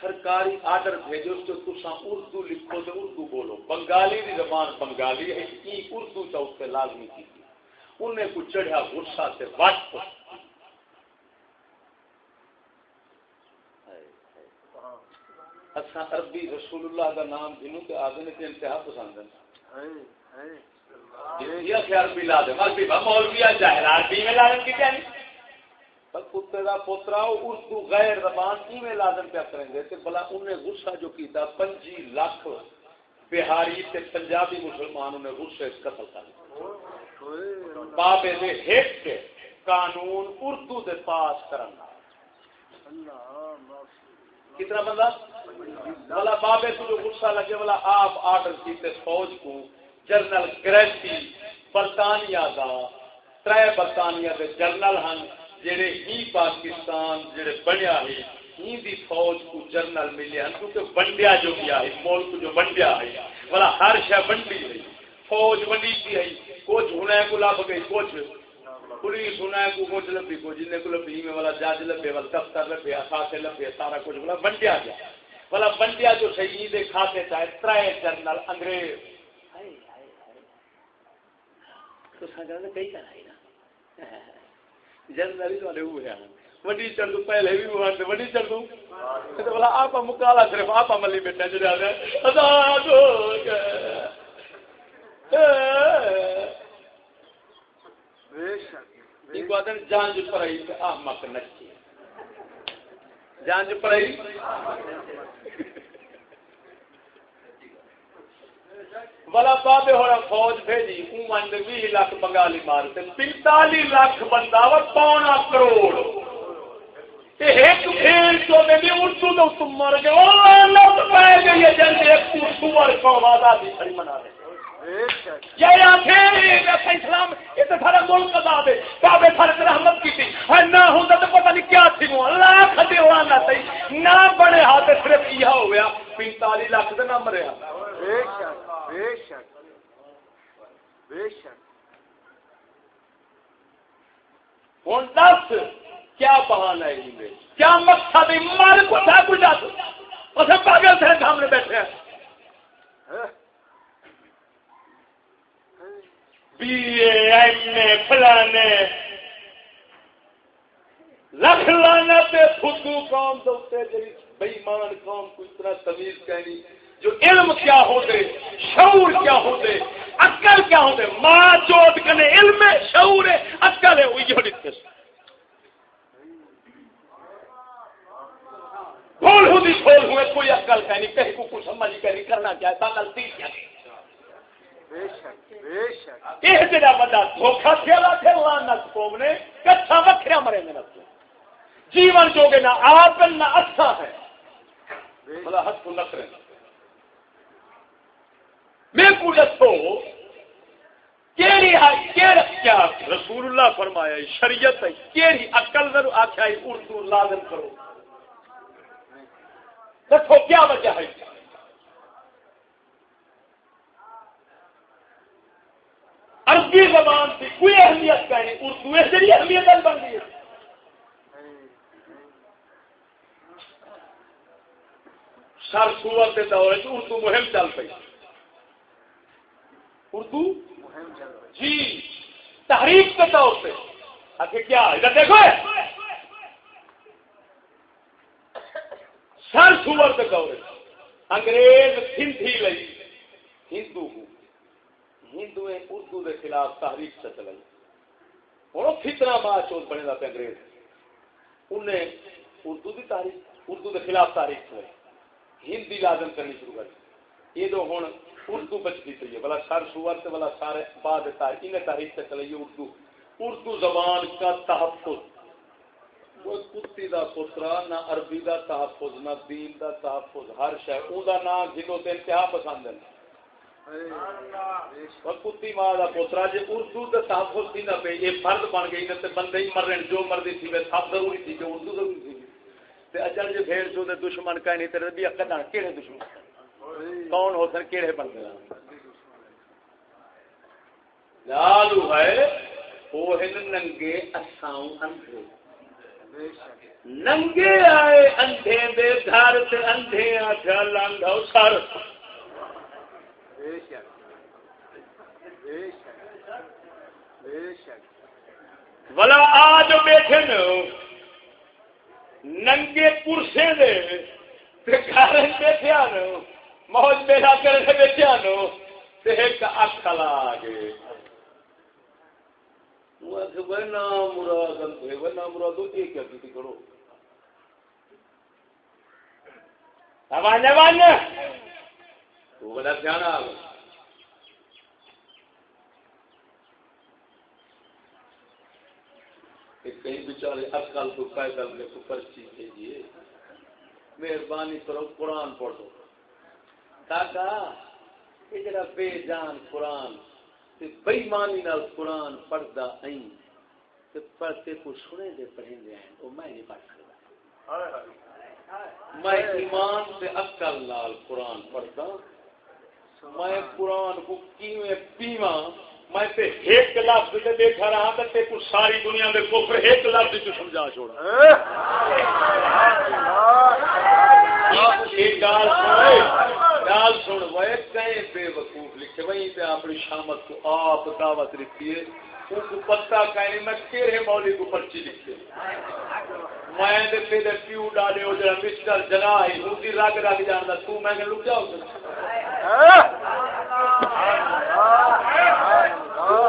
سرکاری آرڈر بھیجو، اس کو تسا اردو لکھو تو اردو بولو۔ بنگالی دی زبان بنگالی ہے کی اردو چا اس پہ لازمی کی انہیں کو چڑھا غصہ سے وٹ اچھا عربی رسول اللہ کا نام جنوں کے آدھے کے انتہا پسند ہے پوترا اردو غیر زبان میں لازم کیا کریں گے بلا انہیں غصہ جو کیتا، پنجی لاکھ بہاری تے پنجابی مسلمان انہیں غصے قتل کر بابے دے ہٹ قانون اردو دے پاس کرنا کتنا بندہ؟ والا بابے کو جو غصہ لگے والا آپ آرڈر کیتے، فوج کو جنرل گریسی برطانیہ دا تر برطانیہ دے جنرل ہن، جڑے ہی پاکستان جڑے بنیا ہے، ہی دی فوج کو جنرل ملے ہیں کیونکہ بنڈیا جو کیا ہے ملک جو بنڈیا ہے والا ہر شے بنڈی ہے۔ فوج بنی کی ہے، کچھ ہونا کو لب گئی، کچھ پولیس ہونا ہے کو کچھ لبھی کو جن کو لبھی میں والا جج لبے والا دفتر لبے اثاثے لبے، سارا کچھ والا بنڈیا گیا والا بنڈیا جو شہید کھاتے چاہے ترائے جنرل انگریز۔ تو سنگا کئی کرنا ہے نا۔ جنرل والے ہوئے ہیں وڈی چڑھ دوں پہلے بھی وہ آتے وڈی چڑھ دوں تو بولا آپ مکالا صرف آپ ملی بیٹھے جو جا گئے آزاد ہو گئے جان جو پڑھائی احمق نچی جان جو پڑھائی والا بابے ہوا فوج بھیجی اون بھی لاکھ بنگالی مارتے پنتالی لاکھ بندہ وا پونا کروڑ۔ ایک بھیڑ بھی اردو تو تم مر گئے، او لوگ گئی ہے جن ایک تو سور آزادی کھڑی منا یہ آخر اسلام، یہ تو سارا ملک آزاد ہے۔ رحمت کی تھی۔ نہ ہوتا تو پتہ نہیں کیا تھی ہوا نہ صحیح ہاتھ صرف یہ ہو لاکھ نہ مریا بے شک بے شک۔ ہوں دس، کیا بہانا ہے جی میں کیا مقصد ہے مر کو تھا کچھ اسے پاگل سے سامنے بیٹھے ہیں۔ بی اے ایم اے فلانے۔ لکھ لانا پہ خودو قوم تو بےمان قوم کو اتنا تمیز کہنی۔ جو علم کیا ہوتے، شعور کیا ہوتے، عقل کیا ہوتے، ماں چوت کنے علم ہے، شعور ہے، عقل ہے، وہ یہ بول ہوں دی بول ہوئے کوئی عقل کہنی کہیں کو کچھ سمجھ کہنی کرنا کیا ہے کیا یہ جڑا دھوکھا کھیلا تھے قوم نے کچھا وکھریا مرے میرا جیون جو نہ آپ نہ اچھا ہے۔ بلا حد کو نکرے میں کو دسو رسول اللہ فرمایا شریعت کیڑی ضرور آخیا اردو لازم کرو۔ دسو کیا وجہ ہے۔ عربی زبان کی کوئی اہمیت کا نہیں اردو اس ذریعے اہمیت بن گئی ہے۔ سر سور کے دور اردو مہم چل پی اردو؟ جی۔ تحریک کے طور پہ۔ آخر کیا؟ ادھر دیکھو سر سور کے دور انگریز سندھی لئی۔ ہندو ہندو اردو کے خلاف تحریک سے چلائی ہوں فتنا ماں چوت بنے گا انگریز۔ انہیں اردو کی تاریخ اردو کے خلاف تاریخ چلائی ہندی لازم کرنی شروع کر یہ تو ہوں اردو بچتی پی ہے بلا سر سور سے بلا سارے بعد تاریخ انہیں تاریخ سے چلائی اردو۔ اردو زبان کا تحفظ۔ وہ کتی دا پترا نہ عربی دا تحفظ نہ دین دا تحفظ۔ ہر شہر ان کا نام جنوں سے انتہا پسند ہے۔ اور کتی ماں دا پوترا جی اردو تے تحفظ تھی نہ پہ یہ فرد بن گئی نہ تے بندے ہی مر رہے ہیں، جو مرضی تھی وہ سب ضروری تھی کہ اردو ضروری تھی۔ تے اچھا جی بھیڑ جو دے دشمن کا نہیں تیرے بھی اکڑ کیڑے دشمن؟ کون ہو سن کیڑے بندے لالو ہے، وہ ننگے اساؤں اندھے۔ ننگے آئے اندھے دے گھر تے اندھے آٹھا لانگا سر۔ بے شک بے شک بے شک بلا آج بیٹھے ننگے پرسے دے تے گھر بیٹھے نا موج میرا کرے بیٹھے نا تے ایک لا گئے مراد مراد یہ کیا کیتی کرو تو بڑا دھیان آ گیا کہ کہیں بیچارے اکل کو پیدل میں کو پرچی مہربانی کرو قرآن پڑھو کاکا یہ جڑا بے جان قرآن تے بےمانی نال قرآن پڑھدا ائی تے پڑھتے کو سنے دے ہیں میں نہیں پڑھ میں ایمان سے عقل نال قرآن پڑھدا میں قرآن کو کیویں پیواں میں تے ایک لفظ تے رہا تے تے کو ساری دنیا دے کفر ایک لفظ تو سمجھا چھوڑا۔ ایک گال گال سن، وہ کہیں بے وقوف لکھے، وہیں پہ اپنی شامت کو آپ دعوت لکھی ہے۔ ان کو پتہ کہیں میں تیرے مولی کو پرچی لکھے۔ میں دے پہ دے پیو ڈالے ہو جڑا مسٹر جنائی ہوں دی رگ رگ جاندا تو میں نے لک جاؤ تو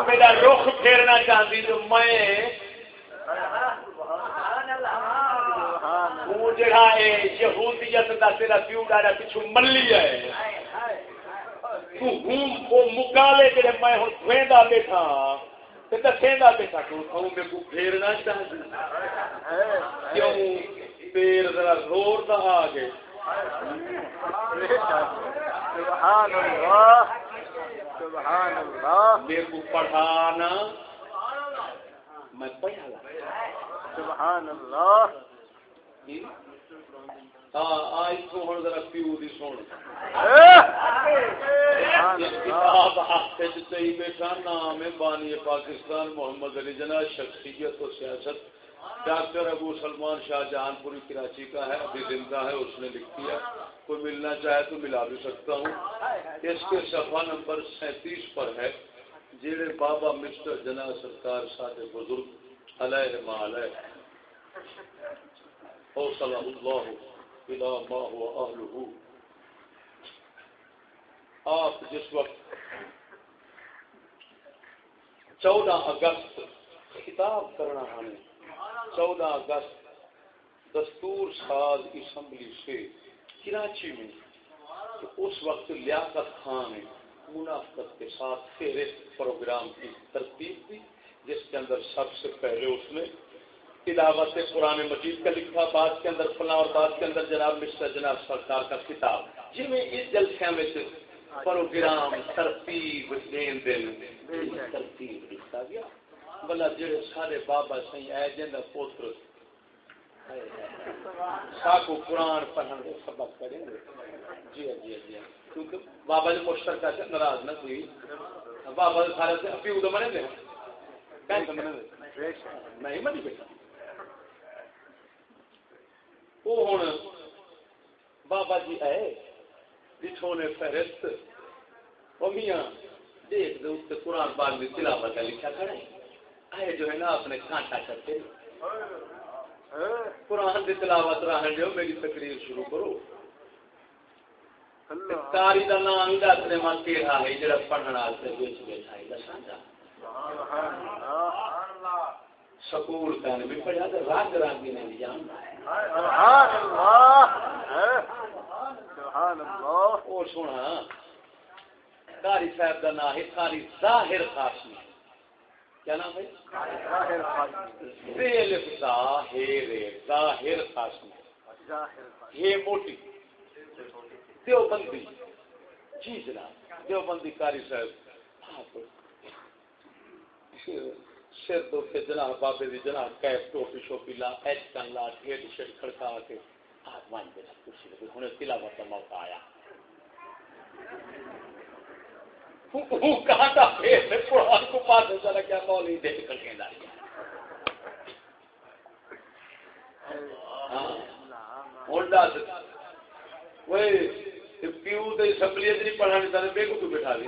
میرا رخ پھیرنا چاہتی تو میں جڑا ہے یہودیت دا تیرا پیو ڈالا پچھو ملی ہے۔ تو ہوں وہ مکالے جڑے میں ہوں دھویندا بیٹھا۔ تے دسیندا بیٹھا تو ہوں میں کو پھیرنا چاہتی کیوں؟ پیر ذرا زور دا آ گئے سبحان اللہ سبحان اللہ۔ میرے کو پڑھانا۔ میں پڑھا سبحان اللہ ہاں آئی تو ہوں ذرا پیو دی سن۔ کتاب ہاتھ چی بیٹھا نام ہے بانی پاکستان محمد علی جناح شخصیت و سیاست۔ ڈاکٹر ابو سلمان شاہ جہان پوری کراچی کا ہے ابھی زندہ ہے اس نے لکھ دیا کوئی ملنا چاہے تو ملا بھی سکتا ہوں۔ اس کے صفحہ نمبر سینتیس پر ہے جیڑے بابا مسٹر جناح سرکار سارے بزرگ علیہ ما علیہ۔ حوصلہ اللہ۔ الى ما هو اہلہ آپ جس وقت چودہ اگست خطاب کرنا ہمیں، چودہ اگست دستور ساز اسمبلی سے کراچی میں، تو اس وقت لیاقت خان نے منافقت کے ساتھ فہرست پروگرام کی ترتیب دی جس کے اندر سب سے پہلے اس نے تلاوت قرآن مجید کا لکھا بعد کے اندر فلاں اور بعد کے اندر جناب مسٹر جناب سرکار کا کتاب جن میں اس جلسے میں سے پروگرام ترتیب دین۔ دین ترتیب لکھا گیا۔ بلا جڑے سارے بابا سی آئے جن کا پوتر۔ ساکو قرآن پڑھن دے سبق کریں گے۔ جی ہاں جی ہاں جی ہاں۔ کیونکہ بابا جی مشترکہ سے ناراض نہ کوئی بابا جی سارے سے اپنی ادھر منے دے کہیں سے منے دے نہیں منی بیٹا وہ ہوں بابا جی آئے جتوں نے فہرست میاں دیکھ اس سے قرآن پاک میں تلاوت کا لکھا کھڑا ہے آئے جو ہے نا اپنے کانٹا کرتے قرآن کی تلاوت رہن جو میری تقریر شروع کرو کاری کا نام ہی دس دے ماں کیڑا ہے جڑا پڑھن واسطے بیچ بیٹھا ہے دساں جا سبحان اللہ سکول کہنے بھی پڑھا تو رنگ رنگ نے بھی جاننا ہے سبحان سونا کاری صاحب کا نام ہے کاری ظاہر قاسمی کیا نام ہے ظاہر خاص ریل ظاہر ظاہر قاسمی یہ موٹی دیوبندی جی جناب دیوبندی کاری صاحب سر دو کے جناب بابے دی جناب کیپ ٹوپی شوپی لا، ایچ کن لا ٹھیٹ شیٹ کھڑکا کے۔ آپ مان دے کرسی لگی ہن تلاوت کا موقع آیا۔ وہ کہاں کا پھر؟ میں قرآن کو پاس چلا کیا مولوی دے کر کے لا ہاں۔ ہونڈا سے وہ پیو تے اسمبلی نہیں پڑھانی تھا بے کو تو بٹھا لی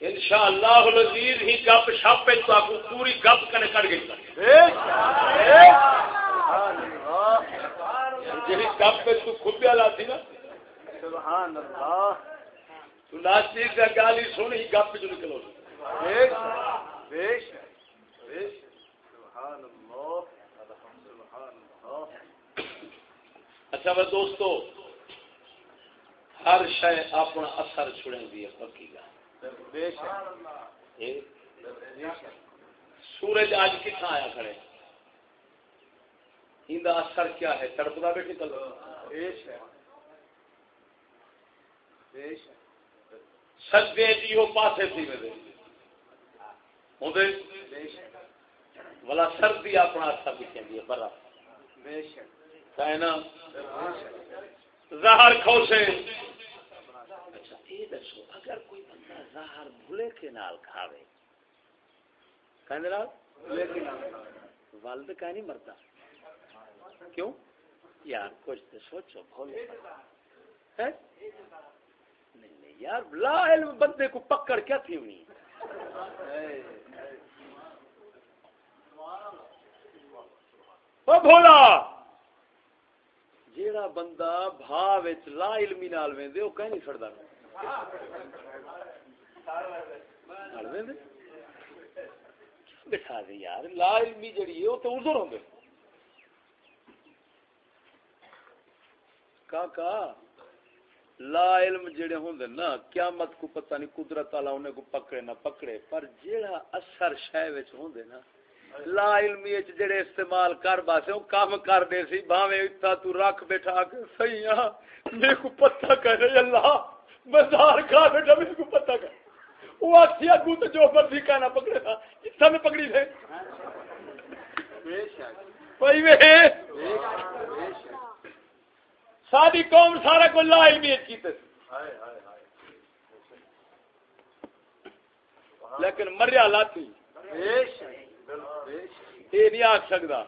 ان شاء اللہ ہی گپ شپ کو پوری گپ کنے کٹ گئی۔ جی گپ پہ تو نا سبحان اللہ تو ناستی کا گالی گپ جو نکلو۔ بے شک بے شک بے شک سبحان اللہ سبحان اللہ اچھا میں دوستو ہر شے اپنا اثر چھڑیں دی پکی گا سورج آج کتنا آیا کھڑے؟ ان اثر کیا ہے؟ تڑپتا بیٹھی کل۔ سجدے جی وہ پاسے تھی میرے سردی اپنا اثر دکھیں زہر کھوسے۔ اچھا یہ دسو اگر زہر بھولے کے نال کھاوے۔ کہنے نال لیکن والد کا نہیں مرتا۔ کیوں؟ یار کچھ تو سوچو بھولے ہیں؟ نہیں نہیں یار لا علم بندے کو پکڑ کیا تھی ہونی او بھولا! جیڑا بندہ بھا وچ لا علمی نال ویندے او کہیں نہیں نال ویندے بٹھا دے؟ یار لا علمی جڑی ہے عذر ہوندے کا لا علم جڑے ہوندے نا قیامت کو پتہ نہیں قدرت والا انہیں کو پکڑے نہ پکڑے پر جیڑا اثر شے وچ ہوندے نا لا علمی وچ جڑے استعمال کر باسے او کام کر دے سی بھاویں اتھا تو رکھ بیٹھا کے صحیح ہاں میرے کو پتہ کرے اللہ بازار کھا بیٹھا میرے کو پتہ کر۔ وہ اچھی اگو تو جو پر سی کہنا پکڑے تھا اتھا میں پکڑی تھے بھائی میں ساری قوم سارا کو لا علمیت کی لیکن مریا لاتی۔ یہ نہیں آخ سکتا۔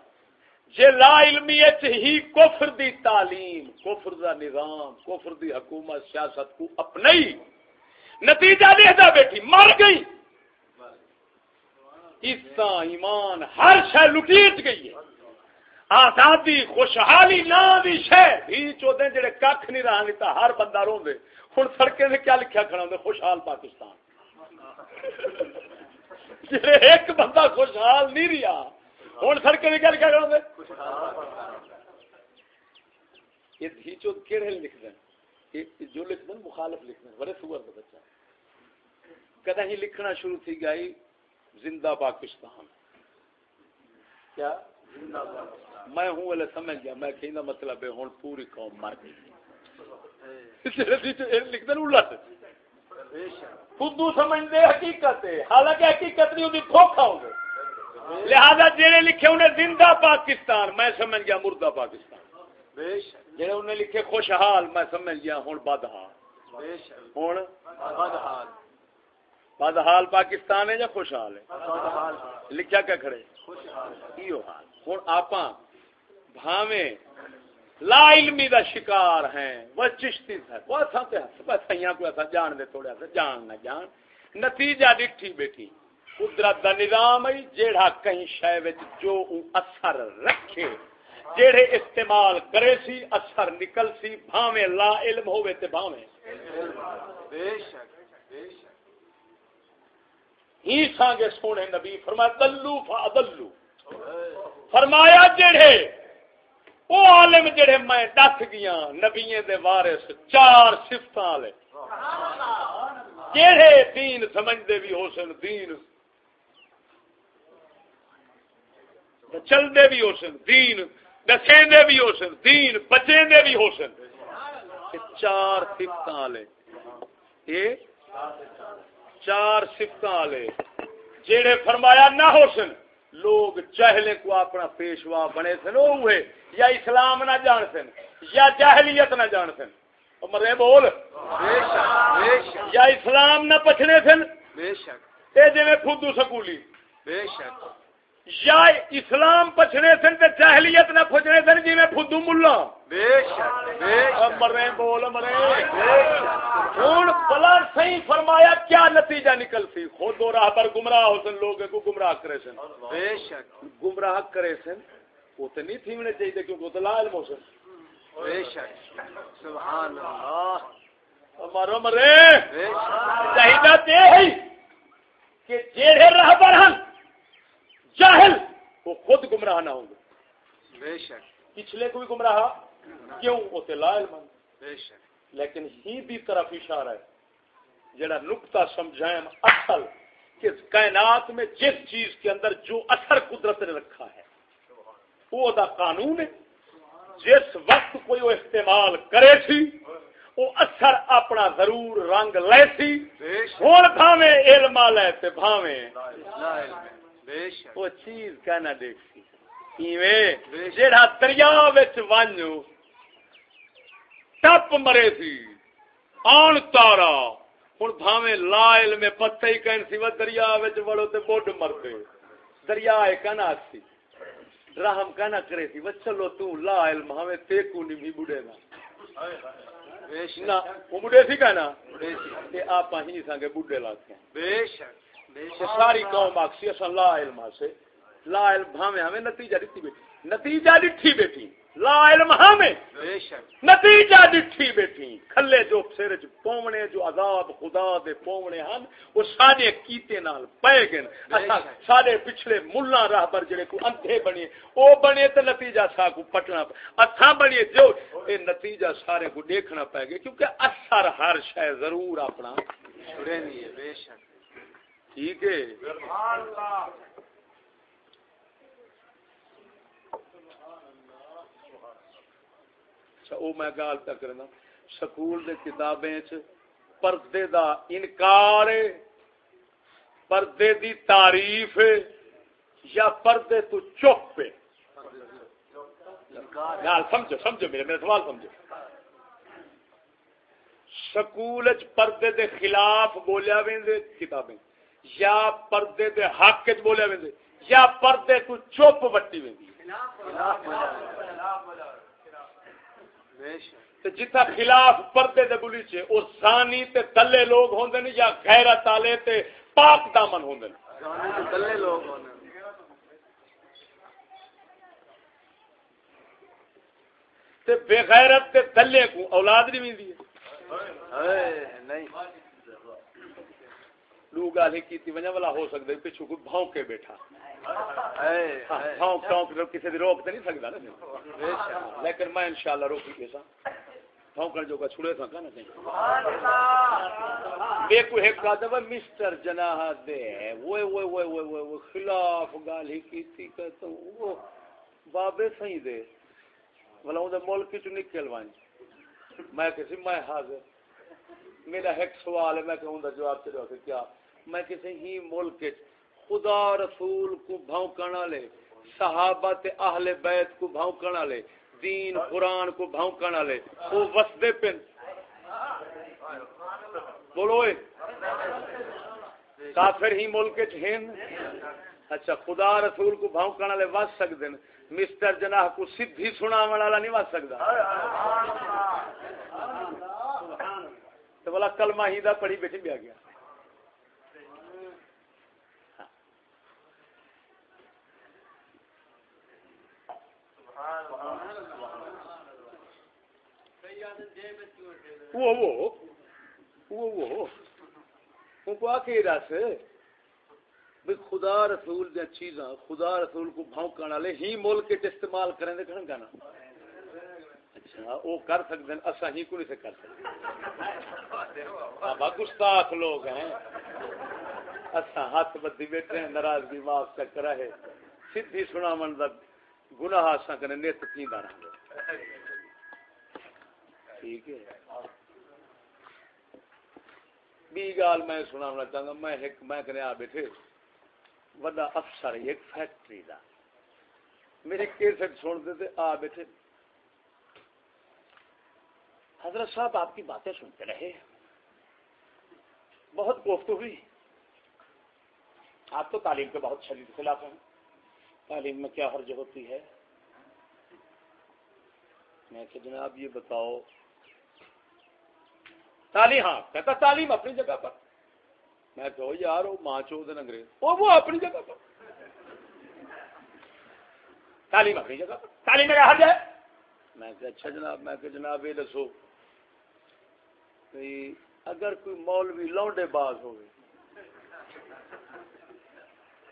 جی لا علمیت ہی کفر دی تعلیم، کفر دا نظام، کفر دی حکومت، سیاست کو اپنائی۔ نتیجہ دیتا بیٹھی، مر گئی۔ ایمان ہر شہ لٹیٹ گئی ہے۔ آزادی، خوشحالی نہ دی شہ بھی چودے جڑے کھ نہیں رہا نہیں ہر بندہ رو دے ہوں سڑکیں سے کیا لکھا کھڑا خوشحال پاکستان۔ جڑے ایک بندہ خوشحال نہیں رہا ہوں سڑکیں سے کیا لکھا کھڑا یہ دھی چود کہڑے لکھ دیں جو لکھ دیں مخالف لکھ دیں بڑے سور کا بچہ۔ کدہ ہی لکھنا شروع تھی گئی زندہ پاکستان۔ کیا؟ میں ہوں والے سمجھ گیا۔ میں کہیں مطلب ہے ہوں پوری قوم مر گئی۔ لکھ دیں الٹ خود سمجھتے حقیقت ہے۔ حالانکہ حقیقت نہیں ہوتی دھوکھا ہو گئے لہذا جہے لکھے انہیں زندہ پاکستان۔ میں سمجھ گیا مردہ پاکستان۔ بے شک۔ جہے انہیں لکھے خوشحال میں سمجھ گیا ہوں بدحال۔ ہوں بدحال۔ بدحال پاکستان ہے یا خوشحال ہے؟ لکھا کیا کھڑے؟ ایو حال۔ ہوں آپ بھاویں لا علمی دا شکار ہیں وہ چشتی ہے۔ وہ ایسا تے بس سیاں کو ایسا جان دے تھوڑا سا جان نہ جان۔ نتیجہ ڈٹھی بیٹھی۔ قدرت دا نظام ہے جیڑا کہیں شے وچ جو اثر رکھے۔ جیڑے استعمال کرے سی اثر نکل سی بھاویں لا علم ہوے تے بھاویں۔ بے شک بے شک۔ ہی سانگے سونے نبی فرمایا دلو فادلو فرمایا جڑے وہ عالم جڑے میں دس گیا نبیے دے وارث چار سفت والے جڑے دین سمجھتے بھی ہو سن دین چلتے بھی ہو سن دین دسے بھی ہو سن دین بچے بھی ہو سن۔ چار سفت والے یہ چار سفت والے جڑے فرمایا نہ ہو سن لوگ چہلے کو اپنا پیشوا بنے سن وہ یا اسلام نہ جان سن یا جاہلیت نہ جان سن۔ مرے بول۔ بے شک بے شک۔ یا اسلام نہ پچھنے سن۔ بے شک۔ اے جویں خودو سکولی۔ بے شک۔ یا اسلام پچھنے سن تے جاہلیت نہ پچھنے سن جویں خودو ملا۔ بے شک بے شک۔ مرے بول مرے۔ بلا صحیح فرمایا کیا نتیجہ نکل سی؟ خود راہ پر گمراہ ہو سن لوگ کو گمراہ کرے سن۔ بے شک۔ گمراہ کرے سن وہ تو نہیں تھیونے چاہیے کیونکہ وہ تو لا علم ہو سن۔ بے شک۔ سبحان اللہ۔ مارو مرے۔ بے شک۔ چاہیے تے ہے کہ جیڑے راہ پر گمراہ نہ ہوں گے۔ بے شک۔ پچھلے کو بھی گمراہ کیوں؟ وہ تے لا علم بے شک۔ لیکن ہی بھی طرف اشارہ ہے جڑا نقطہ سمجھائیں اصل کہ کائنات میں جس چیز کے اندر جو اثر قدرت نے رکھا ہے وہ دا قانون ہے۔ جس وقت کوئی وہ استعمال کرے سی وہ اثر اپنا ضرور رنگ لے سی ہوں بھاویں علم لے تے بھاویں۔ وہ چیز کہنا دیکھ سی۔ جڑا دریا ونجو ٹپ مرے سی۔ آن تارا۔ ہوں بھاویں لا علم پتہ ہی کہیں سی وہ دریا وڑو تے بڈ مرتے۔ دریا کہنا سی۔ رحم کہنا کرے سی۔ وہ چلو تو لا علم ہمیں تے کو نہیں بھی بڑے نا وہ بڑے سی کہنا؟ تے آپ ہی سانگے بڈے لاتے ہیں۔ بے شک بے تو شک۔ ساری قوم آکسی اصلا لا علم سے لا علم بھاویں ہمیں نتیجہ دتی بیٹھی۔ نتیجہ دٹھی بیٹھی۔ لا علم ہمیں۔ بے شک۔ نتیجہ ڈٹھی بیٹھی۔ کھلے جو سر چ پومنے جو عذاب خدا دے پومنے ہن وہ سارے کیتے نال پے گئے اساں سارے پچھلے ملہ راہبر جڑے کو اندھے بنے او بنے تے نتیجہ سا کو پٹنا اتھا بنے جو اے نتیجہ سارے کو دیکھنا پے گا کیونکہ اثر ہر شے ضرور اپنا۔ چھڑے نہیں ہے بے شک۔ ٹھیک ہے۔ اچھا، او میں گال پہ کرنا۔ سکول دے کتابیں چ پردے دا انکار پردے دی تعریف یا پردے تو چپ ہے۔ گال سمجھو سمجھو میرے میرا سوال سمجھو۔ سکول چ پردے دے خلاف بولیا ویندے کتابیں، یا پردے دے حق چ بولیا ویندے، یا پردے تو چپ وٹی ویندی۔ بے شک تے خلاف پردے دے بولی چے او زانی تے دلے لوگ ہوندے نے یا غیرت والے تے پاک دامن ہوندے نے۔ گانے تو دلے لوگ ہونے تے بے غیرت تے دلے کو اولاد نہیں ویندی ہے۔ نہیں۔ لوگ گالی کیتی وجہ والا ہو سکدا ہے پچھو کوئی بھونکے بیٹھا۔ اے ہاں،, ہاں،, ہاں، کسی دی روک تے نہیں سکدا نا لیکن میں انشاءاللہ روکی کے سا بھونکن جو کا چھڑے تھا کنا کہیں بے کو ایک کا دوا مسٹر جناح دے۔ وہ وہ وہ وہ وہ وہ خلاف گالی کیتی کہ تو وہ بابے سہی دے۔ بلا اون دے ملک چ نکل وان میں کسی میں حاضر۔ میرا ایک سوال ہے میں کہوں دا جواب چلو کہ کیا؟ میں کسی ہی ملک خدا رسول کو بھونکن والے، صحابہ تے اہل بیت کو بھونکن والے، دین قرآن کو بھونکن والے۔ وہ وسدے پن بولو کافر ہی ملک چ ہیں۔ اچھا خدا رسول کو بھونکن والے وس سکدے ہیں۔ مسٹر جناح کو سیدھی سناون والا نہیں وس سکدا۔ تو بولا کلمہ ہی دا پڑھی بیٹھی بھی آ گیا۔ وہ وہ وہ وہ ان کو رس بھی خدا رسول دیا چیزاں، خدا رسول کو بھونکن والے ہی ملک استعمال کریں دے کھڑن گانا اچھا وہ کر سکتے ہیں اسا ہی کو نہیں سے کر سکتے بابا گستاخ لوگ ہیں۔ اسا ہاتھ بدی بیٹھے ہیں، ناراضگی معاف تک رہے۔ سیدھی سناون دا گناہ اسا کنے نت تھیندا رہے ٹھیک ہے۔ بی گال میں سناونا چاہتا میں ایک میں کنے آ بیٹھے۔ بڑا افسر ایک فیکٹری دا۔ میرے کیسٹ سنتے تھے آ بیٹھے۔ حضرت صاحب، آپ کی باتیں سنتے رہے۔ بہت گفتگو ہوئی۔ آپ تو تعلیم کے بہت شدید خلاف ہیں۔ تعلیم میں کیا حرج ہوتی ہے؟ میں کہ جناب یہ بتاؤ۔ تعلیم ہاں کہتا تعلیم اپنی جگہ پر۔ میں کہو یار، وہ ماں چو دن انگریز۔ وہ وہ اپنی جگہ پر۔ تعلیم اپنی جگہ پر۔ تعلیم میرا حج ہے؟ میں کہ اچھا جناب، میں کہ جناب یہ دسو اگر کوئی مولوی لونڈے باز ہوئے،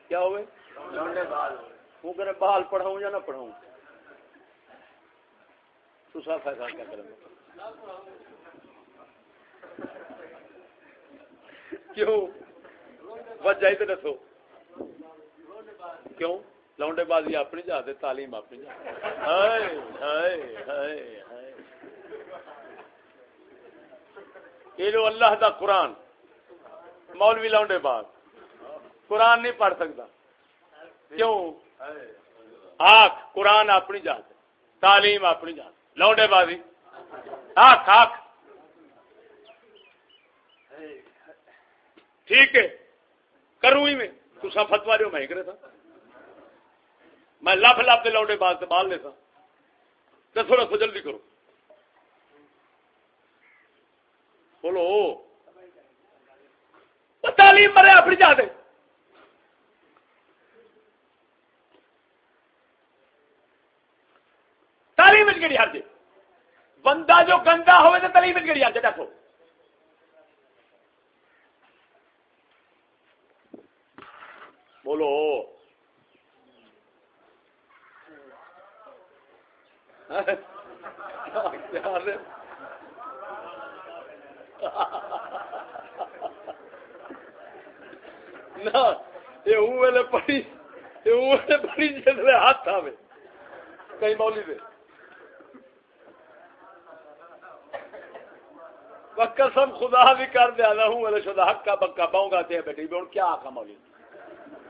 کیا ہوئے؟ لونڈے بال وہ کہ بال پڑھاؤں یا نہ پڑھاؤں؟ تو صاف فیصلہ کیا کریں کیوں؟ وجہ ہی تو دسو۔ کیوں؟ لونڈے بازی اپنی جاتے تعلیم اپنی جاتے ہائے ہائے ہائے ہائے۔ یہ جو اللہ دا قرآن، مولوی لونڈے باز۔ قرآن نہیں پڑھ سکتا۔ کیوں؟ آخ قرآن اپنی جاتے تعلیم اپنی جاتے لونڈے بازی۔ آخ آخ ٹھیک ہے، کروں ہی میں۔ تو فتوا جو میں کرے تھا۔ میں لف لف کے لوٹے بعد سے بال لیتا۔ تو تھوڑا سا جلدی کرو۔ بولو تعلیم مرے، اپنی جا دے۔ تعلیم کہڑی ہر بندہ جو گندا ہوئے تو تعلیم کہڑی ہر جے دیکھو۔ بولو۔ نہ یہ جس ہاتھ آوے۔ کئی مولی دے۔ قسم خدا بھی کر دیا نہ ہوں میرے شدہ حق کا بکا باؤں گا تے بیٹھی بھی کیا آخا مولی؟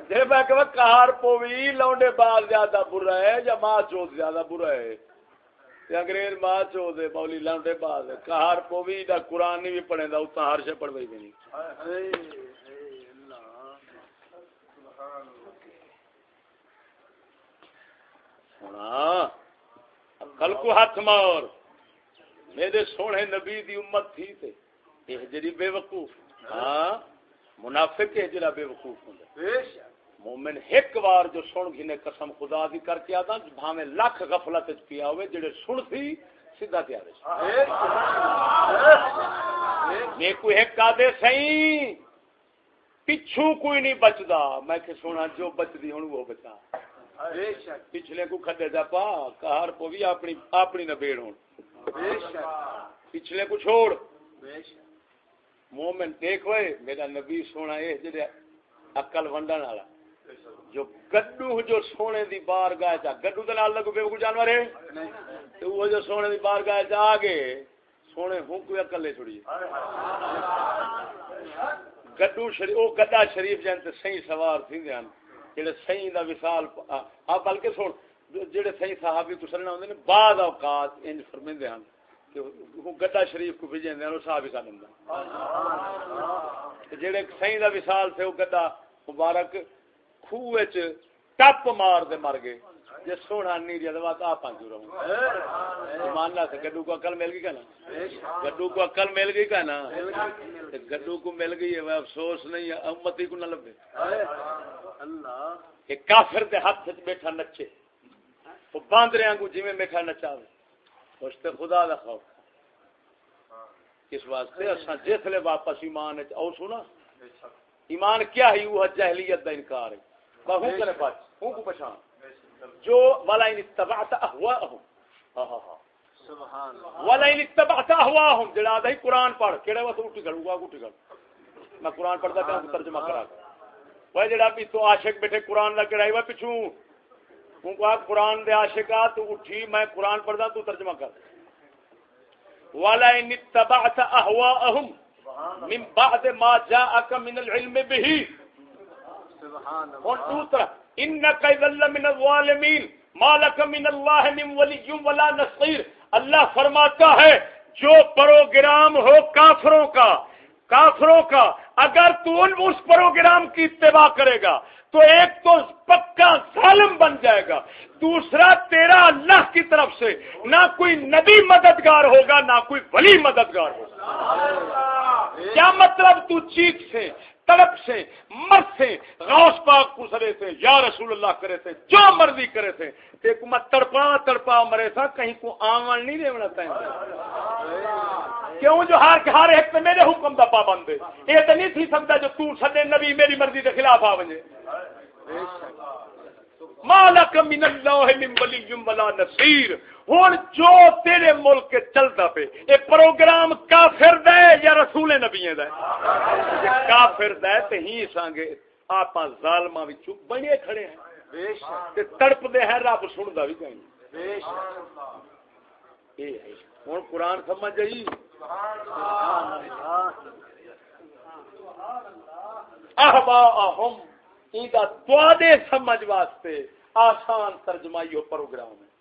جی میں کہ کہار پوی لونڈے بال زیادہ برا ہے یا ماں چوت زیادہ برا ہے؟ یا انگریز ماں چوت ہے، مولی لونڈے بال ہے۔ کہار پوی دا قرآن نہیں بھی پڑھے دا، اتنا ہر شے پڑھ بھی نہیں سونا کل کو ہاتھ مار۔ میرے سونے نبی دی امت تھی تے۔ یہ جڑی بے وقوف۔ ہاں منافق ہے جڑا بے وقوف ہوندا مومن ایک بار جو سن گھنے قسم خدا دی کر کے آدا بھاویں لاکھ غفلت وچ پیا ہوئے جڑے سن تھی سیدھا تیار ہے۔ میں کوئی ایک آدے سہی پچھو کوئی نہیں بچدا۔ میں کہ سونا جو بچدی ہن وہ بچا۔ پچھلے کو کھڈے دا پا کار کو بھی اپنی اپنی نبیڑ ہون۔ پچھلے کو چھوڑ۔ مومن دیکھ ہوئے میرا نبی سونا اے جڑے عقل ونڈن والا۔ جو گڈو جو سونے دی بار گاہ چا گڈو دے نال لگو بے کو جانور ہے تو وہ جو سونے دی بار گاہ چا آگے سونے ہوں کوئی عقل لے چھوڑی گڈو شریف او گڈا شریف جان تے صحیح سوار تھیندے ہن جڑے صحیح دا وصال ہاں بلکہ سن جڑے صحیح صحابی کو سننا ہوندے نے، بعد اوقات انج فرمیندے ہن کہ گڈا شریف کو بھیجے ہیں وہ صحابی کا نام جڑے صحیح دا وصال تھے، وہ گڈا مبارک خوہ وچ ٹپ مار دے مر گئے۔ جے سونا نہیں رہا تو آپ پانچ رہوں ماننا سے گڈو کو عقل مل گئی کا نا گڈو کو عقل مل گئی کا نا گڈو کو مل گئی ہے، افسوس نہیں ہے، امتی کو نہ لبے۔ اللہ کہ کافر دے ہاتھ بیٹھا نچے۔ وہ باندرے کو جی میں بیٹھا نچا اس تے خدا دا خوف۔ کس واسطے؟ اساں جسلے واپس ایمان او سنا ایمان کیا ہے؟ وہ جہلیت دا انکار ہے۔ بہو کرے بچ ہوں کو پہچان۔ جو ولا ان اتبعت اهواهم ها ها سبحان ولا ان اتبعت اهواهم جڑا دای قران پڑھ۔ کیڑے وس اٹھ گڑ اگا اٹھ گڑ میں قران پڑھدا کہ ترجمہ کرا وہ جڑا بھی تو عاشق بیٹھے قران دا کڑائی وا پچھو ہوں کو قران دے عاشق آ تو اٹھی، میں قران پڑھدا تو ترجمہ کر۔ ولا ان اتبعت اهواهم من بعد ما جاءك من العلم به۔ سبحان اللہ دوسرا انك اذا من الظالمين۔ ما لك من الله من ولي ولا نصير۔ اللہ فرماتا ہے، جو پروگرام ہو کافروں کا کافروں کا اگر تو ان اس پروگرام کی اتباع کرے گا تو ایک تو پکا ظالم بن جائے گا۔ دوسرا تیرا اللہ کی طرف سے نہ کوئی نبی مددگار ہوگا نہ کوئی ولی مددگار ہوگا۔ کیا مطلب تو چیخ سے؟ تڑپ سے مر سے، غوث پاک کو سرے سے، یا رسول اللہ کرے تھے جو مرضی کرے تھے ایک میں تڑپا تڑپا مرے تھا کہیں کو آمن نہیں دیونا چاہیے کیوں جو ہار کے ہر ایک پہ میرے حکم دا پابند ہے؟ یہ تو نہیں تھی سمجھا جو تو سدے نبی میری مرضی کے خلاف آ بجے مالک من اللہ من ولی ولا نصیر۔ ہن جو تیرے ملک چلدا پے، اے پروگرام کافر دے یا رسول نبی دے؟ کافر دے تے ہی سانگے آپا ظالماں وچوں بنے کھڑے ہیں۔ بے شک تے تڑپ دے ہے رب سندا وی کہیں۔ بے شک اے ہن قرآن سمجھ جئی سبحان اللہ۔ احباہم ایدہ دعا دے سمجھ واسطے آسان ترجمہ یہ پروگرام ہے۔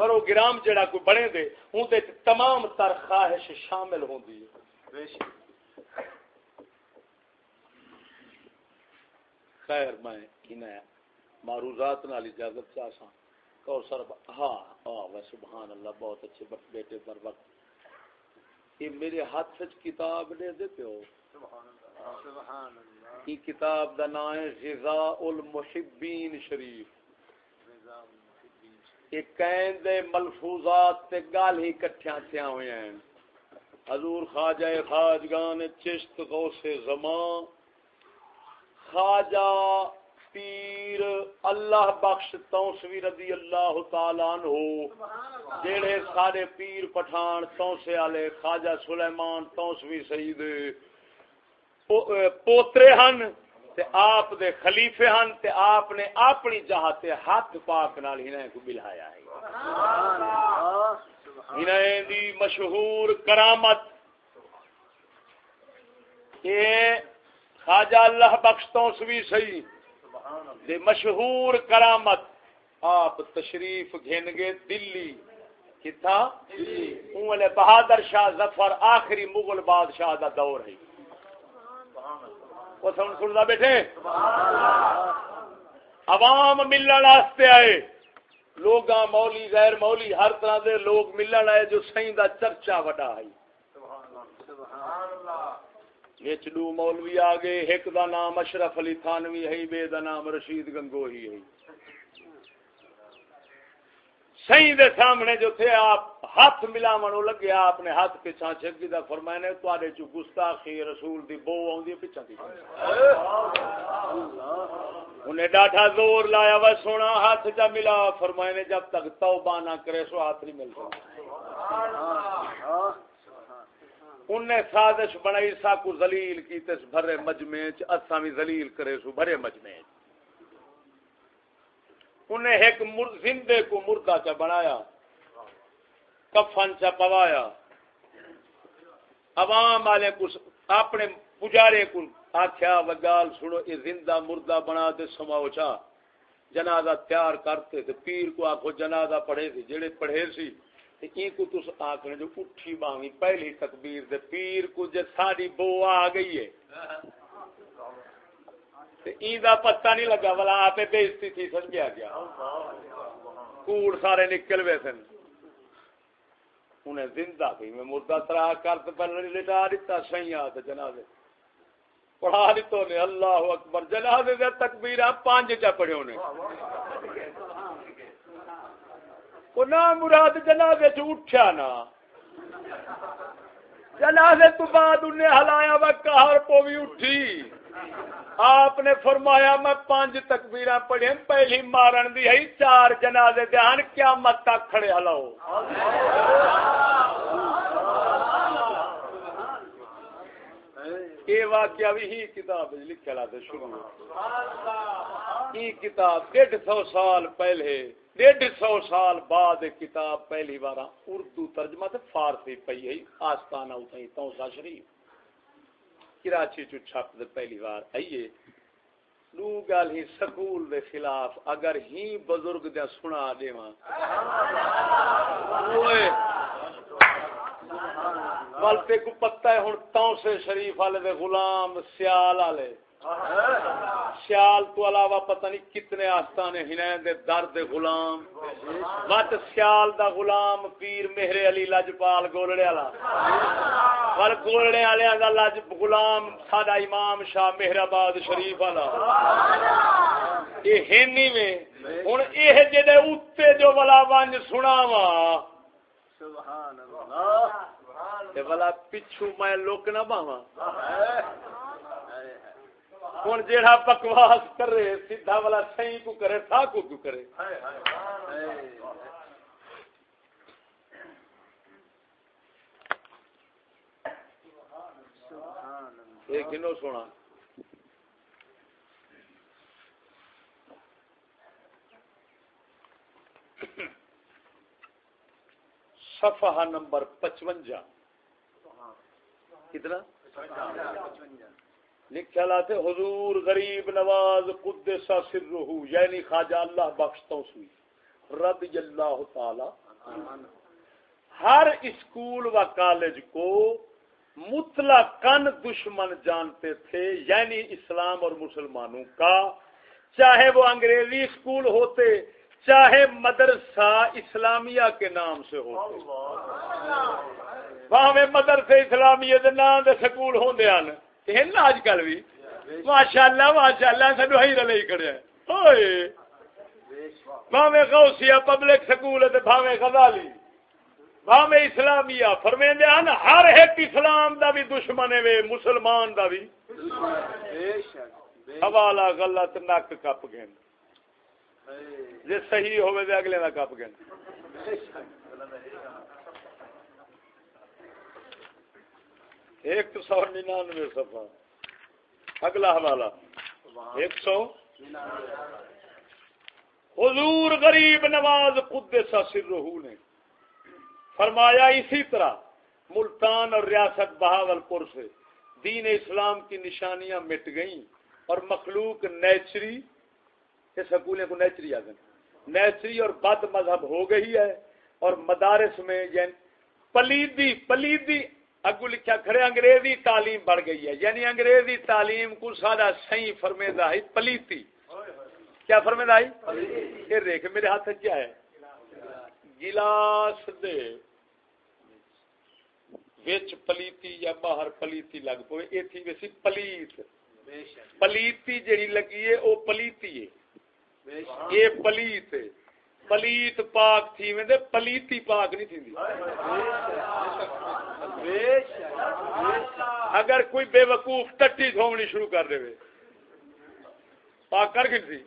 پروگرام جڑا کوئی بنے دے ہوں دے تمام تر خواہش شامل ہوں دی خیر، میں انہیں معروضات نال اجازت چاہساں اور سر ہاں ہاں سبحان اللہ، بہت اچھے وقت بیٹے پر وقت۔ یہ میرے ہاتھ سے کتاب دے دیتے ہو سبحان اللہ کی کتاب دا نام ہے غذاء المحبین شریف۔ ملفوظات تے گال ہی کٹھیاں تھیاں ہوئے ہیں۔ حضور خواجہ خواجگان چشت غوث زمان خواجہ پیر اللہ بخش توسوی رضی اللہ تعالیٰ عنہ جیڑے سارے پیر پٹھان توسے والے خواجہ سلیمان توسوی سید پوترے ہن تے آپ دے خلیفے ہن تے آپ نے اپنی جہاں تے ہاتھ پاک نال ہنے کو ملایا ہے۔ ہنے دی مشہور کرامت۔ یہ خواجہ اللہ بخش توسوی سید دے مشہور کرامت۔ آپ تشریف گھن گے دلی۔ کتا دلی۔ بہادر شاہ ظفر آخری مغل بادشاہ دا دور ہے۔ وہ سن سنتا بیٹھے۔ عوام ملن واسطے آئے۔ لوگ مولی، غیر مولی، ہر طرح دے لوگ ملن آئے جو سائیں دا چرچا وڈا ہے۔ چلو مولوی آگے، ایک دا نام اشرف علی تھانوی ہے، بے دا نام رشید گنگوہی ہے۔ سی دے سامنے جو تھے، آپ ہاتھ ملا منو لگے، آپ نے ہاتھ پچھا چھکی دا فرمائے نے تو آدھے چو گستاخی رسول دی بو آن دی دی۔ انہیں ڈاٹا زور لایا وہ سونا ہاتھ جا ملا فرمائے نے جب تک توبہ نہ کرے، سو ہاتھ نہیں ملتا انہیں سازش بنائی سا کو ذلیل کی تس بھرے مجمع اسا بھی ذلیل کرے، سو بھرے مجمع انہیں ایک زندے کو مردہ چا بنایا، کفن چا پوایا۔ عوام والے کو اپنے پجارے کو آخیا وگال سنو، یہ زندہ مردہ بنا دے، سماؤ چا۔ جنازہ تیار کرتے تھے پیر کو آخو جنازہ پڑھے تھے جڑے پڑھے سی ای کو تس آخنے جو اٹھی باوی پہلی تکبیر دے پیر کو، جے ساری بو آ گئی ہے۔ ہاں۔ دا پتہ نہیں لگا، والا آپ بےزتی تھی، سمجھا گیا۔ کوڑ سارے نکل وے سن۔ انہیں زندہ بھی میں مردہ ترا کر تو پہلے لٹا دیتا سیاں تے جنازے۔ پڑھا دیتو نے اللہ اکبر، جنازے دے تکبیر پانچ چا پڑھے نے وہ نہ مراد جنازے چ اٹھیا نا جنازے تو بعد انہیں ہلایا وہ کہر پو بھی اٹھی۔ آپ نے فرمایا میں پانچ تکبیر پڑھے پہلی مارن دی ہے، چار جنازے دھیان کیا مت تک کھڑے ہلاؤ۔ یہ واقعہ بھی ہی کتاب لکھا لا شروع یہ کتاب ڈیڑھ سو سال پہلے، ڈیڑھ سو سال بعد کتاب پہلی بار اردو ترجمہ تے فارسی پئی ہے، آستانہ اتائی توسا شریف۔ کراچی چو چھپ دے پہلی بار آئیے لو گل ہی سکول دے خلاف اگر ہی بزرگ دے سنا دیواں۔ اوئے ولتے کو پتہ ہے ہن تاں سے شریف والے دے غلام سیال والے۔ سیال تو علاوہ پتہ نہیں کتنے آستانے ہنین دے درد غلام۔ وات سیال دا غلام پیر مہر علی لجپال گولڑے والا۔ پر گولڑے والے دا لج غلام ساڈا امام شاہ مہر آباد شریف والا۔ یہ ہینی میں۔ ہن اے جے اوتے جو والا ونج سناواں۔ سبحان اللہ۔ تے والا پچھو میں لوک نہ باواں۔ ہوں جیڑا بکواس کرے، سیدھا والا سی کو کرے تھا کو کیوں کرے۔ کنو سونا۔ صفحہ نمبر پچوجا کتنا؟ لکھا لاتے حضور غریب نواز قدسا سر رہو یعنی خواجہ اللہ بخشتا سوئی رضی اللہ تعالی ہر اسکول و کالج کو مطلقاً دشمن جانتے تھے یعنی اسلام اور مسلمانوں کا۔ چاہے وہ انگریزی اسکول ہوتے چاہے مدرسہ اسلامیہ کے نام سے ہوتے۔ وہاں مدرسے اسلامیہ کے نام دے سکول ہوندے ہیں اج کل بھی۔ ماشاء اللہ ماشاء اللہ سنو ہی رلے کھڑے بھاوے غوثیہ پبلک سکول ہے تے بھاوے غزالی۔ بھاوے اسلامیہ۔ فرمیندے ہیں ہر ایک اسلام دا بھی دشمن ہے مسلمان دا بھی۔ حوالہ غلط نک کپ گئے۔ جے صحیح ہوئے تے اگلے دا کپ گئے بے شک ایک سو ننانوے صفحہ۔ اگلا حوالہ۔ ایک سو۔ حضور غریب نواز قدس سرہو نے فرمایا اسی طرح ملتان اور ریاست بہاول پور سے دین اسلام کی نشانیاں مٹ گئیں اور مخلوق نیچری، یہ سکولیں کو نیچری آ گئے نیچری اور بد مذہب ہو گئی ہے اور مدارس میں یعنی پلیدی پلیدی اگو لکھا کھڑے، انگریزی تعلیم بڑھ گئی ہے۔ یعنی انگریزی تعلیم کو سارا صحیح فرمیدہ ہے، پلیتی۔ کیا فرمیدہ ہے؟ یہ دیکھ، میرے ہاتھ کیا ہے۔ گلاس دے وچ پلیتی یا باہر پلیتی لگ پوے اے تھی ویسی پلیت۔ پلیتی جڑی لگی ہے او پلیتی ہے۔ یہ پلیت ہے۔ پلیت پاک تھی ویندے، پلیتی پاک نہیں تھی۔ اگر کوئی بے وقوف ٹٹی دھومنی شروع کر دے پاک کر گئی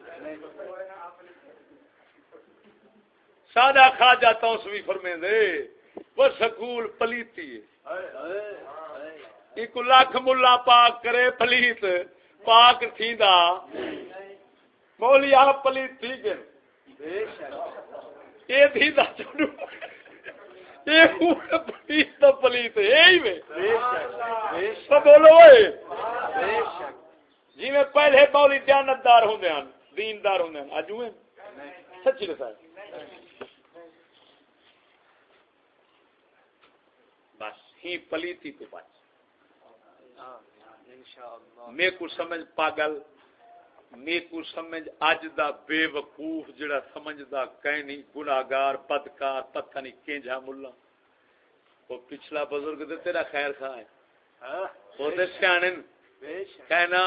سادہ کھا جاتا ہوں سوی فرمے دے وہ سکول پلیتی ہے۔ ایک لاکھ ملا پاک کرے پلیت، پاک تھی دا مولی آپ پلیت تھی گئے۔ بے یہ تھی دا چھوڑو پلیت بولو جی میں پہلے دیانتدار ہوں دے ہیں دیندار ہوں ہیں آج ہوئے؟ سچی رسا ہے بس ہی پلیتی تو بچ۔ انشاءاللہ۔ میں کو سمجھ پاگل۔ میں کو سمجھ اج دا بے وقوف جڑا سمجھدا کہنی گناہگار بدکار پتہ نہیں کینجا مولا وہ پچھلا بزرگ تے تیرا خیر خواہ ہے۔ ہاں؟ وہ تے بے شک۔ کہنا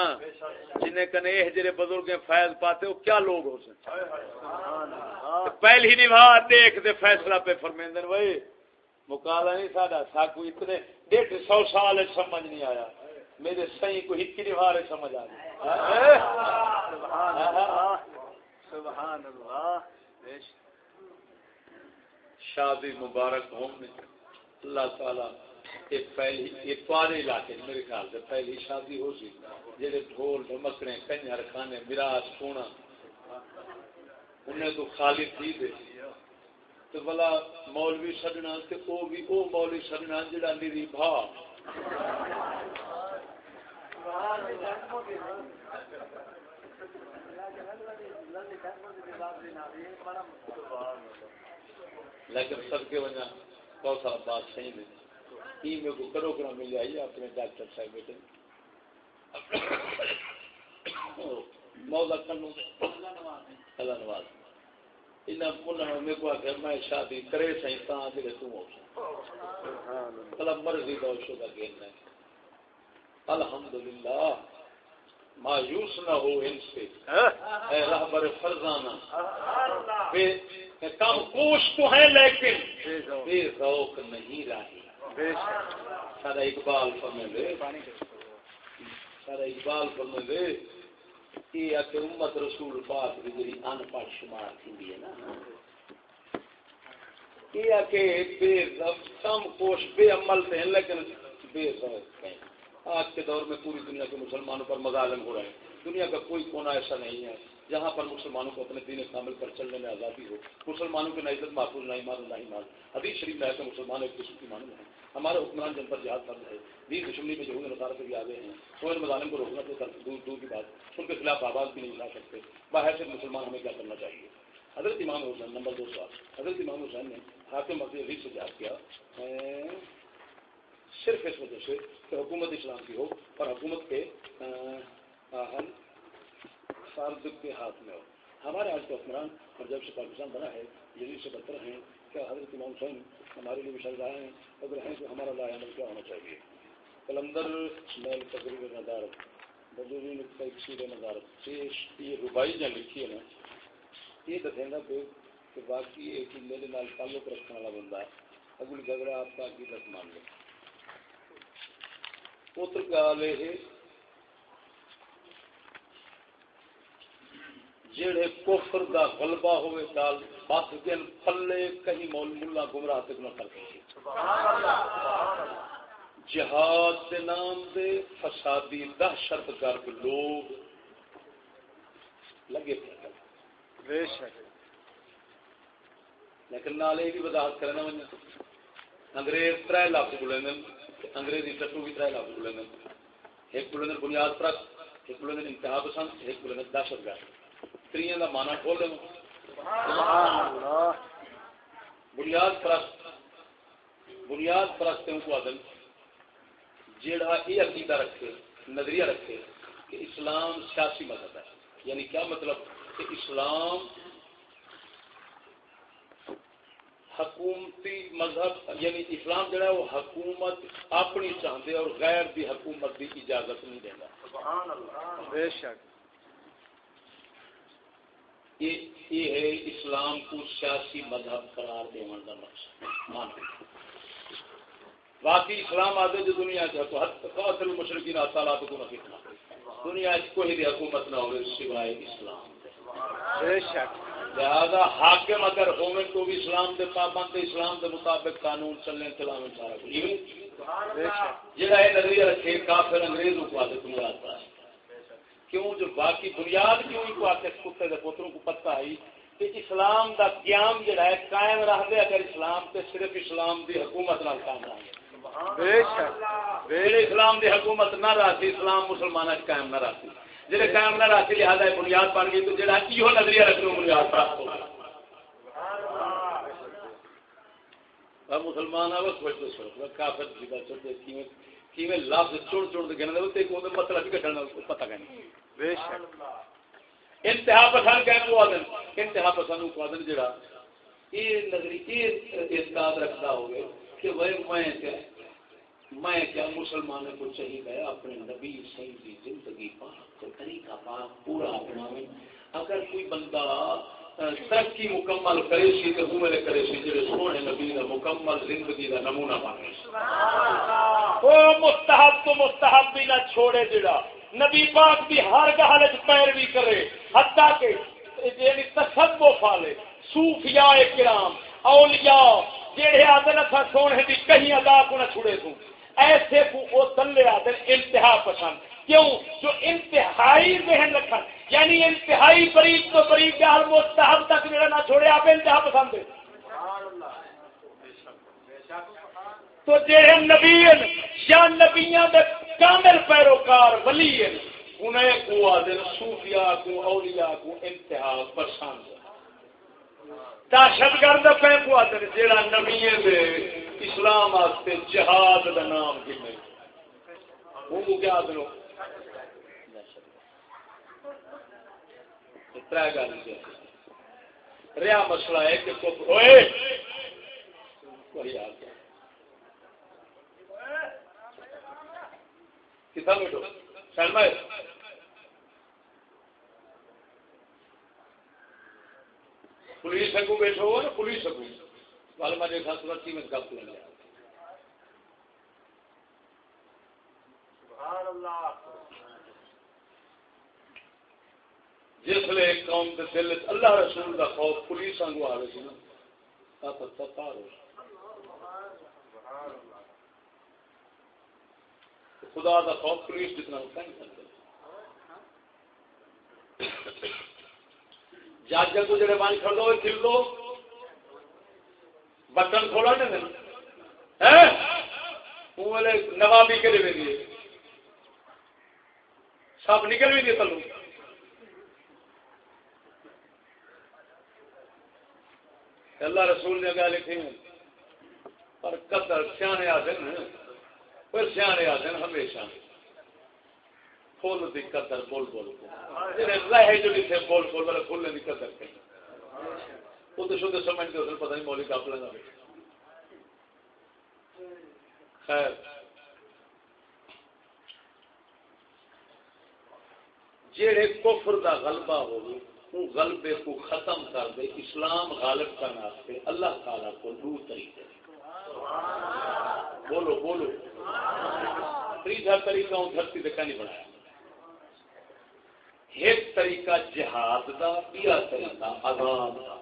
جنہیں کنے یہ جڑے بزرگ ہیں فیض پاتے وہ کیا لوگ ہو سکتے؟ سبحان اللہ۔ پہلی نبھا دیکھ دے فیصلہ پہ فرمیندن وہی مکالا نہیں ساڈا ساکو اتنے ڈیڑھ سو سال سمجھ نہیں آیا۔ میرے صحیح کو ہکی رہے سمجھ آ گئی۔ سبحان اللہ شادی مبارک ہوں اللہ تعالی پہلی پارے علاقے میرے خیال سے پہلی شادی ہو جی۔ سی جہے ڈھول ڈھمکنے، کنجر سونا انہیں تو خالی تھی دے۔ تو بلا مولوی سجنا تے او بھی او مولوی سجنا جڑا میری بھا۔ لیکن سب کے وجہ بہت سارا بات صحیح نہیں ای میں کو کرو کرا مل جائیے اپنے ڈاکٹر صاحب بیٹے مولا کنو اللہ نواز۔ انہاں انہاں میں کو آخر میں شادی کرے سہی تاں جڑے تو ہو بھلا مرضی دا شو دا گین ہے۔ الحمدللہ مایوس نہ ہو ان سے. اے رہبر فرزانہ بے کم کوش تو ہیں لیکن بے ذوق. نہیں رہی بے شک. سارا اقبال فرمے دے سارا اقبال فرمے دے یہ کہ امت رسول پاک کی جی ان پڑھ شمار تھی ہے نا۔ یہ آ کہ بے ذوق کم کوش بے عمل تھے لیکن بے ذوق ہیں۔ آج کے دور میں پوری دنیا کے مسلمانوں پر مظالم ہو رہے ہیں دنیا کا کوئی کونا ایسا نہیں ہے۔ جہاں پر مسلمانوں کو اپنے دین کامل پر چلنے میں آزادی ہو۔ مسلمانوں کی نہ عزت محفوظ نہیں مانو نہ ایمان۔ حدیث شریف میں ہے کہ مسلمان ایک دوسرے کی مانو ہے ہمارے حکمران جن پر جہاد فرض ہے، دین دشمنی میں جو نصارہ سے بھی آگے ہیں۔ وہ ان مظالم کو روکنا تو دور دور کی بات۔ ان کے خلاف آواز بھی نہیں لا سکتے۔ باہر سے مسلمان ہمیں کیا کرنا چاہیے؟ حضرت امام حسین، نمبر دو سوال۔ حضرت امام حسین نے حاکم مسجد عزیز سے جہاد کیا۔ صرف اس وجہ سے کہ حکومت اسلام کی ہو اور حکومت کے حل فرد کے ہاتھ میں ہو۔ ہمارے آج کے حکمران اور جب سے پاکستان بنا ہے یزید سے بدتر ہیں کیا حضرت امام حسین ہمارے لیے مشل ہیں۔ اگر ہیں تو ہمارا لا عمل کیا ہونا چاہیے؟ کلندر میل تقریب نظارت بدرین تفسیر نظارت۔ یہ ربائی جہاں لکھی ہے نا، یہ دسے گا کہ باقی یہ کہ میرے نال تعلق رکھنے والا بندہ ہے اگلی گزرا آپ کا عقیدت مان لے۔ پتر گل یہ جڑے کفر دا غلبہ ہوئے دال بس گن پھلے کہیں مول ملا گمراہ تک نہ کر جہاد کے نام دے فسادی دہشت گرد لوگ لگے بے شک۔ لیکن نال یہ بھی وضاحت کرنا انگریز تر لفظ بولیں انگریزی ٹٹو بھی تر لفظ بولیں ایک بولیں بنیاد پرست ایک بولیں انتہا پسند، ایک بولیں دہشت گرد۔ تری کا مانا کھول دیں بنیاد پرست بنیاد پرست کو آدم جیڑا یہ عقیدہ رکھے، نظریہ رکھے کہ اسلام سیاسی مذہب ہے۔ یعنی کیا مطلب؟ کہ اسلام حکومتی مذہب یعنی اسلام جڑا ہے وہ حکومت اپنی چاہتے اور غیر دی حکومت کی اجازت نہیں دینا بے شک۔ یہ ہے اسلام کو سیاسی مذہب قرار دینے کا مقصد۔ باقی اسلام آدھے جو دنیا قاتل مشرقین تعالیٰ کو نہ دنیا کوئی بھی حکومت نہ ہو سوائے اسلام۔ بے شک۔ لہذا حاکم اگر ہوئے تو بھی اسلام دے پابند اسلام دے مطابق قانون چلنے چلانے سارا شک جہاں یہ نظریہ رکھے کافر انگریز کو آتے تمہیں آتا ہے کیوں؟ جو باقی بنیاد کیوں کو آتے کتے دے پوتروں کو پتہ آئی کہ اسلام دا قیام جڑا ہے قائم رہ دے۔ اگر اسلام تے صرف اسلام دی حکومت نہ قائم رہ بے شک اسلام دی حکومت نہ رہتی اسلام مسلمانوں قائم نہ رہتی جڑے قائم نہ رہتی لہذا بنیاد بن گئی تو جڑا یہ نظریہ رکھ لو بنیاد پراپت ہوگا مسلمان آ تو کافر کیویں کیویں لفظ چڑ چڑ کے گنے تے کو مطلب ہی کٹنا پتہ نہیں بے شک۔ انتہا پسند کہ کو آدن انتہا پسند کو آدن جڑا یہ نظری یہ اعتقاد رکھتا ہوگے کہ وہ میں میں کیا مسلمانوں کو چاہیے اپنے نبی صحیح کی زندگی پاک طریقہ پاک پورا اپناویں اگر کوئی بندہ ترقی مکمل کرے سی تو میرے کرے سی جڑے سونے نبی کا مکمل زندگی کا نمونہ بنے وہ مستحب تو مستحب بھی نہ چھوڑے جڑا۔ نبی پاک بھی ہر گل پیروی کرے۔ حتیٰ کہ یعنی تصوف والے صوفیاء کرام اولیاء جڑے آدھے نہ سونے دی کہیں ادا کو نہ چھڑے تو۔ ایسے کو وہ تلے آدھے انتہا پسند۔ کیوں؟ جو انتہائی ذہن رکھن۔ یعنی انتہائی قریب تو قریب کے حال مستحب تک میرا نہ چھوڑے، آپ انتہا پسند ہے تو جہے نبی یا نبیاں دے کامل پیروکار ولی ہیں انہیں کو آدھے صوفیاء کو، اولیاء کو انتہا پسند۔ دہشت گرد پہ کو آدھے جہاں نبی دے اسلام واسطے جہاد دا نام کنے وہ کیا آدھے تر گل رہا مسئلہ ہے کہ ہوئے کتنا میٹو سلما پولیس اگو بیٹھو نا پولیس اگو وال مجھے خاص کی میں گپ لے لیا جس لیے قوم کے دل اللہ رسول خوف پولیس آ رہی نا پتہ پار ہو۔ خدا کا خوف پولیس جتنا ہوتا سکتا جج کو جڑے کھڑ دو کھل دو بٹن کھولا نہیں نوابی کے لیے سب نکل بھی نہیں تلو۔ اللہ رسول نے گل لکھی پر قدر سیانے آتے پر سیانے آتے ہمیشہ۔ فل کی قدر بول بول جو لکھے بول بول والے فل کی قدر کریں وہ شدھ سمجھتے ہو پتہ نہیں مولی کاپ لینا خیر. جہے کفر دا غلبہ ہوگی وہ غلبے کو ختم کر دے، اسلام غالب کرنے واسطے اللہ تعالیٰ کو دو طریقے بولو بولو۔ تیسرا طریقہ ہوں دھرتی دیکھا نہیں بنایا ایک طریقہ جہاد کا یا طریقہ عذاب کا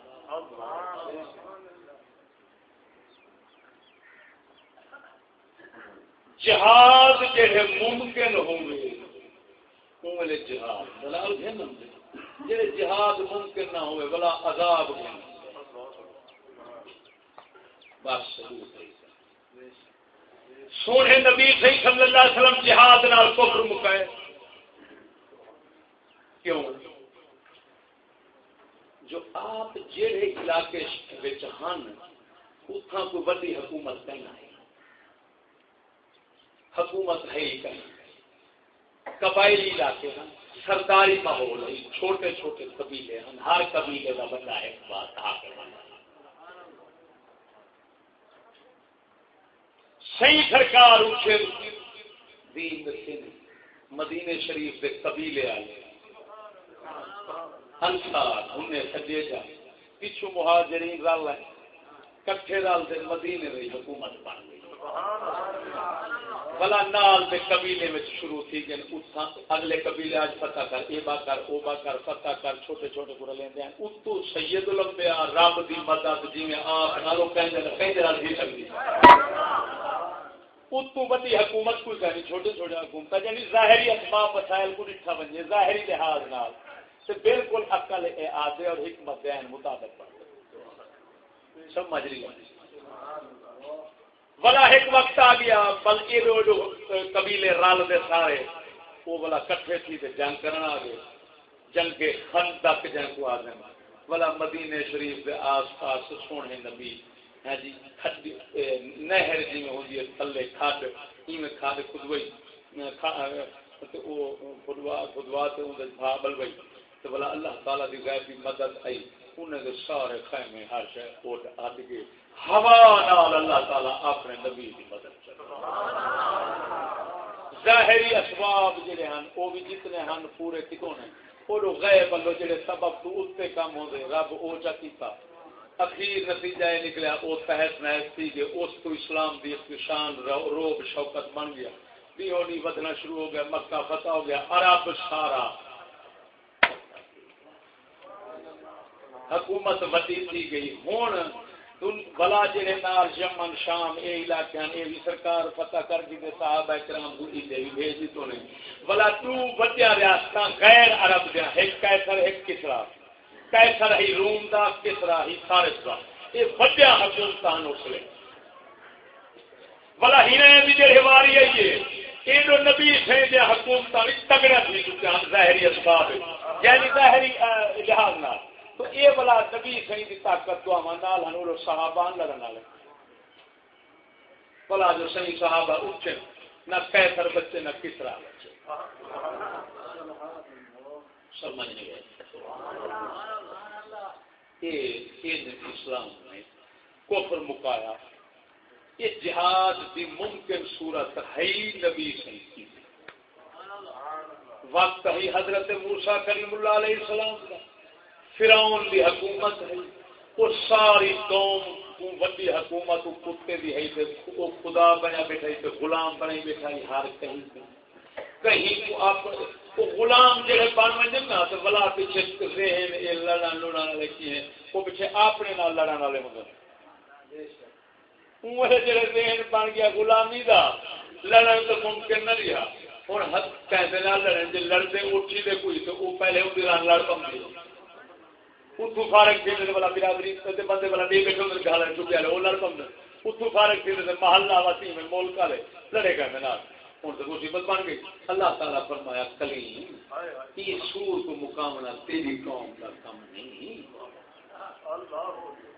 جہاد جہے ممکن ہوئے، وہ جہاد۔ دلال جہے جہاد ممکن نہ ہوئے، بلا عذاب بس سونے نبی صحیح صلی اللہ علیہ وسلم جہاد نال کفر مکائے۔ کیوں؟ جو آپ جہے علاقے ہن اتنا کوئی بڑی حکومت کہنا ہے۔ حکومت ہے ہی کہیں قبائلی علاقے ہیں سرداری ماحول ہے، چھوٹے چھوٹے قبیلے ہیں ہر قبیلے کا بندہ ایک بات آ کے صحیح سرکار اٹھے دین مدینے شریف کے قبیلے آئے۔ انسار انہیں سجے جا۔ پچھو مہاجرین رل ہے کٹھے رل دے مدینے دی حکومت بن گئی۔ بلا نال دے قبیلے میں شروع تھی کہ اگلے قبیلے آج فتح کر، اے با کر، او با کر، فتح کر، چھوٹے چھوٹے گھر لیندے ہیں اتو سید الانبیاء رب دی مدد جی میں آپ نالو کہندے نے کہندے رل دی سکدی اتو بڑی حکومت کوئی کہنی چھوٹے چھوٹے حکومت یعنی ظاہری اسباب وسائل کو ڈٹھا بنجے ظاہری لحاظ نال۔ تے بالکل عقل اے اور حکمت بیان مطابق پڑھ سمجھ رہی بلا ایک وقت آ گیا، بل یہ جو قبیلے رل دے سارے، وہ بلا کٹھے تھی تے جنگ کرنا آ گئے۔ جنگ کے خن تک جنگ کو آ گئے۔ بلا مدینے شریف کے آس پاس سونے نبی ہے جی نہر جی میں ہوتی ہے تھلے کھاد میں کھاد خدوئی خدوا خدوا بل بھائی تو بلا اللہ تعالیٰ کی غیبی مدد آئی۔ انہیں تو سارے خیمے ہر شہر کوٹ ہٹ گئے ہوا نال اللہ تعالیٰ اپنے نبی کی مدد کر ظاہری اسباب جڑے ہیں وہ بھی جتنے ہیں پورے کتوں نے وہ غیب بندو جڑے سبب تو اتنے کام ہوتے رب او چا کیتا۔ اخیر نتیجہ یہ نکلیا وہ تحت محض تھی کہ اس کو اسلام دی شان روب شوکت بن گیا۔ بھی ہونی بدنا شروع ہو گیا، مکہ فتح ہو گیا، عرب سارا حکومت وڈی تھی گئی۔ ہوں بلا جڑے نال یمن شام اے علاقے اے بھی سرکار فتح کر دی تے صحابہ کرام دوی دے بھی بھیج تو نے۔ بلا تو بچیا ریاستاں غیر عرب دیا۔ ایک کیسر ایک کسرا۔ کیسر ہی روم دا، کسرا ہی فارس دا۔ اے بڑیا حکومتاں نسلے بلا ہنے دی جڑی واری ہے یہ جو نبی تھے جو حکومتاں تگڑا تھی ظاہری اسباب۔ یعنی ظاہری لحاظ نال۔ تو یہ بلا نبی سی کی طاقت تو نال ہن صحابہ لڑن والے بلا جو سی صحابہ اٹھے نہ کیسر بچے، نہ کسرا بچے۔ سمجھ نہیں گئے اسلام نے کفر مکایا۔ یہ جہاد کی ممکن صورت ہے نبی سی کی۔ وقت ہی حضرت موسا کریم اللہ علیہ السلام کا فرعون دی حکومت ہے، وہ ساری قوم وڈی حکومت کتے دی ہے تے وہ خدا بنا بیٹھا تے غلام بنا بیٹھا ہے، ہر کہیں کہیں کو آپ، وہ غلام جڑے بن ونجن نا تے بلا پیچھے ذہن اے لڑن لڑن والے کی ہیں، وہ پیچھے اپنے نال لڑن والے ہوندے وہ جڑے ذہن بن گیا غلامی دا، لڑن تو ممکن نہ رہا ہن حد کہندے نال لڑن، جے لڑتے اٹھی دے کوئی، تو وہ پہلے اودے نال لڑ پندے اتو فارغ تھی بلا برادری بندے بلا نہیں بیٹھے ہوتے گھر چکے والے وہ لڑ پہ اتو فارغ تھی محلہ واسی میں مولک والے لڑے گئے میرا ہوں تو مصیبت بن گئی۔ اللہ تعالیٰ فرمایا، کلیم، یہ سور کو مقامنا تیری قوم کا کم نہیں۔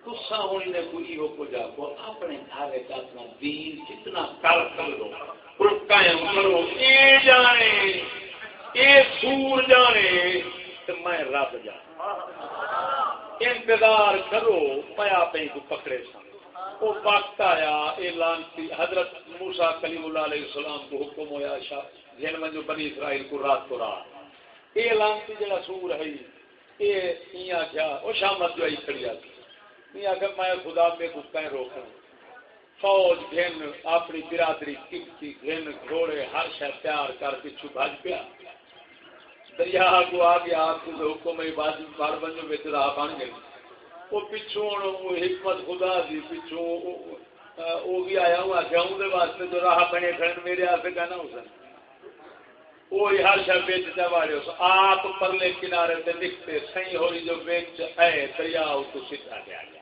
تسا ہوں نے کوئی ہو کو جا کو اپنے گھر اپنا دین جتنا کر کر دو۔ قائم کرو اے جانے، اے سور جانے، تو میں رب جانا۔ انتظار کرو، پیا پہ کو پکڑے سن۔ وہ وقت آیا اعلان کی حضرت موسا کلیم اللہ علیہ السلام کو حکم ہوا شاہ جن میں جو بنی اسرائیل کو رات کو رات۔ اعلان کی جگہ سور ہے یہ آخیا وہ شامت جو آئی کھڑی آتی۔ آخر میں خدا میں کچھ کہیں روکنا فوج، گھن، اپنی برادری کپتی گھن، گھوڑے، ہر شہ پیار کر پچھو بج پیا۔ دریا کو آ گیا آپ کو حکم بازی بار بنو بچ راہ بن گئی وہ پچھوں حکمت خدا دی، پچھوں وہ بھی آیا ہوں آخیا ہوں واسطے جو راہ بنے کھڑے میرے آسے کہنا اس وہ ہر شب بیچ جاڑے آپ پرلے کنارے سے لکھتے سی ہوئی جو بیچ ہے، دریا تو سیدھا گیا گیا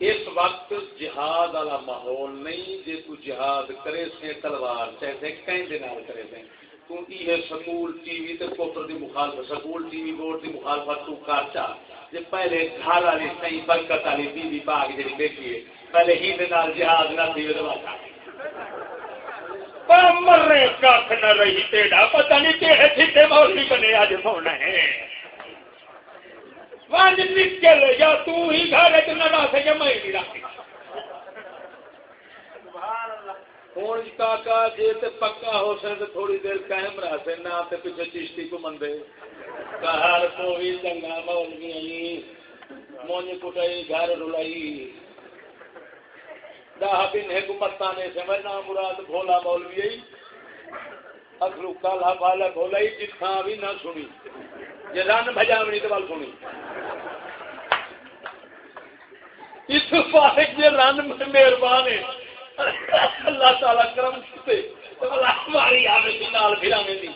اس وقت جہاد والا ماحول نہیں جی تو جہاد کرے سے تلوار چاہے کہیں دن کرے سے کیونکہ یہ سکول ٹی وی تے کوپر دی مخالفت، سکول ٹی وی بورڈ دی مخالفت تو کارچا۔ جی پہلے گھر والی صحیح برکت والی بی بی پاک جی دیکھی ہے، پہلے ہی نال جہاد نہ تھی مر رہے کھ نہ رہی تیڑا پتہ نہیں کہے تھے مولوی بنے، آج سونا ہے۔ ونج نکل، یا تو ہی گھر نہ سکے میں نہیں رکھ ہوں جی کاکا جی تے پکا ہو سکے تو تھوڑی دیر قائم رہ سے نہ تے پیچھے چشتی کو مندے۔ گھر کو بھی چنگا مولوی مونج کٹائی، گھر رلائی۔ دہ دن ہے گمتا نے سمجھ نہ مراد بھولا مولوی اخلو کالا بالا بھولا ہی جتنا بھی نہ سنی۔ جی رن بجاونی تو سنی اس پاس جی رن مہربان ہے۔ اللہ تعالی کرم کیتے۔ ہماری نال پھرانے دی۔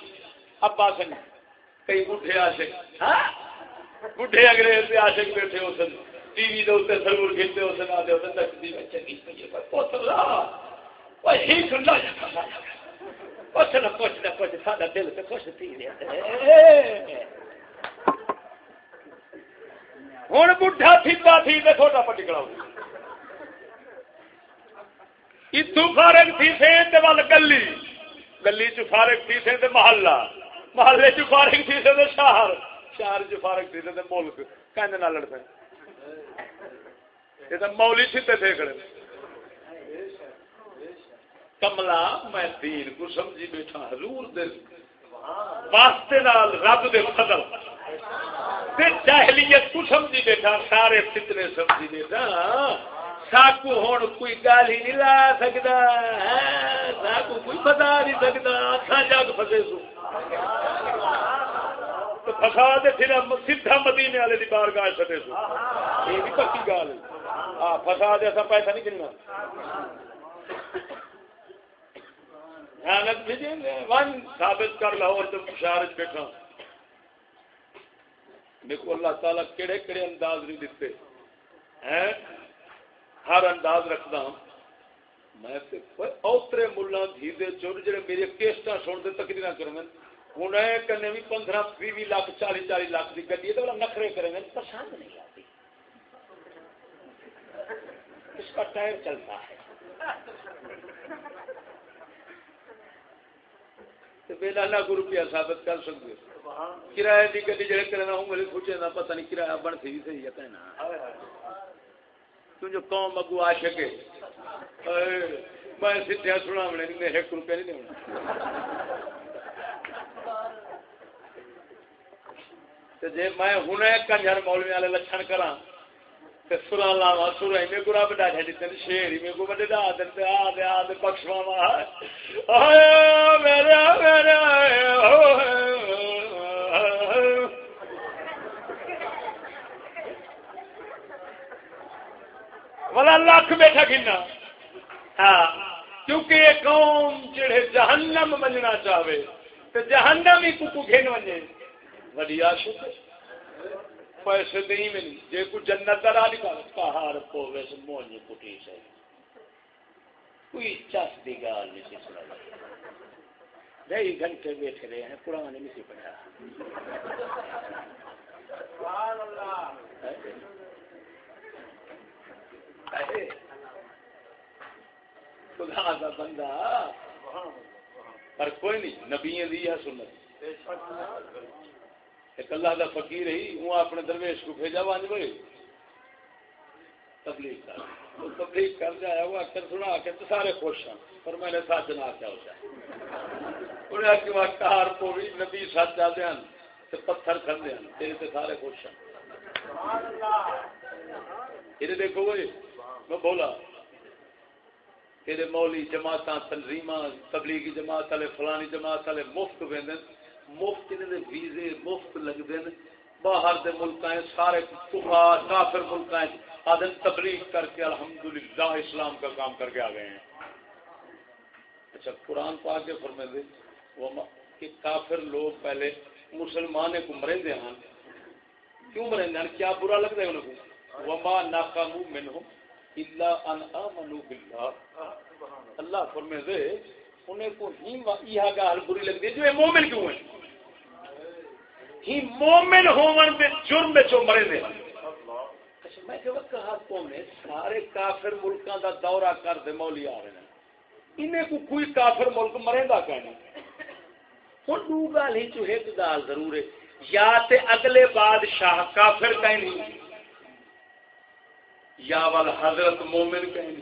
ابا سن، کئی بڈھے عاشق۔ ہاں؟ بڈھے انگریز دے عاشق بیٹھے ہو سن۔ ٹی وی دے اوتے سرور کھلتے ہو سن آدے ہوتے تکتی میں چنگی پئی ہے۔ ہی جا۔ پوچھ نہ پوچھ نہ پوچھ ساڈا دل تے خوش تھی رہیا۔ ہوں بڈھا تھیتا تھی تو چھوٹا پٹکڑا اتو فارغ تھی سے ول گلی گلی چ فارغ تھی سے محلہ محلے چ فارغ تھی سے شہر شہر چ فارغ تھی سے ملک کہنے نہ لڑ پے یہ تو مولی سیتے تھے کھڑے کملا میں دین کو سمجھی بیٹھا حضور دل واسطے نال رب دے فضل جاہلیت کو سمجھی بیٹھا سارے فتنے سمجھی بیٹھا ساکو ہوں کوئی گال ہی نہیں لا سکتا ہاں، ساکو کوئی بتا نہیں سکتا اکھا جگ فسے سو۔ فساد پھر سیدھا مدینے والے کی بار گاہ سٹے سو۔ یہ بھی پکی گال ہے۔ ہاں فساد ایسا پیسہ نہیں گننا۔ جی، ون ثابت کر لاہور جب شہر بیٹھا۔ دیکھو اللہ تعالیٰ کہڑے کہڑے انداز نہیں دیتے۔ ہیں؟ ہر انداز رکھتا ہوں۔ میں اوترے ملا دھی دے چور جڑے میری کیسٹا سن دے تقریر کریں۔ ہوں کنے بھی پندرہ بھی لاکھ چالی چالی لاکھ کی گڈی ہے، تو نخرے کریں۔ گے پسند نہیں آتی اس کا ٹائر چلتا ہے۔ بےلا لاکھ روپیہ ثابت کر سکتے کرایہ کی گڈی جڑے کرنا ہوں میرے پوچھے نہ پتہ نہیں کرایہ بن سی صحیح ہے کہنا تو جو قوم اگو آ سکے میں سیدھا سنا میں نے ایک روپیہ نہیں دینا جی میں ہوں کنجر مولوی والے لچھن کرا سرا لاوا سورا میں کو رب ڈا چڑی تین شیر میں کو بڑے ڈا دے آ دے آ دے بخشوا میرے میرے والا لکھ بیٹھا کھنا ہاں کیونکہ یہ قوم جڑے جہنم مننا چاہے تو جہنم ہی کو گھن وجے وڈی آشک پیسے نہیں۔ ملی جی کو جنت کا راہ نکال پہاڑ کو ویسے مونج کٹی سے۔ کوئی چس دی گال نہیں سی سنا ڈھائی گھنٹے بیٹھے رہے ہیں قرآن نہیں سی پڑھا۔ سبحان اللہ۔ خدا بندہ۔ پر کوئی نہیں نبی دی ہے سنت۔ ایک اللہ کا فقیر ہی وہ اپنے درویش کو بھیجا بانج بھائی۔ تبلیغ کر۔ تبلیغ کر جایا وہ اکثر سنا کے تو سارے خوش ہیں۔ پر میں نے ساتھ نہ کیا ہے انہیں کہ وہ کار کو بھی نبی سچ جاتے ہیں تے پتھر کھندے ہیں۔ تیرے تے سارے خوش ہیں۔ یہ دیکھو میں بولا کہ مولی جماعت تنظیم تبلیغی جماعت والے، فلانی جماعت والے مفت ویندن، مفت انہیں ویزے مفت لگتے ہیں باہر دے ملک سارے کفار، کافر ملک آدن تبلیغ کر کے الحمدللہ اسلام کا کام کر کے آ گئے ہیں۔ اچھا قرآن پا کے فرمے دے وہ کہ کافر لوگ پہلے مسلمان کو مرے دے ہیں کیوں مرے دے کیا برا لگتا ہے انہوں کو؟ وما ناکامو منہم۔ الا ان امنوا بالله. اللہ فرمے دے، انہیں کو ہی یہ گال بری لگتی ہے جو یہ مومن کیوں ہے ہی مومن ہون دے، جرم چو مرے دے۔ اچھا، میں کہ وقت کہا قوم نے سارے کافر ملکاں دا دورہ کر دے، مولی آ رہے ہیں۔ انہیں کو کوئی کافر ملک مرے دا کہنا ہن دو گال ہی چو ایک گال ضرور ہے۔ یا تے اگلے بادشاہ کافر کہنی یا ول حضرت مومن کہیں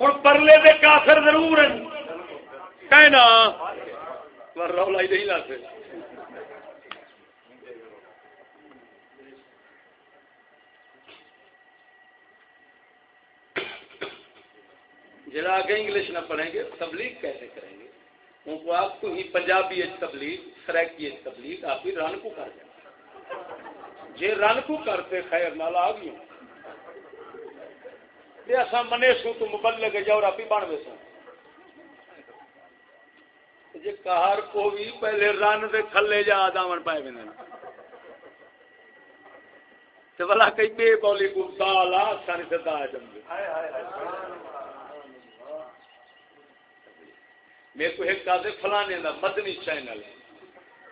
ہوں پرلے دے کافر ضرور ہیں. کہنا رولا ہی نہیں لاتے. جڑا آگے انگلش نہ پڑھیں گے، تبلیغ کیسے کریں گے؟ ان کو آپ کو ہی پنجابی تبلیغ، سریکی تبلیغ، آپ ہی رن کو کر دیں جی رن کو کرتے خیر نال آ گئی اصا منے سو تو مبلغ جاؤ راپی بن وے سن۔ جی کار کو بھی پہلے رن دے تھلے جا دامن پائے بندے تو بلا کئی بے بولی کو دالا سانی سے دا جم میرے کو ایک دے فلانے دا مدنی چینل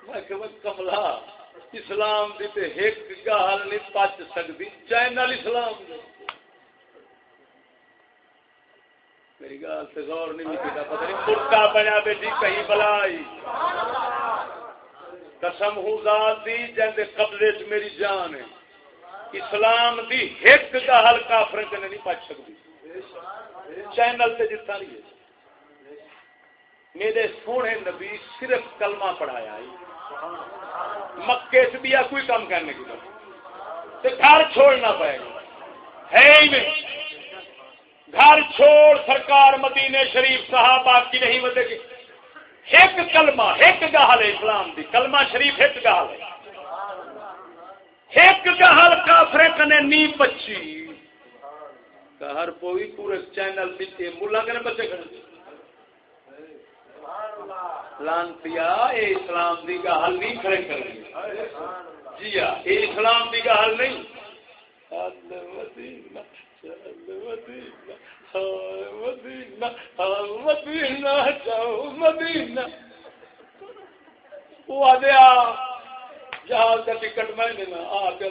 میں کہ کملا۔ اسلام دی تے ایک گال نہیں پچ سکتی چینل اسلام دی۔ میری گال سے غور نہیں کیتا پتہ نہیں۔ مرتا بنا بیٹھی کہیں بلائی۔ قسم ہوں ذات دی، جن دے قبضے چ میری جان ہے۔ اسلام دی ایک گال کافر کنے نہیں پچ سکتی چینل تے جتنا نہیں ہے۔ میرے سونے نبی صرف کلمہ پڑھایا ہے۔ مکے سے بھی کوئی کام کرنے کی تو گھر چھوڑنا پڑے گا۔ ہے ہی نہیں۔ گھر چھوڑ سرکار مدینے شریف صحابہ کی نہیں مدے گی ایک کلمہ، ایک گہل اسلام دی۔ کلمہ شریف ایک گہل ہے۔ ایک گہل کافرے کنے نی پچی۔ ہر کوئی پورے چینل دیتے ملا کنے بچے کھڑے۔ لانتیا اے اسلام دی گل نہیں کھڑے کر رہی جی ہاں اے اسلام دی گل نہیں۔ وہ آدھا جہاز کا ٹکٹ میں دینا آ پہ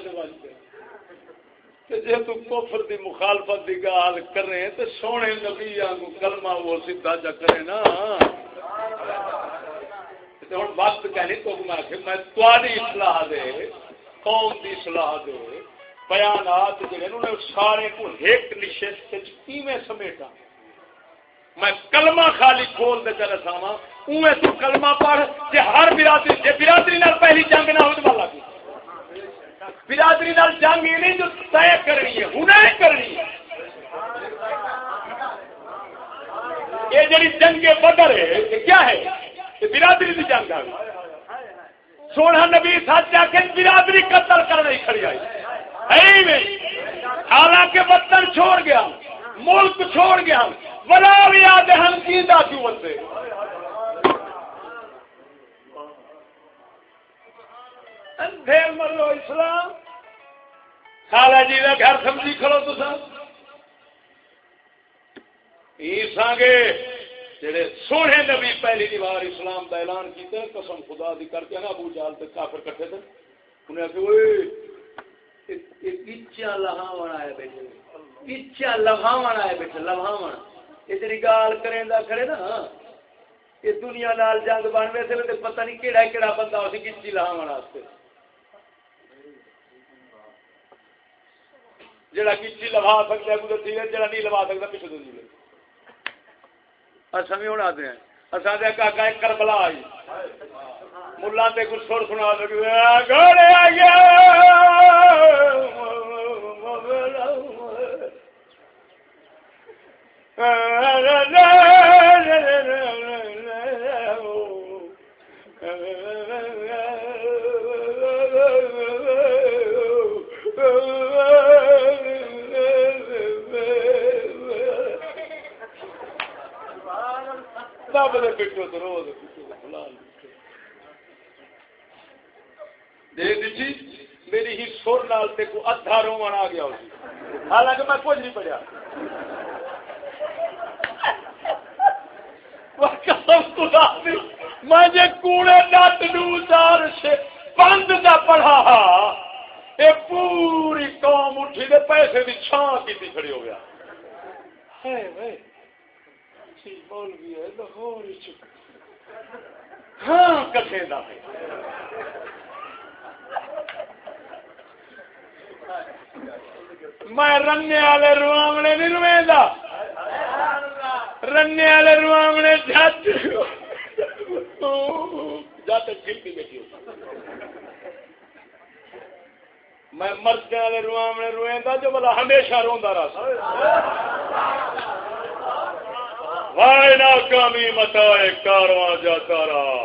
جی تو کفر دی مخالفت دی گال کرے تو سونے نبی آنگو کلمہ وہ سیدھا جا کرے نا۔ ہوں وقت کہنی تو میں میں تاری سلاح دے، قوم کی سلاح دے، بیانات جڑے انہوں سارے کو ایک نشست کیویں سمیٹا۔ میں کلمہ خالی کھول دے چلے ساوا اوے تو کلمہ پڑھ کہ ہر برادری، جے برادری نال پہلی جنگ نہ ہو تو والا کی؟ برادری نال جنگ یہ نہیں جو طے کرنی ہے ہن کرنی ہے۔ یہ جڑی جنگ بدر ہے کیا ہے؟ برادری کی جنگ آ سونا نبی سچ آ کے برادری قتل کرنے کھڑی آئی۔ حالانکہ وطن چھوڑ گیا، ملک چھوڑ گیا بڑا بھی آدھے ہم کیدا کیوں بنتے مرو اسلام۔ خالا جی کا گھر سمجھی کھڑو تو سر گے جڑے سونے نبی پہلی دیوار اسلام کا اعلان کیا قسم خدا دی کر کے نا ابو جال تک کافر کٹھے تھے۔ انہیں آخیا لہاوڑ آئے بیٹھے پچا لہاوڑ آئے بیٹھے لہاوڑ یہ تیری گال کریں دا کھڑے نا۔ یہ دنیا نال جنگ بن ویسے تو پتہ نہیں کہڑا کہڑا بندہ اسی کچی لہاوڑ واسطے۔ جڑا کچی لوا سکتا ہے جڑا نہیں لوا سکتا پیچھے تو جی اصا بھی ہوں ہیں۔ اصا دیا کاکا ایک کربلا آئی۔ ملا تے کچھ سر سنا گھوڑے پٹو تو میری ہی سر نال تے کو ادھا رومن آ گیا حالانکہ میں کچھ نہیں پڑھیا۔ میں کوڑے نٹ سے بند پڑھا پوری قوم اٹھی دے پیسے کی چھان کی کھڑی ہو گیا۔ ہاں کٹے دا میں رنے والے روامنے نہیں رویں رنے والے روامنے جت جت گلتی بیٹھی میں مرد والے روامنے رویں جو بلا ہمیشہ روا رہا وائے ناکامی متا کارواں جاتا رہا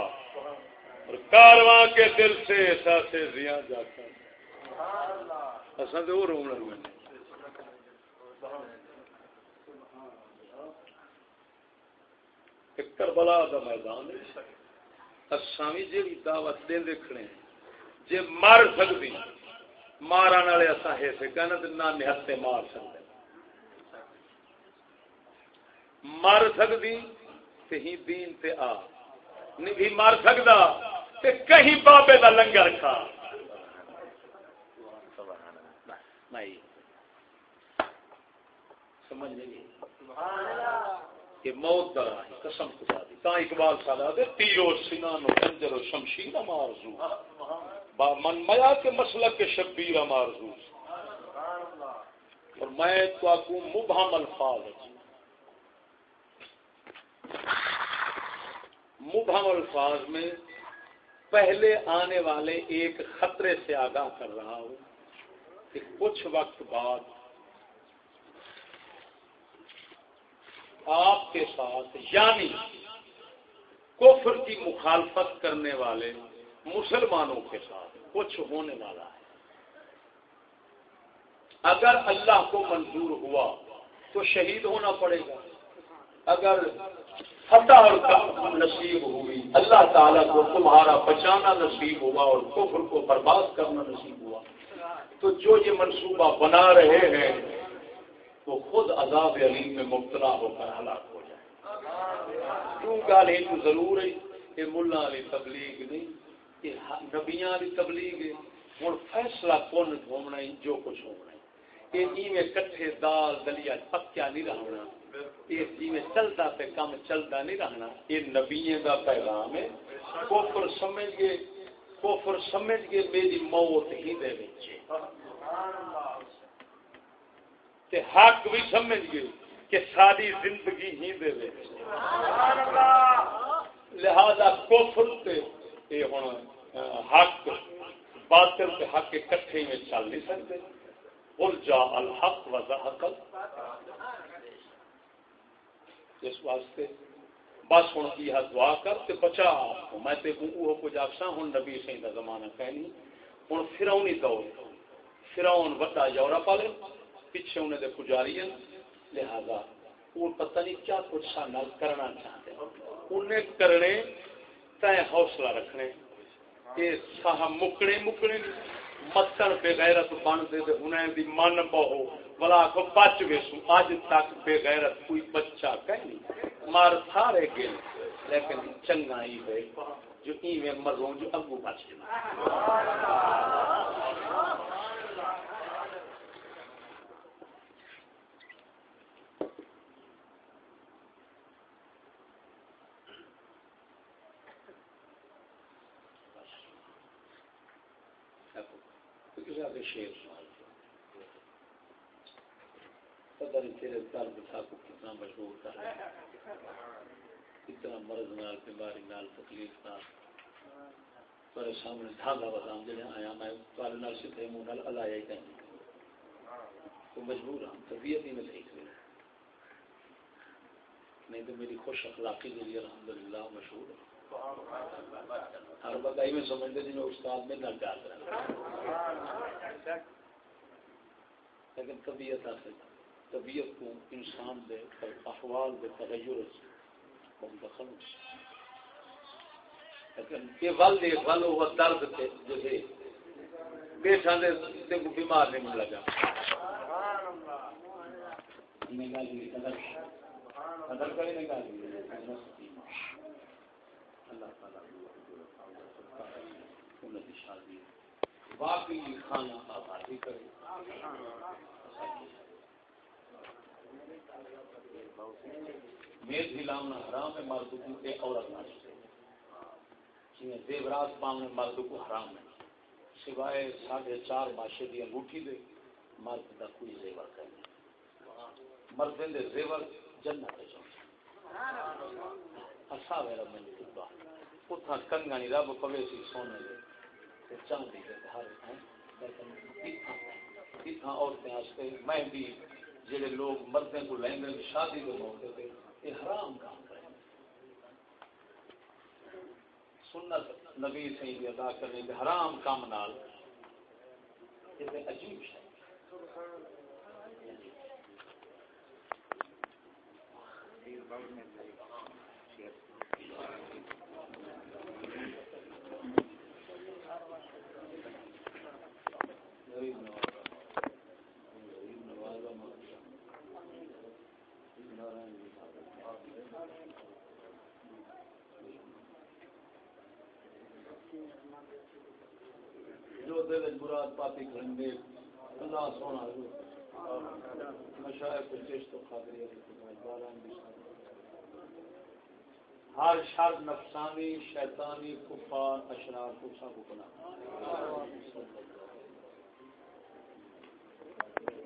اور کارواں کے دل سے احساس زیاں جاتا اصل تو وہ رونا رونا کربلا دا میدان اساں بھی جی دعوت دے دیکھنے جے مار سکتی مارن والے اساں ہے سے تے نہ نہتے مار سکتے مر سکتی کہیں دین تے آ۔ نہیں مر سکتا تے کہیں بابے دا لنگر کھا۔ سمجھ نہیں کہ موت دا قسم خدا دی۔ تا اقبال دے تیرو و شمشیر مارزو با من میا کے مسلک کے شبیر مارزو اور میں تو مبہم الفاظ مبہم الفاظ میں پہلے آنے والے ایک خطرے سے آگاہ کر رہا ہوں کہ کچھ وقت بعد آپ کے ساتھ یعنی کفر کی مخالفت کرنے والے مسلمانوں کے ساتھ کچھ ہونے والا ہے۔ اگر اللہ کو منظور ہوا تو شہید ہونا پڑے گا۔ اگر فتح اور نصیب ہوئی۔ اللہ تعالیٰ کو تمہارا بچانا نصیب ہوا اور کفر کو برباد کرنا نصیب ہوا۔ تو جو یہ منصوبہ بنا رہے ہیں تو خود عذاب علیم میں مبتلا ہو کر ہلاک ہو جائے۔ کیوں گال یہ تو ضرور ہے کہ ملا علی تبلیغ نہیں یہ نبیاں علی تبلیغ ہے ہوں، فیصلہ کون گھومنا جو کچھ ہونا یہ میں کٹھے دال، دلیا، پکیا نہیں رہنا۔ یہ جی میں چلتا پہ کام چلتا نہیں رہنا۔ یہ نبی کا پیغام ہے۔ کوفر سمجھ گئے کوفر سمجھ گئے میری موت ہی دے بچے تے حق بھی سمجھ گئے کہ ساری زندگی ہی دے بچے لہذا کوفر تے یہ ہوں حق، باطل تے حق کٹھے میں چل نہیں سکتے۔ قل جا الحق و زحق اس واسطے۔ بس ہوں یہ دعا کر تے بچا آپ کو۔ میں تے وہ کچھ آخسا ہوں نبی سی کا زمانہ کہنی۔ ہوں فرونی دور۔ فراؤن وڈا یورا پالے پیچھے انہیں دے پجاری ہیں لہذا وہ پتہ نہیں کیا کچھ سال کرنا چاہتے ہیں۔ انہیں کرنے تے حوصلہ رکھنے۔ کہ ساہ مکنے مکنے، متن بے غیرت بن دے انہیں دی من بہو۔ بلا کو بچ ویسو اج تک بے غیرت کوئی بچہ کہیں مار سارے گل لیکن چنگا ہی ہے۔ جو ایویں مروں جو ابو بچ شیر پتہ نہیں تیرے کو کتنا مشہور تھا۔ کتنا مرض نال، بیماری نال، تکلیف نال۔ پر سامنے دھاگا بادام جڑے آیا، میں کال نال سیدھے منہ نال الایا ہی کہیں۔ تو مجبور ہوں طبیعت ہی میں ٹھیک نہیں نہیں تو میری خوش اخلاقی کے لیے الحمدللہ، مشہور ہے ہر بگائی میں سمجھتے جی میں استاد میں نہ ڈال رہا لیکن طبیعت آتے طبیعت کو انسان دے احوال دے، تغیر بہت دخل لیکن یہ ول دے، ول وہ درد تے، جو ہے بیٹھا دے تے کو بیمار نہیں مل لگا نگالی قدر۔ قدر کرے نگالی جی۔ اللہ تعالیٰ انہیں شادی، باقی کھانا آبادی کرے میز ہلاؤنا حرام ہے مرد کو ایک عورت نہ جی زیورات پاؤں مرد کو حرام ہے سوائے ساڑھے چار ماشے کی انگوٹھی دے مرد کا کوئی زیور کرنا مرد دے زیور جنت چاہتا اچھا میرا من خدا اتنا کنگا نہیں رب پوے سی سونے دے تے چاندی دے ہر عورتیں میں بھی جڑے لوگ مردیں کو لیں گے، شادی کے موقع پہ یہ حرام کام کریں سنت نبی سے بھی ادا کرنے کے حرام کام نال یہ عجیب ہے جو دل مراد پاتی کریں گے اللہ سونا مشاعر کو چیش تو خاطری ہر شر نفسانی، شیطانی، کفار، اشرار کو سب کو بنا۔